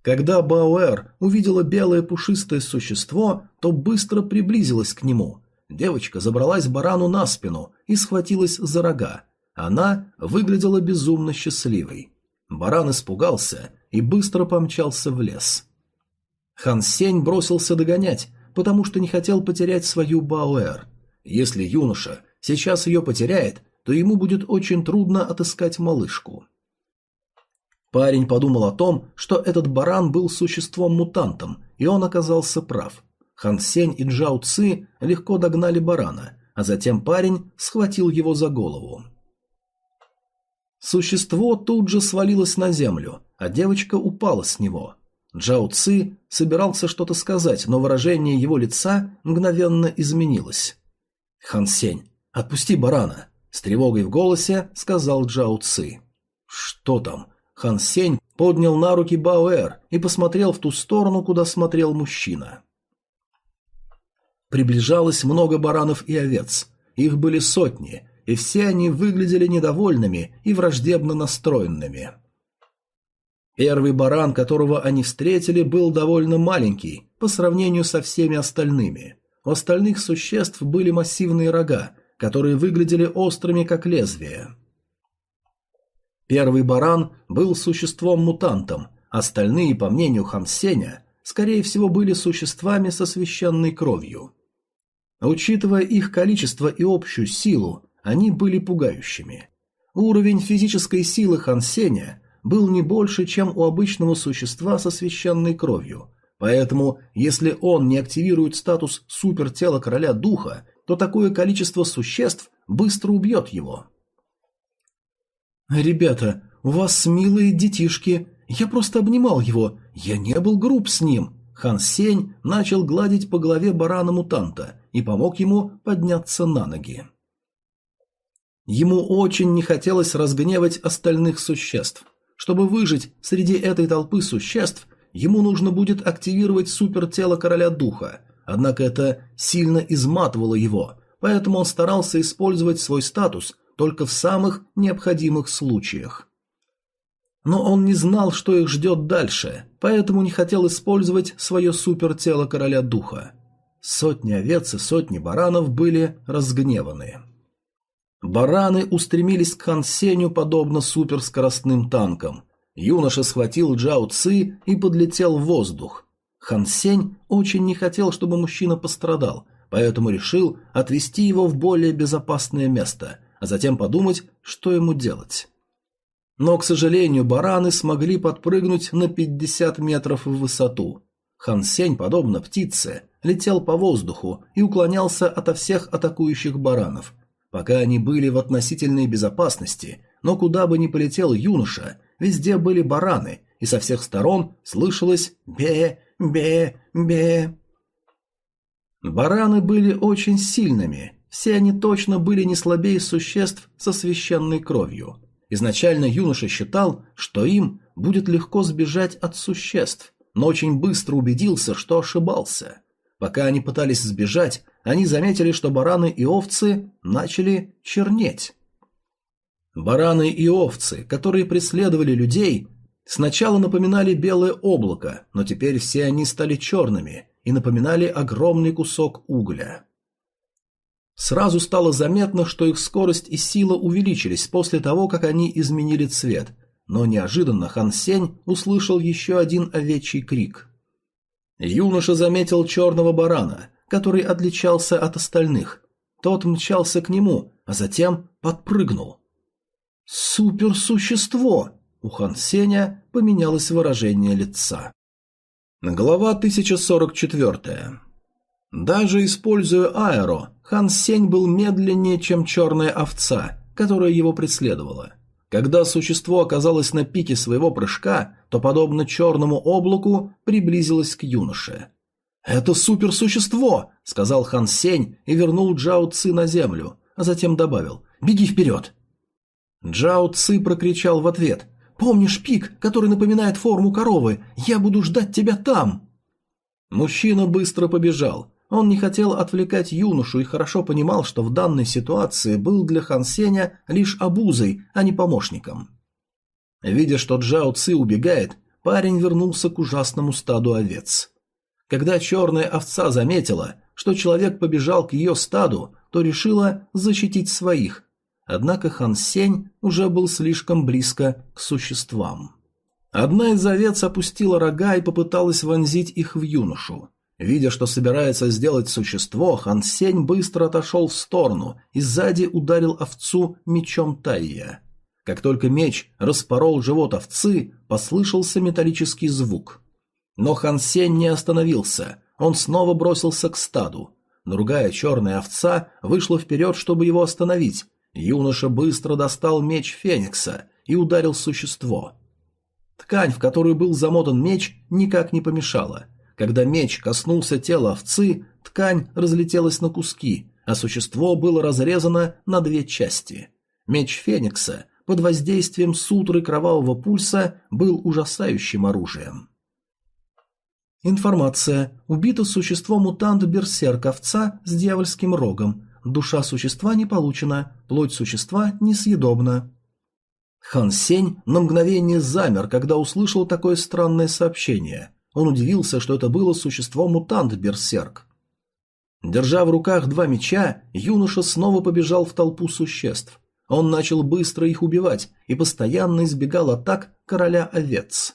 Когда Бауэр увидела белое пушистое существо, то быстро приблизилась к нему. Девочка забралась барану на спину и схватилась за рога. Она выглядела безумно счастливой. Баран испугался и быстро помчался в лес. Хан Сень бросился догонять, потому что не хотел потерять свою Бауэр. Если юноша сейчас ее потеряет, то ему будет очень трудно отыскать малышку. Парень подумал о том, что этот баран был существом-мутантом, и он оказался прав. Хан Сень и Джао Ци легко догнали барана, а затем парень схватил его за голову. Существо тут же свалилось на землю, а девочка упала с него. Джао Ци собирался что-то сказать, но выражение его лица мгновенно изменилось. «Хан Сень, отпусти барана!» С тревогой в голосе сказал Джао Ци. «Что там?» Хан Сень поднял на руки Бауэр и посмотрел в ту сторону, куда смотрел мужчина. Приближалось много баранов и овец. Их были сотни, и все они выглядели недовольными и враждебно настроенными. Первый баран, которого они встретили, был довольно маленький по сравнению со всеми остальными. У остальных существ были массивные рога, которые выглядели острыми, как лезвие. Первый баран был существом-мутантом, остальные, по мнению Хансеня, скорее всего были существами со священной кровью. Учитывая их количество и общую силу, они были пугающими. Уровень физической силы Хансеня был не больше, чем у обычного существа со священной кровью. Поэтому, если он не активирует статус супертела короля духа, то такое количество существ быстро убьет его. «Ребята, у вас милые детишки. Я просто обнимал его. Я не был груб с ним». Хан Сень начал гладить по голове барана-мутанта и помог ему подняться на ноги. Ему очень не хотелось разгневать остальных существ – чтобы выжить среди этой толпы существ, ему нужно будет активировать супертело короля духа, однако это сильно изматывало его, поэтому он старался использовать свой статус только в самых необходимых случаях. Но он не знал, что их ждет дальше, поэтому не хотел использовать свое супертело короля духа. Сотни овец и сотни баранов были разгневаны. Бараны устремились к Хан Сеню подобно суперскоростным танкам. Юноша схватил Джао Ци и подлетел в воздух. Хан Сень очень не хотел, чтобы мужчина пострадал, поэтому решил отвести его в более безопасное место, а затем подумать, что ему делать. Но, к сожалению, бараны смогли подпрыгнуть на 50 метров в высоту. Хан Сень, подобно птице, летел по воздуху и уклонялся ото всех атакующих баранов – Пока они были в относительной безопасности, но куда бы ни полетел юноша, везде были бараны, и со всех сторон слышалось «бе, бе, бе». Бараны были очень сильными, все они точно были не слабее существ со священной кровью. Изначально юноша считал, что им будет легко сбежать от существ, но очень быстро убедился, что ошибался. Пока они пытались сбежать, они заметили, что бараны и овцы начали чернеть. Бараны и овцы, которые преследовали людей, сначала напоминали белое облако, но теперь все они стали черными и напоминали огромный кусок угля. Сразу стало заметно, что их скорость и сила увеличились после того, как они изменили цвет, но неожиданно Хан Сень услышал еще один овечий крик. Юноша заметил черного барана, который отличался от остальных. Тот мчался к нему, а затем подпрыгнул. «Суперсущество!» У Хан Сеня поменялось выражение лица. Глава 1044. Даже используя аэро, Хан Сень был медленнее, чем черная овца, которая его преследовала. Когда существо оказалось на пике своего прыжка, то, подобно черному облаку, приблизилось к юноше. «Это суперсущество!» – сказал Хан Сень и вернул Джао Ци на землю, а затем добавил «Беги вперед!». Джао Ци прокричал в ответ «Помнишь пик, который напоминает форму коровы? Я буду ждать тебя там!» Мужчина быстро побежал. Он не хотел отвлекать юношу и хорошо понимал, что в данной ситуации был для Хан Сеня лишь обузой, а не помощником. Видя, что Джао Ци убегает, парень вернулся к ужасному стаду овец. Когда черная овца заметила, что человек побежал к ее стаду, то решила защитить своих, однако Хан Сень уже был слишком близко к существам. Одна из овец опустила рога и попыталась вонзить их в юношу. Видя, что собирается сделать существо, Хан Сень быстро отошел в сторону и сзади ударил овцу мечом Тайя. Как только меч распорол живот овцы, послышался металлический звук. Но Хан Сень не остановился, он снова бросился к стаду. Другая черная овца вышла вперед, чтобы его остановить. Юноша быстро достал меч Феникса и ударил существо. Ткань, в которую был замотан меч, никак не помешала – когда меч коснулся тела овцы, ткань разлетелась на куски, а существо было разрезано на две части. Меч Феникса под воздействием сутры кровавого пульса был ужасающим оружием. Информация. Убито существо-мутант Берсерк-овца с дьявольским рогом. Душа существа не получена, плоть существа несъедобна. Хан Сень на мгновение замер, когда услышал такое странное сообщение. Он удивился, что это было существо-мутант-берсерк. Держа в руках два меча, юноша снова побежал в толпу существ. Он начал быстро их убивать и постоянно избегал атак короля овец.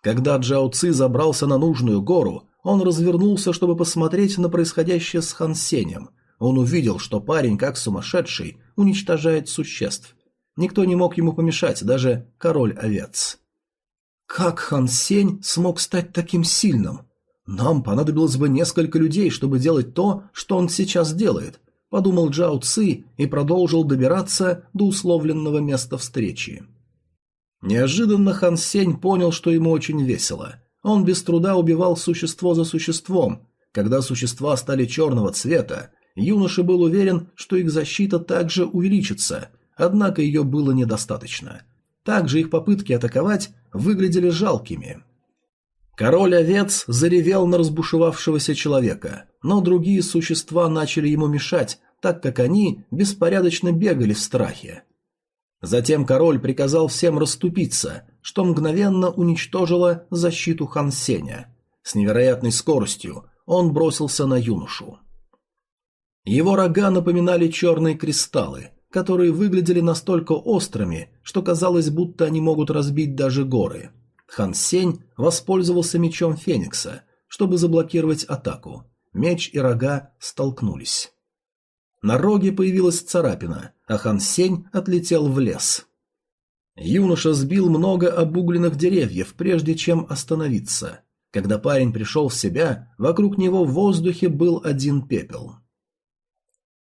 Когда Джао Ци забрался на нужную гору, он развернулся, чтобы посмотреть на происходящее с Хан Сенем. Он увидел, что парень, как сумасшедший, уничтожает существ. Никто не мог ему помешать, даже король овец. Как Хан Сень смог стать таким сильным? Нам понадобилось бы несколько людей, чтобы делать то, что он сейчас делает, подумал Джао Ци и продолжил добираться до условленного места встречи. Неожиданно Хан Сень понял, что ему очень весело. Он без труда убивал существо за существом. Когда существа стали черного цвета, юноша был уверен, что их защита также увеличится, однако ее было недостаточно. Также их попытки атаковать выглядели жалкими. Король овец заревел на разбушевавшегося человека, но другие существа начали ему мешать, так как они беспорядочно бегали в страхе. Затем король приказал всем расступиться, что мгновенно уничтожило защиту Хан Сеня. С невероятной скоростью он бросился на юношу. Его рога напоминали черные кристаллы, которые выглядели настолько острыми, что казалось, будто они могут разбить даже горы. Хан Сень воспользовался мечом Феникса, чтобы заблокировать атаку. Меч и рога столкнулись. На роге появилась царапина, а Хан Сень отлетел в лес. Юноша сбил много обугленных деревьев, прежде чем остановиться. Когда парень пришел в себя, вокруг него в воздухе был один пепел.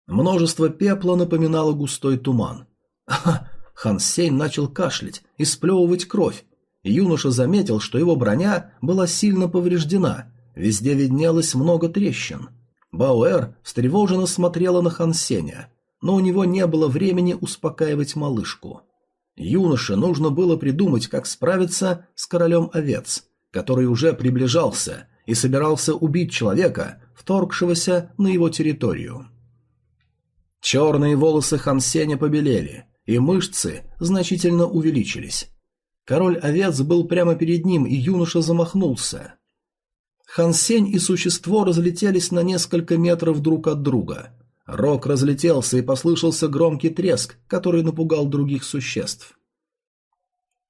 Множество пепла напоминало густой туман. Ха! Хан Сень начал кашлять и сплевывать кровь. Юноша заметил, что его броня была сильно повреждена, везде виднелось много трещин. Бауэр встревоженно смотрела на Хан Сеня, но у него не было времени успокаивать малышку. Юноше нужно было придумать, как справиться с королем овец, который уже приближался и собирался убить человека, вторгшегося на его территорию. Черные волосы Хансеня побелели, и мышцы значительно увеличились. Король овец был прямо перед ним, и юноша замахнулся. Хансень и существо разлетелись на несколько метров друг от друга. Рог разлетелся, и послышался громкий треск, который напугал других существ.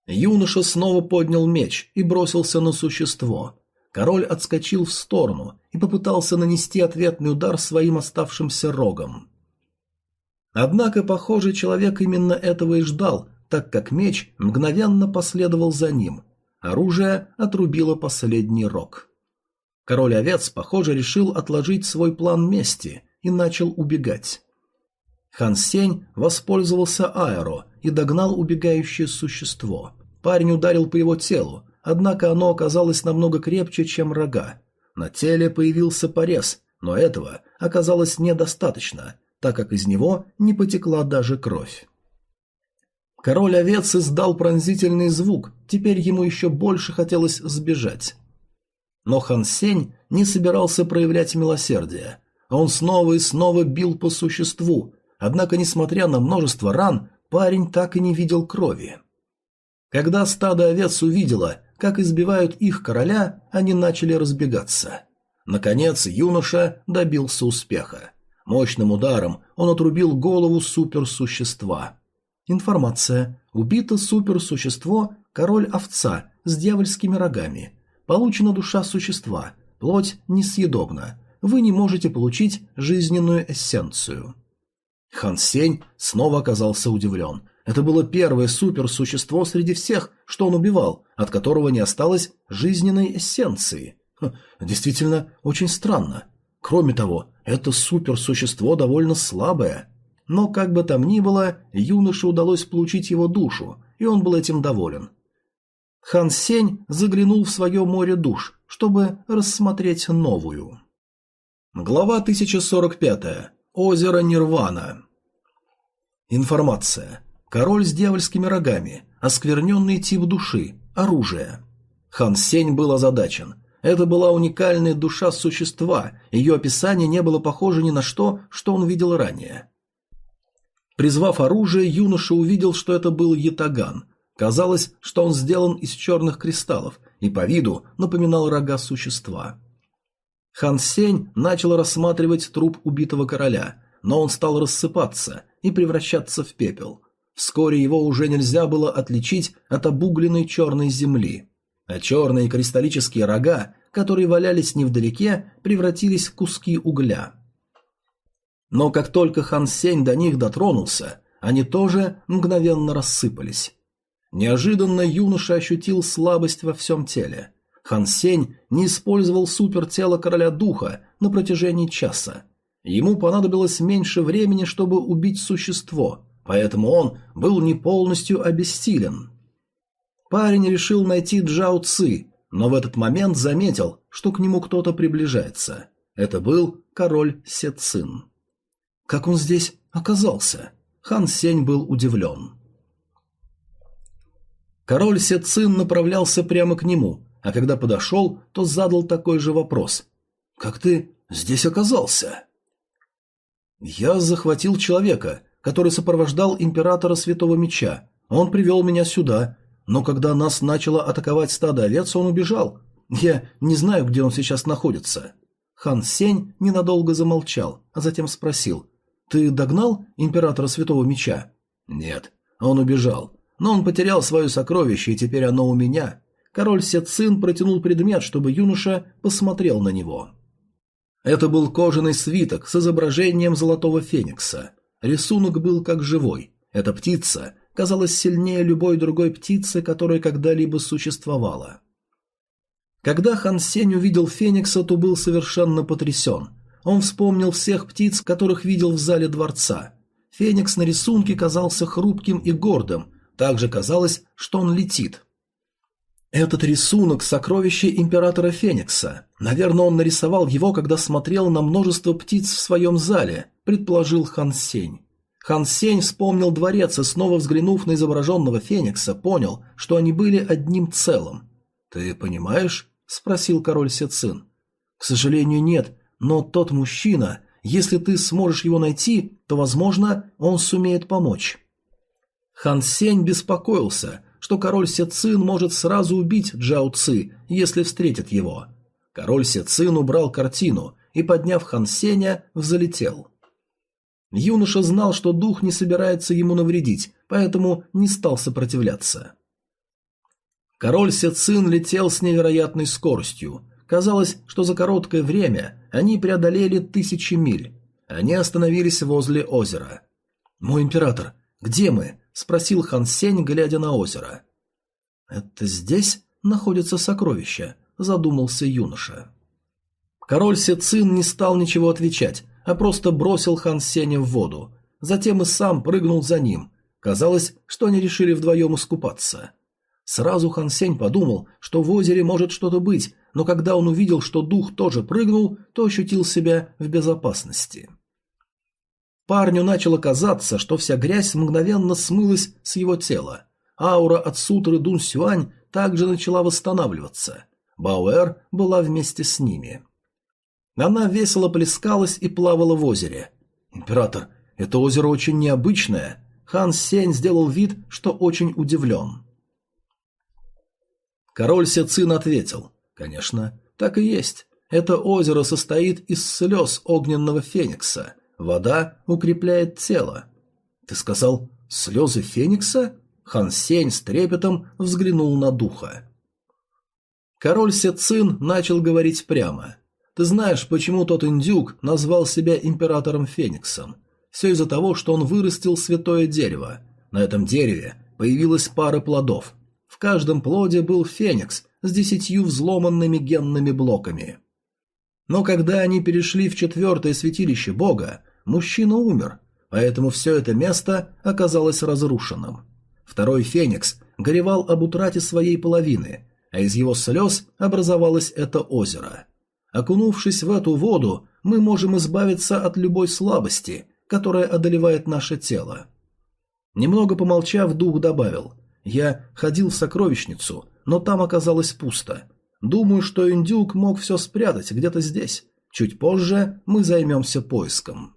Юноша снова поднял меч и бросился на существо. король отскочил в сторону и попытался нанести ответный удар своим оставшимся рогом. Однако, похоже, человек именно этого и ждал, так как меч мгновенно последовал за ним. Оружие отрубило последний рог. Король овец, похоже, решил отложить свой план мести и начал убегать. Хан Сень воспользовался аэро и догнал убегающее существо. Парень ударил по его телу, однако оно оказалось намного крепче, чем рога. На теле появился порез, но этого оказалось недостаточно, так как из него не потекла даже кровь. Король овец издал пронзительный звук, теперь ему еще больше хотелось сбежать. Но Хан Сень не собирался проявлять милосердие. Он снова и снова бил по существу, однако, несмотря на множество ран, парень так и не видел крови. Когда стадо овец увидело, как избивают их короля, они начали разбегаться. Наконец юноша добился успеха. Мощным ударом он отрубил голову суперсущества. Информация. Убито суперсущество король-овца с дьявольскими рогами. Получена душа существа. Плоть несъедобна. Вы не можете получить жизненную эссенцию. Хан Сень снова оказался удивлен. Это было первое суперсущество среди всех, что он убивал, от которого не осталось жизненной эссенции. Хм, действительно, очень странно. Кроме того, это суперсущество довольно слабое. Но как бы там ни было, юноше удалось получить его душу, и он был этим доволен. Хан Сень заглянул в свое море душ, чтобы рассмотреть новую. Глава 1045. Озеро Нирвана. Информация. Король с дьявольскими рогами. Оскверненный тип души. Оружие. Хан Сень был озадачен. Это была уникальная душа существа, ее описание не было похоже ни на что, что он видел ранее. Призвав оружие, юноша увидел, что это был ятаган. Казалось, что он сделан из черных кристаллов и по виду напоминал рога существа. Хан Сень начал рассматривать труп убитого короля, но он стал рассыпаться и превращаться в пепел. Вскоре его уже нельзя было отличить от обугленной черной земли а черные кристаллические рога, которые валялись невдалеке, превратились в куски угля. Но как только Хан Сень до них дотронулся, они тоже мгновенно рассыпались. Неожиданно юноша ощутил слабость во всем теле. Хан Сень не использовал супертело короля духа на протяжении часа. Ему понадобилось меньше времени, чтобы убить существо, поэтому он был не полностью обессилен. Парень решил найти Джао Ци, но в этот момент заметил, что к нему кто-то приближается. Это был король Се Цин. Как он здесь оказался? Хан Сень был удивлен. Король Се Цин направлялся прямо к нему, а когда подошел, то задал такой же вопрос. «Как ты здесь оказался?» «Я захватил человека, который сопровождал императора Святого Меча. Он привел меня сюда, но когда нас начало атаковать стадо овец, он убежал. Я не знаю, где он сейчас находится. Хан Сень ненадолго замолчал, а затем спросил. «Ты догнал императора Святого Меча?» «Нет, он убежал. Но он потерял свое сокровище, и теперь оно у меня». Король Сецин протянул предмет, чтобы юноша посмотрел на него. Это был кожаный свиток с изображением золотого феникса. Рисунок был как живой. Эта птица казалась сильнее любой другой птицы, которая когда-либо существовала. Когда Хан Сень увидел Феникса, то был совершенно потрясен. Он вспомнил всех птиц, которых видел в зале дворца. Феникс на рисунке казался хрупким и гордым, также казалось, что он летит. Этот рисунок – сокровище императора Феникса. Наверное, он нарисовал его, когда смотрел на множество птиц в своем зале, предположил Хан Сень. Хан Сень вспомнил дворец и, снова взглянув на изображенного Феникса, понял, что они были одним целым. «Ты понимаешь?» – спросил король Сецин. «К сожалению, нет, но тот мужчина, если ты сможешь его найти, то, возможно, он сумеет помочь». Хан Сень беспокоился, что король Сецин может сразу убить Джао Ци, если встретит его. Король Сецин убрал картину и, подняв Хан Сеня, взлетел. Юноша знал, что дух не собирается ему навредить, поэтому не стал сопротивляться. Король Сецин летел с невероятной скоростью. Казалось, что за короткое время они преодолели тысячи миль. Они остановились возле озера. «Мой император, где мы?» – спросил Хан Сень, глядя на озеро. «Это здесь находится сокровище», – задумался юноша. Король Сецин не стал ничего отвечать, а просто бросил Хан Сеня в воду. Затем и сам прыгнул за ним. Казалось, что они решили вдвоем искупаться. Сразу Хан Сень подумал, что в озере может что-то быть, но когда он увидел, что дух тоже прыгнул, то ощутил себя в безопасности. Парню начало казаться, что вся грязь мгновенно смылась с его тела. Аура от сутры Дун Сюань также начала восстанавливаться. Бауэр была вместе с ними. Она весело плескалась и плавала в озере. «Император, это озеро очень необычное». Хан Сень сделал вид, что очень удивлен. Король Сецин ответил. «Конечно, так и есть. Это озеро состоит из слез огненного феникса. Вода укрепляет тело. Ты сказал «слезы Феникса»? Хан Сень с трепетом взглянул на духа. Король Сецин начал говорить прямо. «Ты знаешь, почему тот индюк назвал себя императором Фениксом? Все из-за того, что он вырастил святое дерево. На этом дереве появилась пара плодов. В каждом плоде был феникс с десятью взломанными генными блоками. Но когда они перешли в четвертое святилище бога, Мужчина умер, поэтому все это место оказалось разрушенным. Второй Феникс горевал об утрате своей половины, а из его слез образовалось это озеро. Окунувшись в эту воду, мы можем избавиться от любой слабости, которая одолевает наше тело. Немного помолчав, дух добавил. Я ходил в сокровищницу, но там оказалось пусто. Думаю, что индюк мог все спрятать где-то здесь. Чуть позже мы займемся поиском.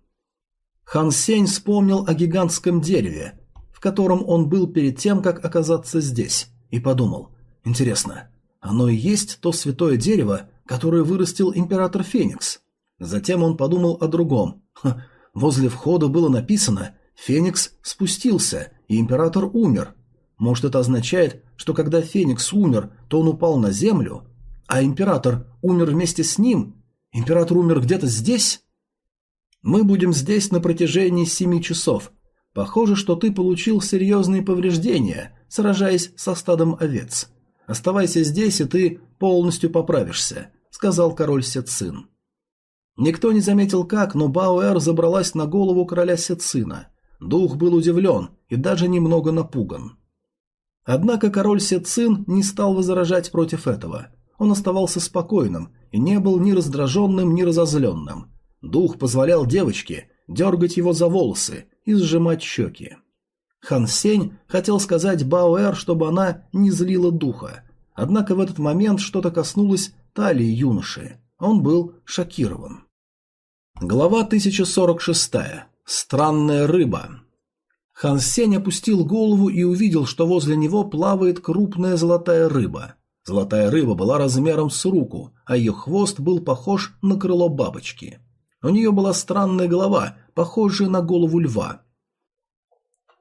Хан Сень вспомнил о гигантском дереве, в котором он был перед тем, как оказаться здесь, и подумал, интересно, оно и есть то святое дерево, которое вырастил император Феникс? Затем он подумал о другом. Ха, возле входа было написано «Феникс спустился, и император умер». Может, это означает, что когда Феникс умер, то он упал на землю, а император умер вместе с ним? Император умер где-то здесь? Мы будем здесь на протяжении семи часов. Похоже, что ты получил серьезные повреждения, сражаясь со стадом овец. Оставайся здесь, и ты полностью поправишься», — сказал король Сецин. Никто не заметил как, но Бауэр забралась на голову короля Сецина. Дух был удивлен и даже немного напуган. Однако король Сецин не стал возражать против этого. Он оставался спокойным и не был ни раздраженным, ни разозленным. Дух позволял девочке дергать его за волосы и сжимать щеки. Хан Сень хотел сказать Баоэр, чтобы она не злила духа, однако в этот момент что-то коснулось талии юноши. Он был шокирован. Глава 1046. Странная рыба. Хан Сень опустил голову и увидел, что возле него плавает крупная золотая рыба. Золотая рыба была размером с руку, а ее хвост был похож на крыло бабочки. У нее была странная голова, похожая на голову льва.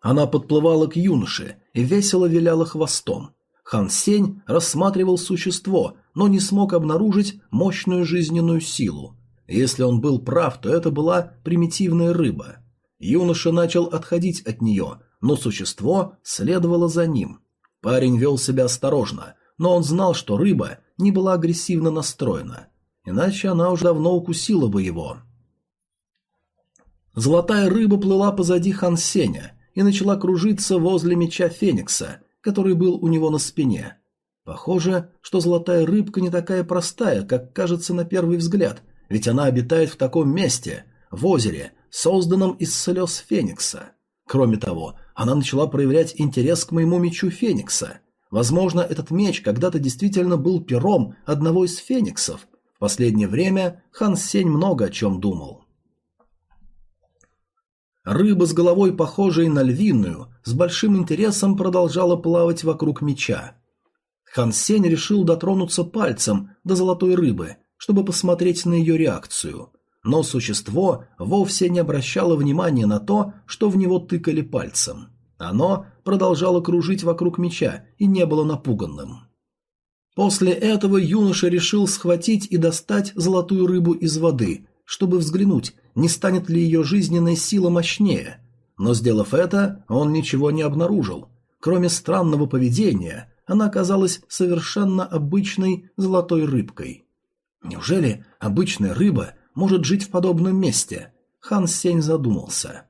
Она подплывала к юноше и весело виляла хвостом. Хан Сень рассматривал существо, но не смог обнаружить мощную жизненную силу. Если он был прав, то это была примитивная рыба. Юноша начал отходить от нее, но существо следовало за ним. Парень вел себя осторожно, но он знал, что рыба не была агрессивно настроена, иначе она уже давно укусила бы его. Золотая рыба плыла позади Хан Сеня и начала кружиться возле меча Феникса, который был у него на спине. Похоже, что золотая рыбка не такая простая, как кажется на первый взгляд, ведь она обитает в таком месте, в озере, созданном из слез Феникса. Кроме того, она начала проявлять интерес к моему мечу Феникса. Возможно, этот меч когда-то действительно был пером одного из фениксов. В последнее время Хан Сень много о чем думал. Рыба с головой, похожей на львиную, с большим интересом продолжала плавать вокруг меча. Хан Сень решил дотронуться пальцем до золотой рыбы, чтобы посмотреть на ее реакцию. Но существо вовсе не обращало внимания на то, что в него тыкали пальцем. Оно продолжало кружить вокруг меча и не было напуганным. После этого юноша решил схватить и достать золотую рыбу из воды, чтобы взглянуть, не станет ли ее жизненная сила мощнее. Но сделав это, он ничего не обнаружил. Кроме странного поведения, она оказалась совершенно обычной золотой рыбкой. Неужели обычная рыба может жить в подобном месте? Хан Сень задумался.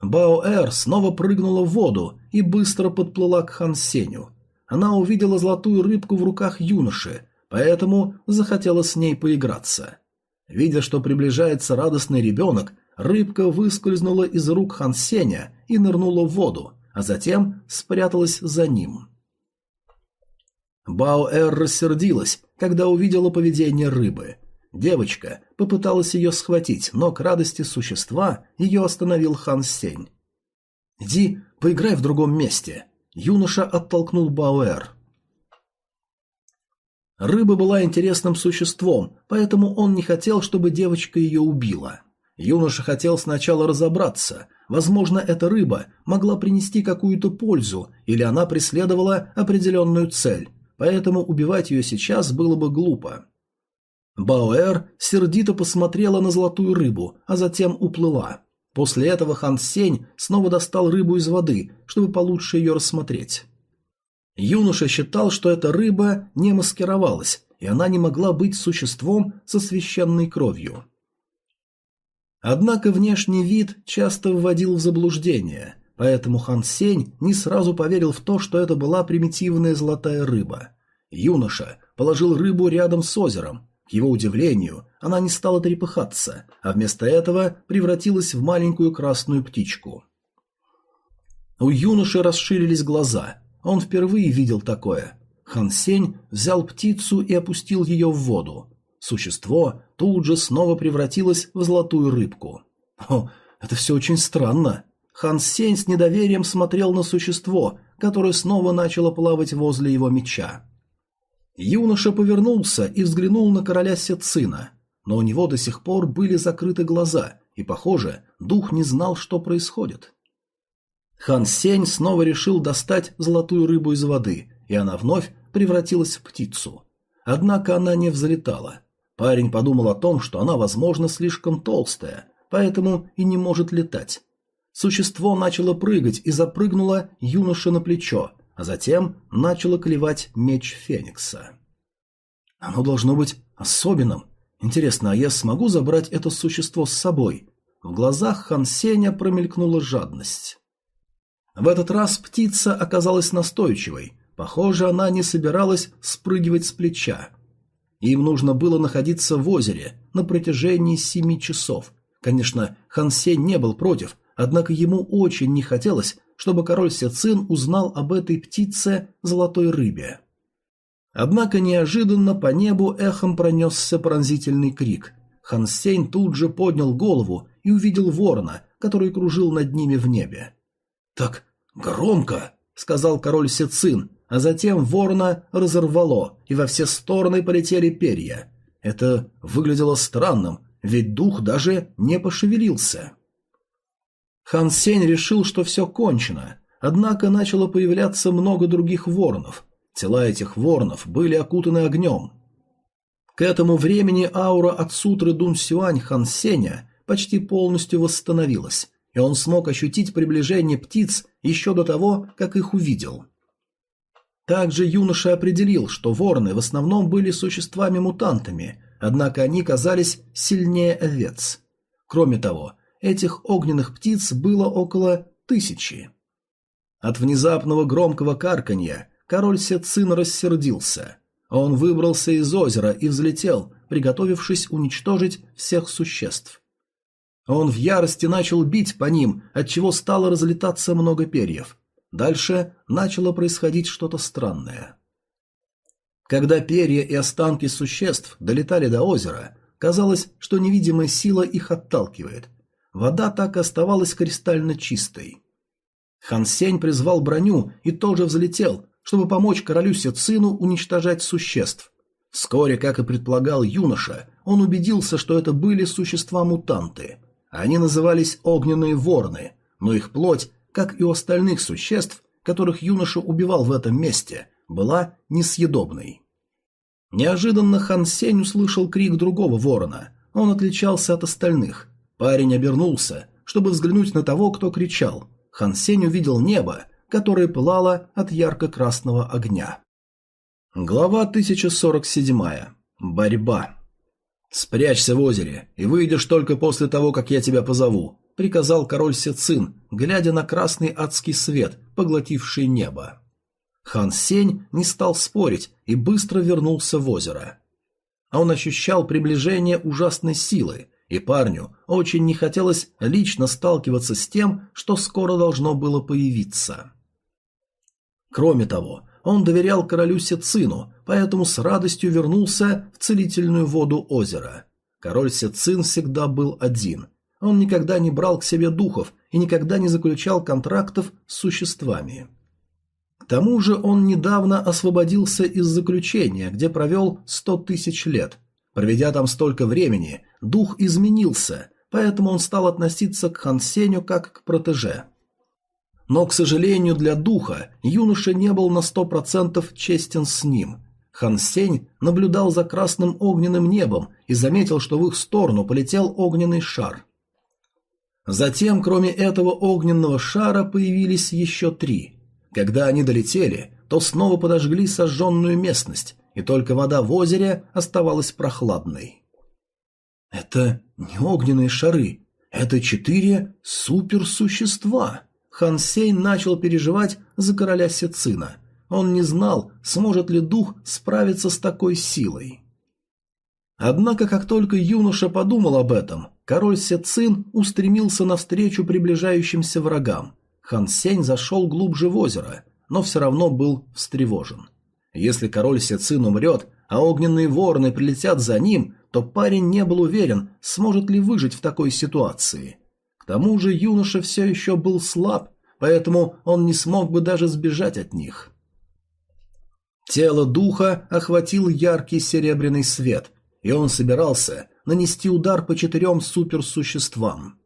Баоэр снова прыгнула в воду и быстро подплыла к Хан Сеню. Она увидела золотую рыбку в руках юноши, поэтому захотела с ней поиграться. Видя, что приближается радостный ребенок, рыбка выскользнула из рук Хан Сеня и нырнула в воду, а затем спряталась за ним. Баоэр рассердилась, когда увидела поведение рыбы. Девочка попыталась ее схватить, но к радости существа ее остановил Хан Сень. «Иди, поиграй в другом месте». Юноша оттолкнул Бауэр. Рыба была интересным существом, поэтому он не хотел, чтобы девочка ее убила. Юноша хотел сначала разобраться. Возможно, эта рыба могла принести какую-то пользу, или она преследовала определенную цель, поэтому убивать ее сейчас было бы глупо. Бауэр сердито посмотрела на золотую рыбу, а затем уплыла. После этого Хан Сень снова достал рыбу из воды, чтобы получше ее рассмотреть. Юноша считал, что эта рыба не маскировалась, и она не могла быть существом со священной кровью. Однако внешний вид часто вводил в заблуждение, поэтому Хан Сень не сразу поверил в то, что это была примитивная золотая рыба. Юноша положил рыбу рядом с озером, к его удивлению, она не стала трепыхаться, а вместо этого превратилась в маленькую красную птичку. У юноши расширились глаза. Он впервые видел такое. Хан Сень взял птицу и опустил ее в воду. Существо тут же снова превратилось в золотую рыбку. О, это все очень странно. Хан Сень с недоверием смотрел на существо, которое снова начало плавать возле его меча. Юноша повернулся и взглянул на короля Сецина, но у него до сих пор были закрыты глаза, и, похоже, дух не знал, что происходит. Хан Сень снова решил достать золотую рыбу из воды, и она вновь превратилась в птицу. Однако она не взлетала. Парень подумал о том, что она, возможно, слишком толстая, поэтому и не может летать. Существо начало прыгать и запрыгнуло юноше на плечо, а затем начало клевать меч Феникса. Оно должно быть особенным. Интересно, а я смогу забрать это существо с собой? В глазах Хан Сеня промелькнула жадность. В этот раз птица оказалась настойчивой. Похоже, она не собиралась спрыгивать с плеча. Им нужно было находиться в озере на протяжении семи часов. Конечно, Хан Сень не был против, однако ему очень не хотелось, чтобы король Сецин узнал об этой птице золотой рыбе. Однако неожиданно по небу эхом пронесся пронзительный крик. Хан Сень тут же поднял голову и увидел ворона, который кружил над ними в небе. «Так громко!» — сказал король Сецин, а затем ворона разорвало, и во все стороны полетели перья. Это выглядело странным, ведь дух даже не пошевелился. Хан Сень решил, что все кончено, однако начало появляться много других воронов. Тела этих воронов были окутаны огнем. К этому времени аура от сутры Дун Сюань Хан Сеня почти полностью восстановилась, и он смог ощутить приближение птиц еще до того, как их увидел. Также юноша определил, что вороны в основном были существами-мутантами, однако они казались сильнее овец. Кроме того, Этих огненных птиц было около тысячи. От внезапного громкого карканья король Сецин рассердился. Он выбрался из озера и взлетел, приготовившись уничтожить всех существ. Он в ярости начал бить по ним, отчего стало разлетаться много перьев. Дальше начало происходить что-то странное. Когда перья и останки существ долетали до озера, казалось, что невидимая сила их отталкивает, Вода так и оставалась кристально чистой. Хан Сень призвал броню и тоже взлетел, чтобы помочь королю Сецину уничтожать существ. Вскоре, как и предполагал юноша, он убедился, что это были существа-мутанты. Они назывались огненные ворны, но их плоть, как и у остальных существ, которых юноша убивал в этом месте, была несъедобной. Неожиданно Хан Сень услышал крик другого ворона. Он отличался от остальных. Парень обернулся, чтобы взглянуть на того, кто кричал. Хан Сень увидел небо, которое пылало от ярко-красного огня. Глава 1047. Борьба. «Спрячься в озере и выйдешь только после того, как я тебя позову», — приказал король Сецин, глядя на красный адский свет, поглотивший небо. Хан Сень не стал спорить и быстро вернулся в озеро. А он ощущал приближение ужасной силы, и парню очень не хотелось лично сталкиваться с тем, что скоро должно было появиться. Кроме того, он доверял королю Сецину, поэтому с радостью вернулся в целительную воду озера. Король Сецин всегда был один. Он никогда не брал к себе духов и никогда не заключал контрактов с существами. К тому же он недавно освободился из заключения, где провел сто тысяч лет. Проведя там столько времени, дух изменился, поэтому он стал относиться к Хансеню как к протеже. Но, к сожалению для духа, юноша не был на сто процентов честен с ним. Хан Сень наблюдал за красным огненным небом и заметил, что в их сторону полетел огненный шар. Затем, кроме этого огненного шара, появились еще три – когда они долетели, то снова подожгли сожженную местность, и только вода в озере оставалась прохладной. «Это не огненные шары, это четыре суперсущества!» Хан Сейн начал переживать за короля Сецина. Он не знал, сможет ли дух справиться с такой силой. Однако, как только юноша подумал об этом, король Сецин устремился навстречу приближающимся врагам. Хан Сень зашел глубже в озеро, но все равно был встревожен. Если король Сецин умрет, а огненные вороны прилетят за ним, то парень не был уверен, сможет ли выжить в такой ситуации. К тому же юноша все еще был слаб, поэтому он не смог бы даже сбежать от них. Тело духа охватил яркий серебряный свет, и он собирался нанести удар по четырем суперсуществам.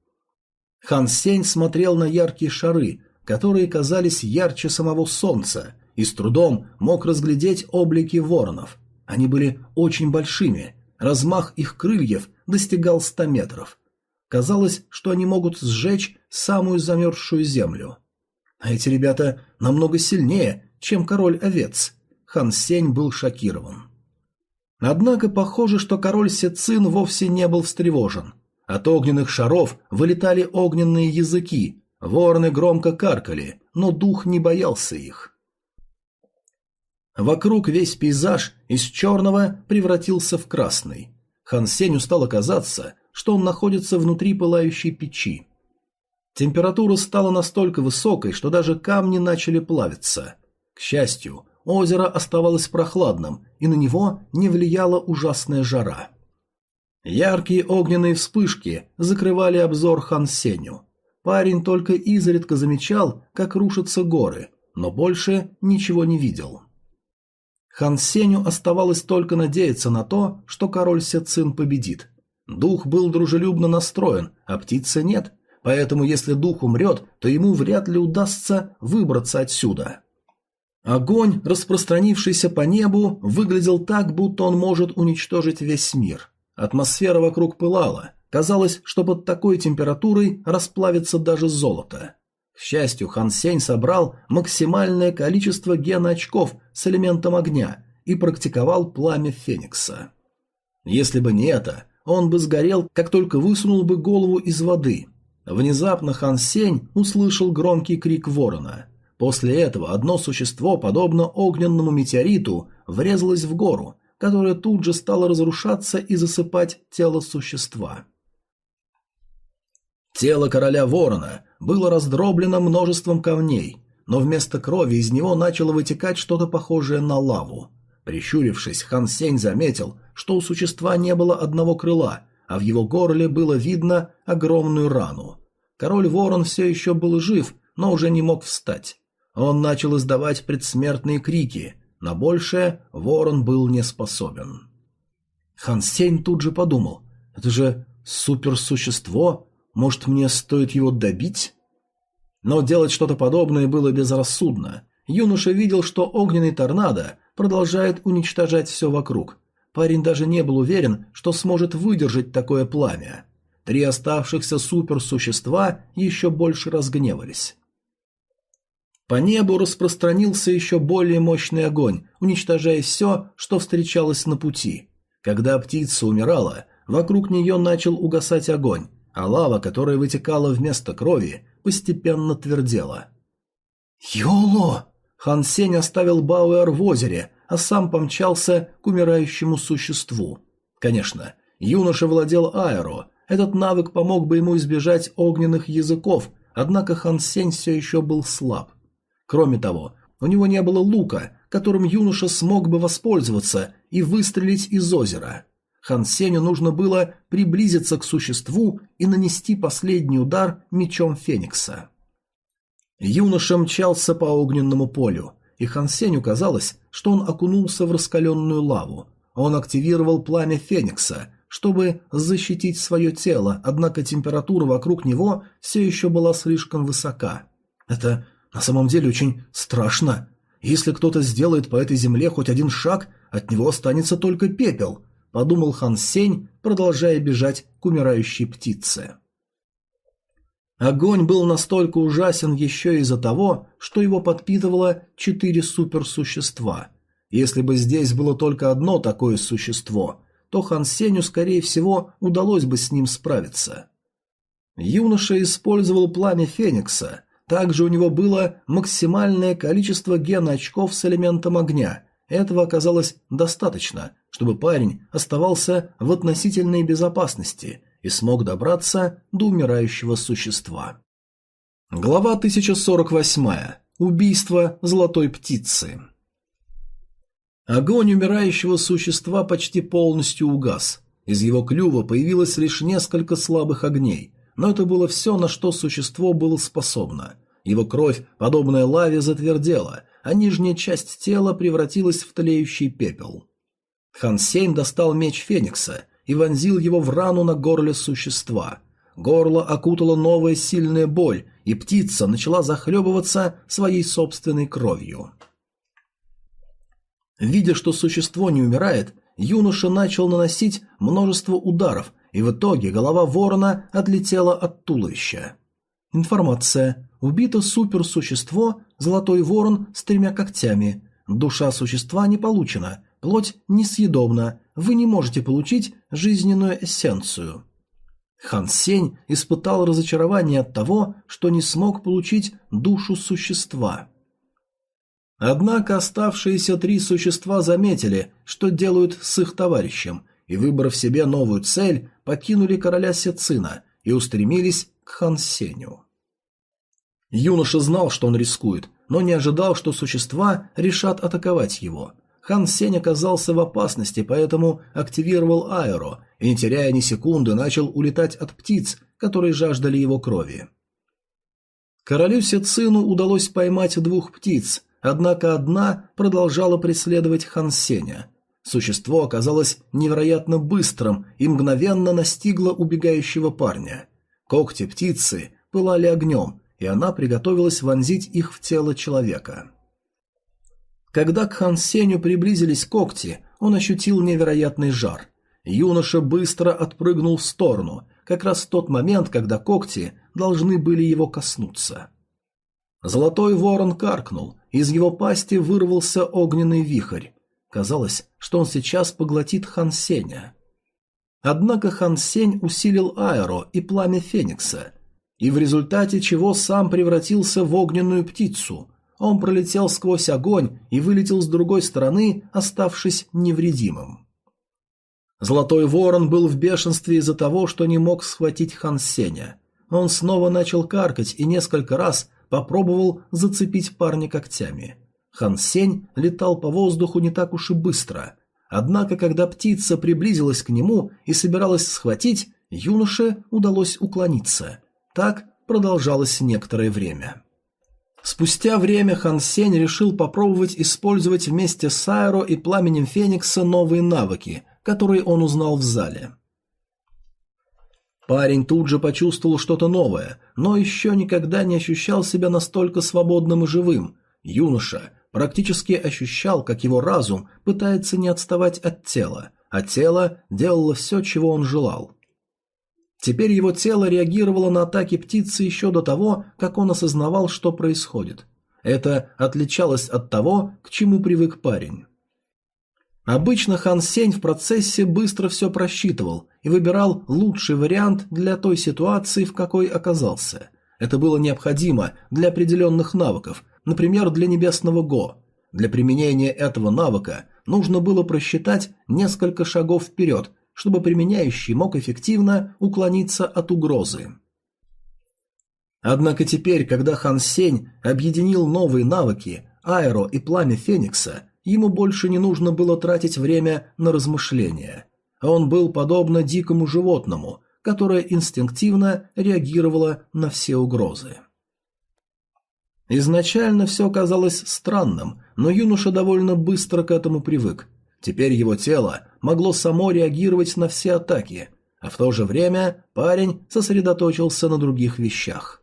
Хан Сень смотрел на яркие шары, которые казались ярче самого солнца, и с трудом мог разглядеть облики воронов. Они были очень большими, размах их крыльев достигал ста метров. Казалось, что они могут сжечь самую замерзшую землю. А эти ребята намного сильнее, чем король овец. Хан Сень был шокирован. Однако похоже, что король Сецин вовсе не был встревожен. От огненных шаров вылетали огненные языки, вороны громко каркали, но дух не боялся их. Вокруг весь пейзаж из черного превратился в красный. Хан Сенью стало казаться, что он находится внутри пылающей печи. Температура стала настолько высокой, что даже камни начали плавиться. К счастью, озеро оставалось прохладным, и на него не влияла ужасная жара. Яркие огненные вспышки закрывали обзор Хан Сеню. Парень только изредка замечал, как рушатся горы, но больше ничего не видел. Хан Сеню оставалось только надеяться на то, что король Сецин победит. Дух был дружелюбно настроен, а птицы нет, поэтому если дух умрет, то ему вряд ли удастся выбраться отсюда. Огонь, распространившийся по небу, выглядел так, будто он может уничтожить весь мир. Атмосфера вокруг пылала. Казалось, что под такой температурой расплавится даже золото. К счастью, Хан Сень собрал максимальное количество геноочков с элементом огня и практиковал пламя Феникса. Если бы не это, он бы сгорел, как только высунул бы голову из воды. Внезапно Хан Сень услышал громкий крик ворона. После этого одно существо, подобно огненному метеориту, врезалось в гору, которая тут же стала разрушаться и засыпать тело существа. Тело короля ворона было раздроблено множеством камней, но вместо крови из него начало вытекать что-то похожее на лаву. Прищурившись, Хан Сень заметил, что у существа не было одного крыла, а в его горле было видно огромную рану. Король ворон все еще был жив, но уже не мог встать. Он начал издавать предсмертные крики, на большее ворон был не способен. Хан Сень тут же подумал, это же суперсущество, может мне стоит его добить? Но делать что-то подобное было безрассудно. Юноша видел, что огненный торнадо продолжает уничтожать все вокруг, парень даже не был уверен, что сможет выдержать такое пламя. Три оставшихся суперсущества еще больше разгневались. По небу распространился еще более мощный огонь, уничтожая все, что встречалось на пути. Когда птица умирала, вокруг нее начал угасать огонь, а лава, которая вытекала вместо крови, постепенно твердела. «Йоло!» Хан Сень оставил Бауэр в озере, а сам помчался к умирающему существу. Конечно, юноша владел аэро, этот навык помог бы ему избежать огненных языков, однако Хан Сень все еще был слаб. Кроме того, у него не было лука, которым юноша смог бы воспользоваться и выстрелить из озера. Хан Сеню нужно было приблизиться к существу и нанести последний удар мечом Феникса. Юноша мчался по огненному полю, и Хан Сеню казалось, что он окунулся в раскаленную лаву. Он активировал пламя Феникса, чтобы защитить свое тело, однако температура вокруг него все еще была слишком высока. Это на самом деле очень страшно. Если кто-то сделает по этой земле хоть один шаг, от него останется только пепел, подумал Хан Сень, продолжая бежать к умирающей птице. Огонь был настолько ужасен еще из-за того, что его подпитывало четыре суперсущества. Если бы здесь было только одно такое существо, то Хан Сеню, скорее всего, удалось бы с ним справиться. Юноша использовал пламя Феникса, также у него было максимальное количество ген-очков с элементом огня. Этого оказалось достаточно, чтобы парень оставался в относительной безопасности и смог добраться до умирающего существа. Глава 1048. Убийство золотой птицы. Огонь умирающего существа почти полностью угас. Из его клюва появилось лишь несколько слабых огней, но это было все, на что существо было способно. Его кровь, подобная лаве, затвердела, а нижняя часть тела превратилась в тлеющий пепел. Хан Сень достал меч Феникса и вонзил его в рану на горле существа. Горло окутала новая сильная боль, и птица начала захлебываться своей собственной кровью. Видя, что существо не умирает, юноша начал наносить множество ударов, и в итоге голова ворона отлетела от туловища. Информация. Убито суперсущество, золотой ворон с тремя когтями. Душа существа не получена, плоть несъедобна, вы не можете получить жизненную эссенцию. Хан Сень испытал разочарование от того, что не смог получить душу существа. Однако оставшиеся три существа заметили, что делают с их товарищем, и, выбрав себе новую цель, покинули короля Сецина и устремились к Хан Сеню. Юноша знал, что он рискует, но не ожидал, что существа решат атаковать его. Хан Сень оказался в опасности, поэтому активировал аэро и, не теряя ни секунды, начал улетать от птиц, которые жаждали его крови. Королю Сецину удалось поймать двух птиц, однако одна продолжала преследовать Хан Сеня. Существо оказалось невероятно быстрым и мгновенно настигло убегающего парня. Когти птицы пылали огнем, и она приготовилась вонзить их в тело человека. Когда к Хан Сеню приблизились когти, он ощутил невероятный жар. Юноша быстро отпрыгнул в сторону, как раз в тот момент, когда когти должны были его коснуться. Золотой ворон каркнул, из его пасти вырвался огненный вихрь. Казалось, что он сейчас поглотит Хан Сеня. Однако Хан Сень усилил аэро и пламя Феникса, и в результате чего сам превратился в огненную птицу. Он пролетел сквозь огонь и вылетел с другой стороны, оставшись невредимым. Золотой ворон был в бешенстве из-за того, что не мог схватить Хан Сеня. Он снова начал каркать и несколько раз попробовал зацепить парня когтями. Хан Сень летал по воздуху не так уж и быстро. Однако, когда птица приблизилась к нему и собиралась схватить, юноше удалось уклониться – так продолжалось некоторое время. Спустя время Хан Сень решил попробовать использовать вместе с Айро и Пламенем Феникса новые навыки, которые он узнал в зале. Парень тут же почувствовал что-то новое, но еще никогда не ощущал себя настолько свободным и живым. Юноша практически ощущал, как его разум пытается не отставать от тела, а тело делало все, чего он желал. Теперь его тело реагировало на атаки птицы еще до того, как он осознавал, что происходит. Это отличалось от того, к чему привык парень. Обычно Хан Сень в процессе быстро все просчитывал и выбирал лучший вариант для той ситуации, в какой оказался. Это было необходимо для определенных навыков, например, для небесного Го. Для применения этого навыка нужно было просчитать несколько шагов вперед, чтобы применяющий мог эффективно уклониться от угрозы. Однако теперь, когда Хан Сень объединил новые навыки Аэро и Пламя Феникса, ему больше не нужно было тратить время на размышления. Он был подобно дикому животному, которое инстинктивно реагировало на все угрозы. Изначально все казалось странным, но юноша довольно быстро к этому привык. Теперь его тело могло само реагировать на все атаки, а в то же время парень сосредоточился на других вещах.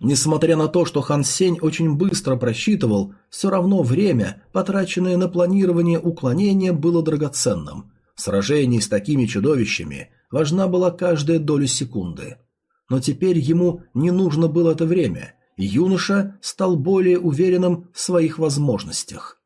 Несмотря на то, что Хан Сень очень быстро просчитывал, все равно время, потраченное на планирование уклонения, было драгоценным. В сражении с такими чудовищами важна была каждая доля секунды. Но теперь ему не нужно было это время, юноша стал более уверенным в своих возможностях.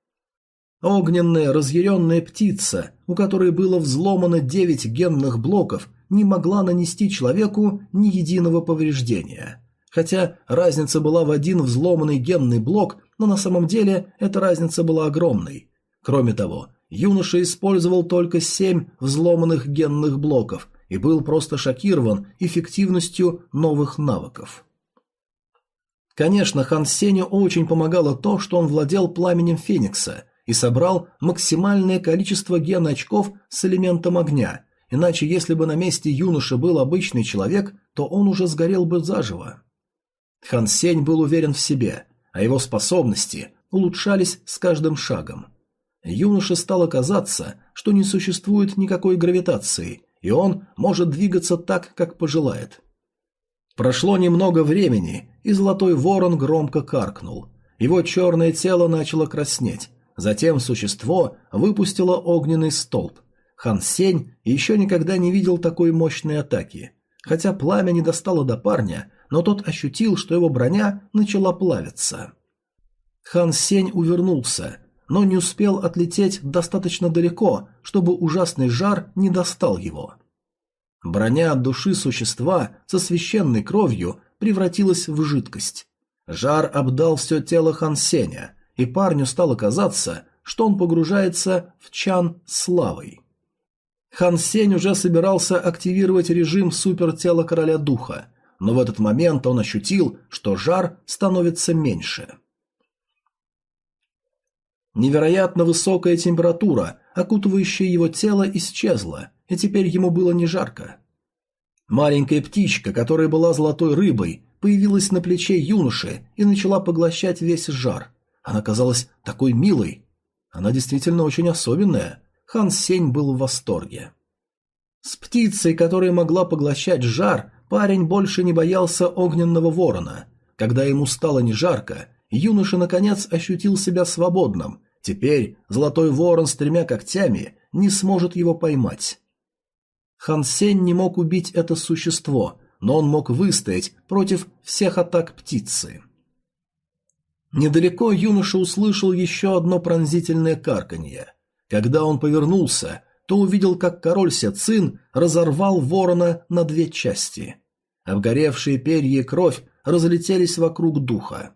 Огненная разъяренная птица, у которой было взломано девять генных блоков, не могла нанести человеку ни единого повреждения. Хотя разница была в один взломанный генный блок, но на самом деле эта разница была огромной. Кроме того, юноша использовал только семь взломанных генных блоков и был просто шокирован эффективностью новых навыков. Конечно, Хан Сеню очень помогало то, что он владел пламенем Феникса и собрал максимальное количество ген-очков с элементом огня, иначе если бы на месте юноши был обычный человек, то он уже сгорел бы заживо. Хан Сень был уверен в себе, а его способности улучшались с каждым шагом. Юноше стало казаться, что не существует никакой гравитации, и он может двигаться так, как пожелает. Прошло немного времени, и золотой ворон громко каркнул. Его черное тело начало краснеть. Затем существо выпустило огненный столб. Хан Сень еще никогда не видел такой мощной атаки. Хотя пламя не достало до парня, но тот ощутил, что его броня начала плавиться. Хан Сень увернулся, но не успел отлететь достаточно далеко, чтобы ужасный жар не достал его. Броня от души существа со священной кровью превратилась в жидкость. Жар обдал все тело Хансеня, и парню стало казаться, что он погружается в чан славой. Хан Сень уже собирался активировать режим супертела короля духа, но в этот момент он ощутил, что жар становится меньше. Невероятно высокая температура, окутывающая его тело, исчезла, и теперь ему было не жарко. Маленькая птичка, которая была золотой рыбой, появилась на плече юноши и начала поглощать весь жар. Она казалась такой милой. Она действительно очень особенная. Хан Сень был в восторге. С птицей, которая могла поглощать жар, парень больше не боялся огненного ворона. Когда ему стало не жарко, юноша наконец ощутил себя свободным. Теперь золотой ворон с тремя когтями не сможет его поймать. Хан Сень не мог убить это существо, но он мог выстоять против всех атак птицы. Недалеко юноша услышал еще одно пронзительное карканье. Когда он повернулся, то увидел, как король Сяцин разорвал ворона на две части. Обгоревшие перья и кровь разлетелись вокруг духа.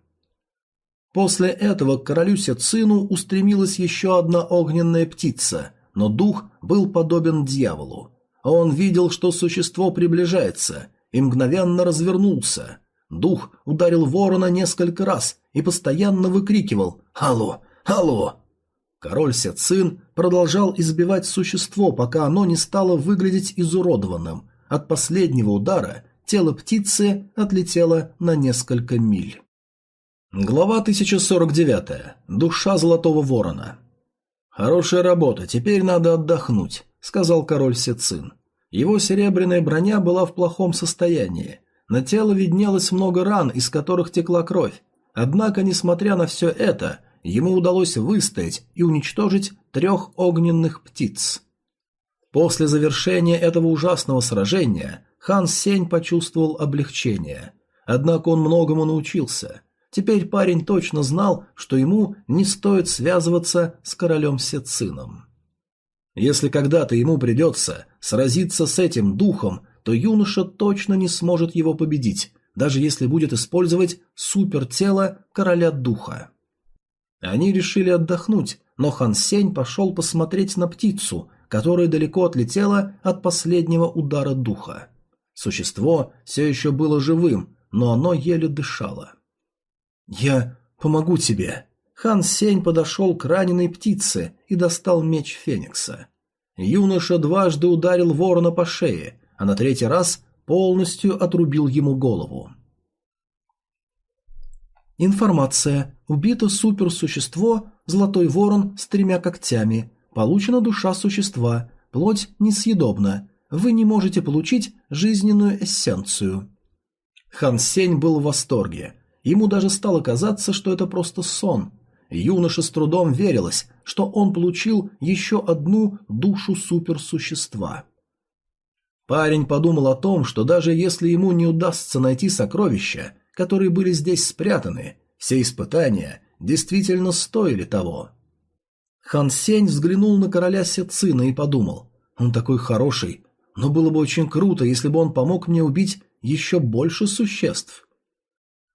После этого к королю Сяцину устремилась еще одна огненная птица, но дух был подобен дьяволу. Он видел, что существо приближается, и мгновенно развернулся. Дух ударил ворона несколько раз и постоянно выкрикивал «Алло! Алло!». Король Сецин продолжал избивать существо, пока оно не стало выглядеть изуродованным. От последнего удара тело птицы отлетело на несколько миль. Глава 1049. Душа Золотого Ворона. «Хорошая работа, теперь надо отдохнуть сказал король Сецин. Его серебряная броня была в плохом состоянии. На тело виднелось много ран, из которых текла кровь. Однако, несмотря на все это, ему удалось выстоять и уничтожить трех огненных птиц. После завершения этого ужасного сражения Хан Сень почувствовал облегчение. Однако он многому научился. Теперь парень точно знал, что ему не стоит связываться с королем Сецином. Если когда-то ему придется сразиться с этим духом, то юноша точно не сможет его победить, даже если будет использовать супертело короля духа. Они решили отдохнуть, но Хан Сень пошел посмотреть на птицу, которая далеко отлетела от последнего удара духа. Существо все еще было живым, но оно еле дышало. «Я помогу тебе». Хан Сень подошел к раненой птице и достал меч Феникса. Юноша дважды ударил ворона по шее, а на третий раз полностью отрубил ему голову. Информация. Убито суперсущество «Золотой ворон» с тремя когтями. Получена душа существа. Плоть несъедобна. Вы не можете получить жизненную эссенцию. Хан Сень был в восторге. Ему даже стало казаться, что это просто сон. Юноше с трудом верилось, что он получил еще одну душу суперсущества. Парень подумал о том, что даже если ему не удастся найти сокровища, которые были здесь спрятаны, все испытания действительно стоили того. Хан Сень взглянул на короля Сецина и подумал, он такой хороший, но было бы очень круто, если бы он помог мне убить еще больше существ.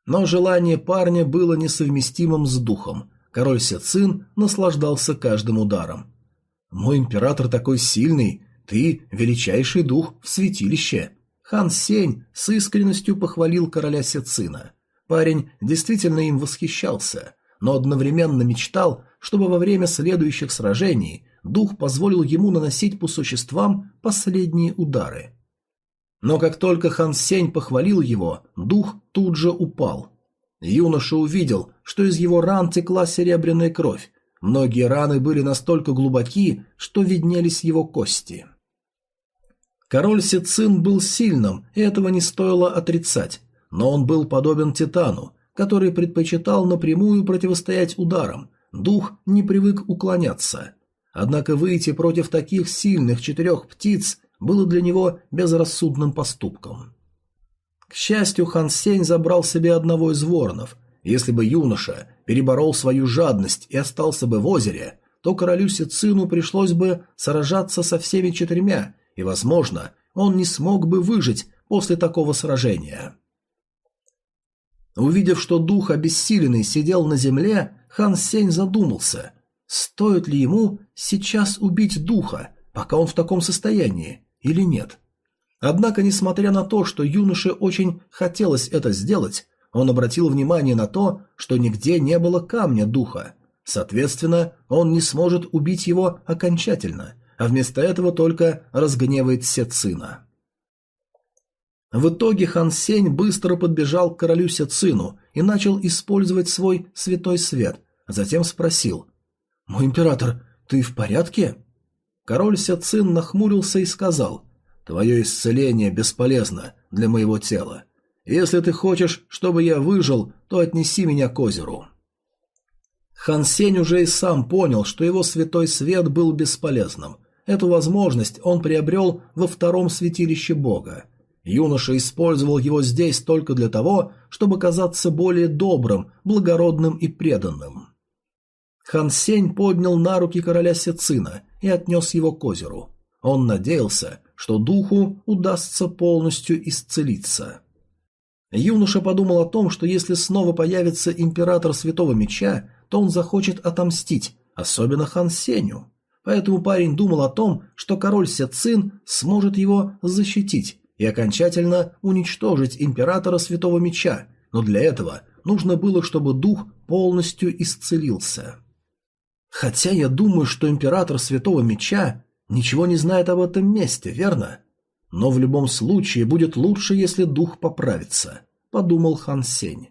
Но желание парня было несовместимым с духом. Король Сецин наслаждался каждым ударом. «Мой император такой сильный, ты – величайший дух в святилище». Хан Сень с искренностью похвалил короля Сецина. Парень действительно им восхищался, но одновременно мечтал, чтобы во время следующих сражений дух позволил ему наносить по существам последние удары. Но как только Хан Сень похвалил его, дух тут же упал. Юноша увидел, что из его ран текла серебряная кровь. Многие раны были настолько глубоки, что виднелись его кости. Король Сицин был сильным, и этого не стоило отрицать, но он был подобен Титану, который предпочитал напрямую противостоять ударам, дух не привык уклоняться. Однако выйти против таких сильных четырех птиц было для него безрассудным поступком. К счастью, Хан Сень забрал себе одного из воронов. Если бы юноша переборол свою жадность и остался бы в озере, то королю Сицину пришлось бы сражаться со всеми четырьмя, и, возможно, он не смог бы выжить после такого сражения. Увидев, что дух обессиленный сидел на земле, Хан Сень задумался, стоит ли ему сейчас убить духа, пока он в таком состоянии, или нет. Однако, несмотря на то, что юноше очень хотелось это сделать, он обратил внимание на то, что нигде не было камня духа. Соответственно, он не сможет убить его окончательно, а вместо этого только разгневает Сецина. В итоге Хан Сень быстро подбежал к королю Сецину и начал использовать свой святой свет, а затем спросил «Мой император, ты в порядке?» Король Сецин нахмурился и сказал «Твое исцеление бесполезно для моего тела. Если ты хочешь, чтобы я выжил, то отнеси меня к озеру». Хан Сень уже и сам понял, что его святой свет был бесполезным. Эту возможность он приобрел во втором святилище бога. Юноша использовал его здесь только для того, чтобы казаться более добрым, благородным и преданным. Хан Сень поднял на руки короля Сецина и отнес его к озеру. Он надеялся, что духу удастся полностью исцелиться. Юноша подумал о том, что если снова появится император Святого Меча, то он захочет отомстить, особенно Хан Сеню. Поэтому парень думал о том, что король Сецин сможет его защитить и окончательно уничтожить императора Святого Меча, но для этого нужно было, чтобы дух полностью исцелился. Хотя я думаю, что император Святого Меча ничего не знает об этом месте, верно? Но в любом случае будет лучше, если дух поправится, подумал Хан Сень.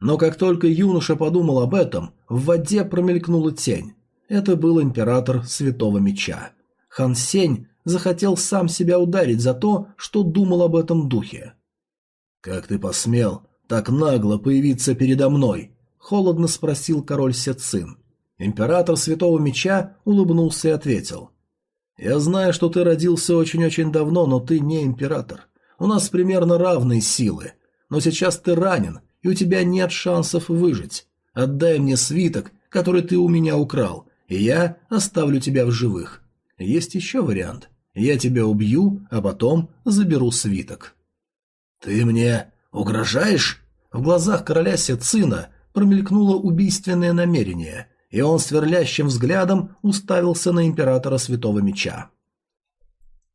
Но как только юноша подумал об этом, в воде промелькнула тень. Это был император Святого Меча. Хан Сень захотел сам себя ударить за то, что думал об этом духе. «Как ты посмел так нагло появиться передо мной?» – холодно спросил король Сецин. Император Святого Меча улыбнулся и ответил. Я знаю, что ты родился очень-очень давно, но ты не император. У нас примерно равные силы. Но сейчас ты ранен, и у тебя нет шансов выжить. Отдай мне свиток, который ты у меня украл, и я оставлю тебя в живых. Есть еще вариант. Я тебя убью, а потом заберу свиток. Ты мне угрожаешь? В глазах короля Сецина промелькнуло убийственное намерение, и он сверлящим взглядом уставился на императора Святого Меча.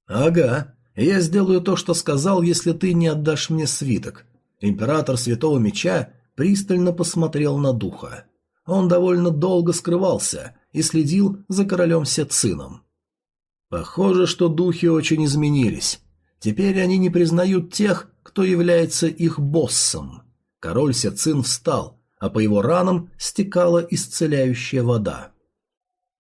«Ага, я сделаю то, что сказал, если ты не отдашь мне свиток». Император Святого Меча пристально посмотрел на духа. Он довольно долго скрывался и следил за королем Сецином. Похоже, что духи очень изменились. Теперь они не признают тех, кто является их боссом. Король Сецин встал, а по его ранам стекала исцеляющая вода.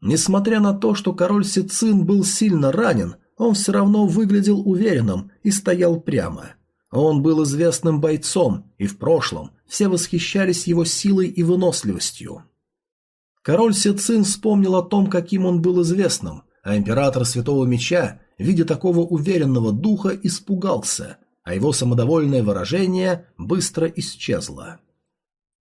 Несмотря на то, что король Сицин был сильно ранен, он все равно выглядел уверенным и стоял прямо. Он был известным бойцом, и в прошлом все восхищались его силой и выносливостью. Король Сицин вспомнил о том, каким он был известным, а император Святого Меча, видя такого уверенного духа, испугался, а его самодовольное выражение быстро исчезло.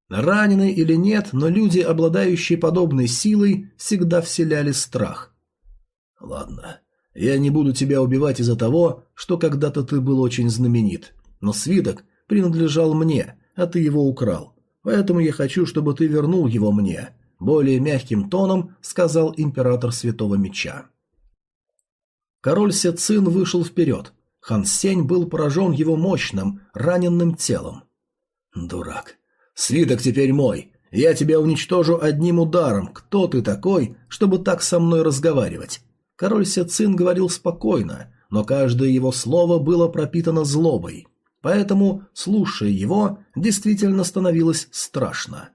Ранены или нет, но люди, обладающие подобной силой, всегда вселяли страх. Ладно, я не буду тебя убивать из-за того, что когда-то ты был очень знаменит, но свиток принадлежал мне, а ты его украл. Поэтому я хочу, чтобы ты вернул его мне, более мягким тоном сказал император Святого Меча. Король Сецин вышел вперед. Хан Сень был поражен его мощным, раненным телом. Дурак. Свиток теперь мой. Я тебя уничтожу одним ударом. Кто ты такой, чтобы так со мной разговаривать? Король Сецин говорил спокойно, но каждое его слово было пропитано злобой. Поэтому, слушая его, действительно становилось страшно.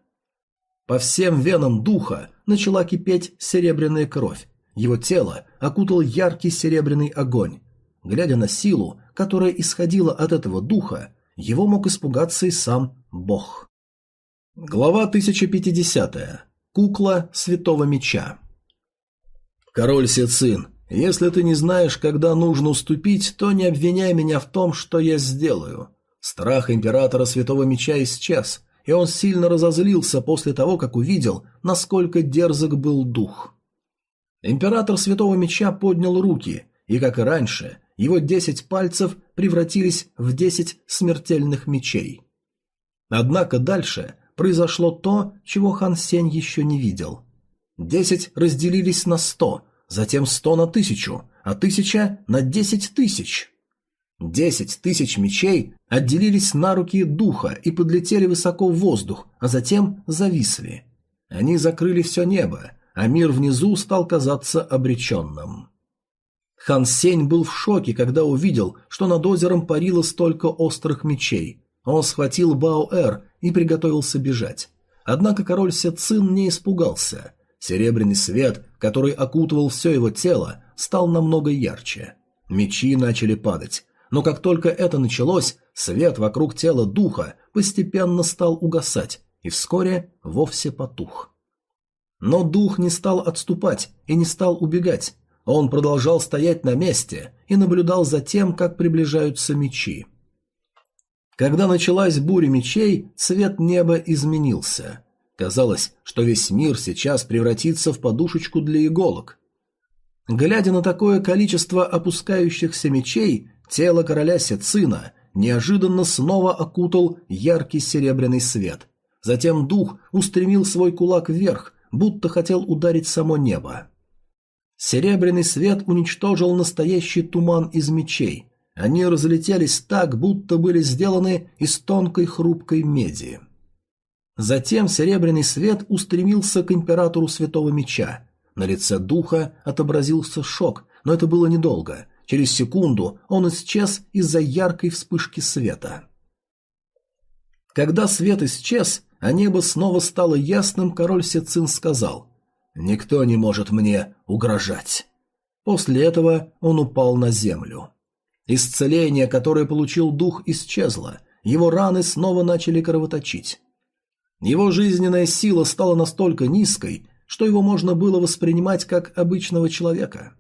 По всем венам духа начала кипеть серебряная кровь. Его тело окутал яркий серебряный огонь. Глядя на силу, которая исходила от этого духа, его мог испугаться и сам Бог. Глава 1050. Кукла Святого Меча. Король Сецин, если ты не знаешь, когда нужно уступить, то не обвиняй меня в том, что я сделаю. Страх императора Святого Меча исчез, и он сильно разозлился после того, как увидел, насколько дерзок был дух. Император Святого Меча поднял руки, и, как и раньше, его десять пальцев превратились в десять смертельных мечей. Однако дальше произошло то, чего Хан Сень еще не видел. Десять разделились на сто, затем сто на тысячу, а тысяча на десять тысяч. Десять тысяч мечей отделились на руки духа и подлетели высоко в воздух, а затем зависли. Они закрыли все небо, а мир внизу стал казаться обреченным. Хан Сень был в шоке, когда увидел, что над озером парило столько острых мечей. Он схватил Бао-Эр и приготовился бежать. Однако король Сецин не испугался. Серебряный свет, который окутывал все его тело, стал намного ярче. Мечи начали падать. Но как только это началось, свет вокруг тела духа постепенно стал угасать и вскоре вовсе потух. Но дух не стал отступать и не стал убегать. Он продолжал стоять на месте и наблюдал за тем, как приближаются мечи. Когда началась буря мечей, цвет неба изменился. Казалось, что весь мир сейчас превратится в подушечку для иголок. Глядя на такое количество опускающихся мечей, тело короля Сецина неожиданно снова окутал яркий серебряный свет. Затем дух устремил свой кулак вверх, будто хотел ударить само небо. Серебряный свет уничтожил настоящий туман из мечей, они разлетелись так, будто были сделаны из тонкой хрупкой меди. Затем серебряный свет устремился к императору Святого Меча. На лице духа отобразился шок, но это было недолго. Через секунду он исчез из-за яркой вспышки света. Когда свет исчез, а небо снова стало ясным, король Сецин сказал «Никто не может мне угрожать». После этого он упал на землю. Исцеление, которое получил дух, исчезло, его раны снова начали кровоточить. Его жизненная сила стала настолько низкой, что его можно было воспринимать как обычного человека.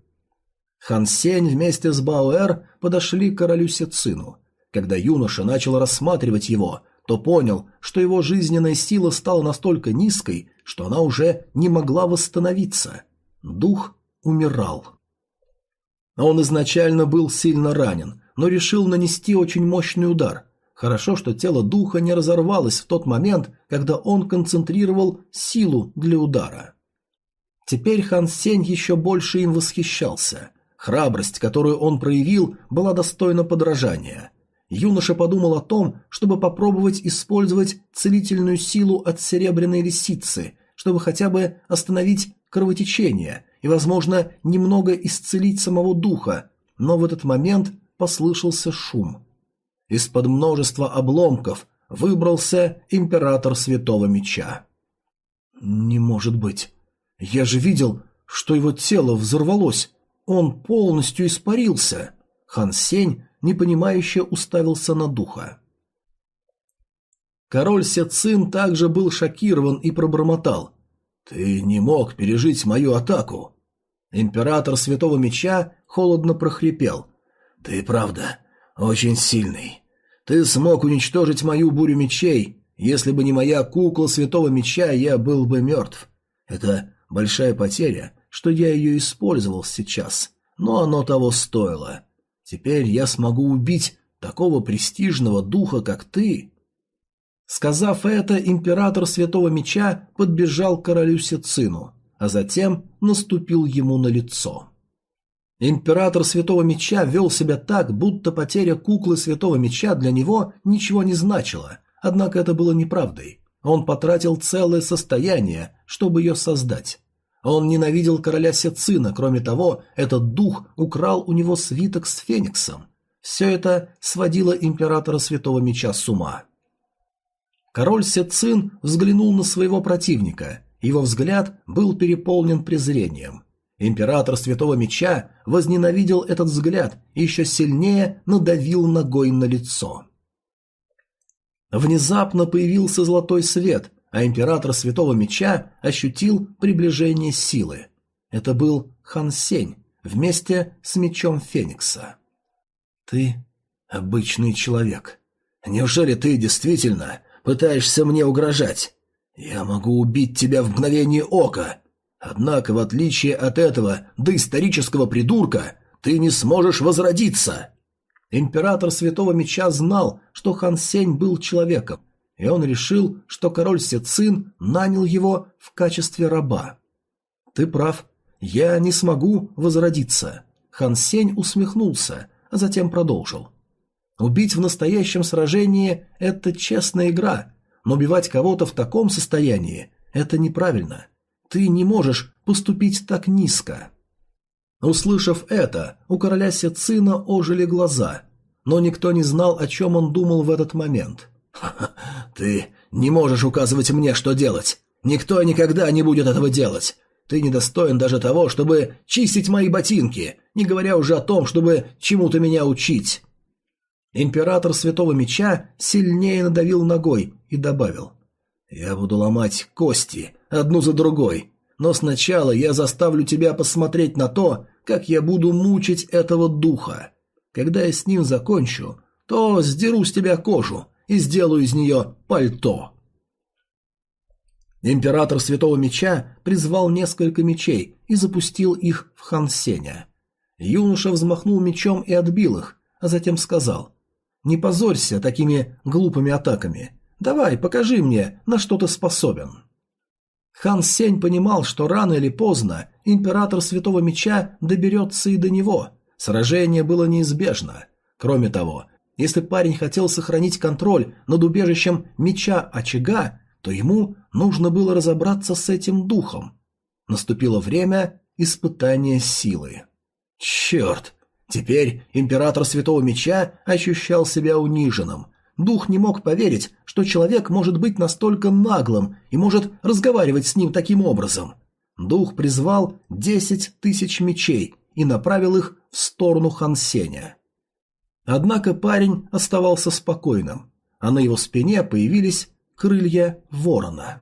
Хан Сень вместе с Баоэр подошли к королю Сецину. Когда юноша начал рассматривать его, то понял, что его жизненная сила стала настолько низкой, что она уже не могла восстановиться. Дух умирал. Он изначально был сильно ранен, но решил нанести очень мощный удар. Хорошо, что тело духа не разорвалось в тот момент, когда он концентрировал силу для удара. Теперь Хан Сень еще больше им восхищался. Храбрость, которую он проявил, была достойна подражания. Юноша подумал о том, чтобы попробовать использовать целительную силу от серебряной лисицы, чтобы хотя бы остановить кровотечение и, возможно, немного исцелить самого духа, но в этот момент послышался шум. Из-под множества обломков выбрался император Святого Меча. «Не может быть! Я же видел, что его тело взорвалось! Он полностью испарился!» Хан Сень непонимающе уставился на духа. Король Сецин также был шокирован и пробормотал. «Ты не мог пережить мою атаку!» Император Святого Меча холодно прохрипел. «Ты правда очень сильный. Ты смог уничтожить мою бурю мечей. Если бы не моя кукла Святого Меча, я был бы мертв. Это большая потеря, что я ее использовал сейчас, но оно того стоило. Теперь я смогу убить такого престижного духа, как ты». Сказав это, император Святого Меча подбежал к королю Сицину, а затем наступил ему на лицо. Император Святого Меча вел себя так, будто потеря куклы Святого Меча для него ничего не значила, однако это было неправдой. Он потратил целое состояние, чтобы ее создать. Он ненавидел короля Сецина, кроме того, этот дух украл у него свиток с Фениксом. Все это сводило императора Святого Меча с ума. Король Сецин взглянул на своего противника. Его взгляд был переполнен презрением. Император Святого Меча возненавидел этот взгляд и еще сильнее надавил ногой на лицо. Внезапно появился золотой свет, а император Святого Меча ощутил приближение силы. Это был Хан Сень вместе с мечом Феникса. «Ты обычный человек. Неужели ты действительно Пытаешься мне угрожать. Я могу убить тебя в мгновение ока. Однако, в отличие от этого доисторического придурка, ты не сможешь возродиться. Император Святого Меча знал, что Хан Сень был человеком, и он решил, что король Сецин нанял его в качестве раба. «Ты прав, я не смогу возродиться». Хан Сень усмехнулся, а затем продолжил. Убить в настоящем сражении – это честная игра, но убивать кого-то в таком состоянии – это неправильно. Ты не можешь поступить так низко. Услышав это, у короля Сецина ожили глаза, но никто не знал, о чем он думал в этот момент. «Ха ты не можешь указывать мне, что делать. Никто никогда не будет этого делать. Ты недостоин даже того, чтобы чистить мои ботинки, не говоря уже о том, чтобы чему-то меня учить». Император Святого Меча сильнее надавил ногой и добавил. «Я буду ломать кости, одну за другой, но сначала я заставлю тебя посмотреть на то, как я буду мучить этого духа. Когда я с ним закончу, то сдеру с тебя кожу и сделаю из нее пальто». Император Святого Меча призвал несколько мечей и запустил их в Хан Сеня. Юноша взмахнул мечом и отбил их, а затем сказал не позорься такими глупыми атаками. Давай, покажи мне, на что ты способен. Хан Сень понимал, что рано или поздно император Святого Меча доберется и до него. Сражение было неизбежно. Кроме того, если парень хотел сохранить контроль над убежищем Меча Очага, то ему нужно было разобраться с этим духом. Наступило время испытания силы. Черт! Теперь император Святого Меча ощущал себя униженным. Дух не мог поверить, что человек может быть настолько наглым и может разговаривать с ним таким образом. Дух призвал десять тысяч мечей и направил их в сторону Хансеня. Однако парень оставался спокойным, а на его спине появились крылья ворона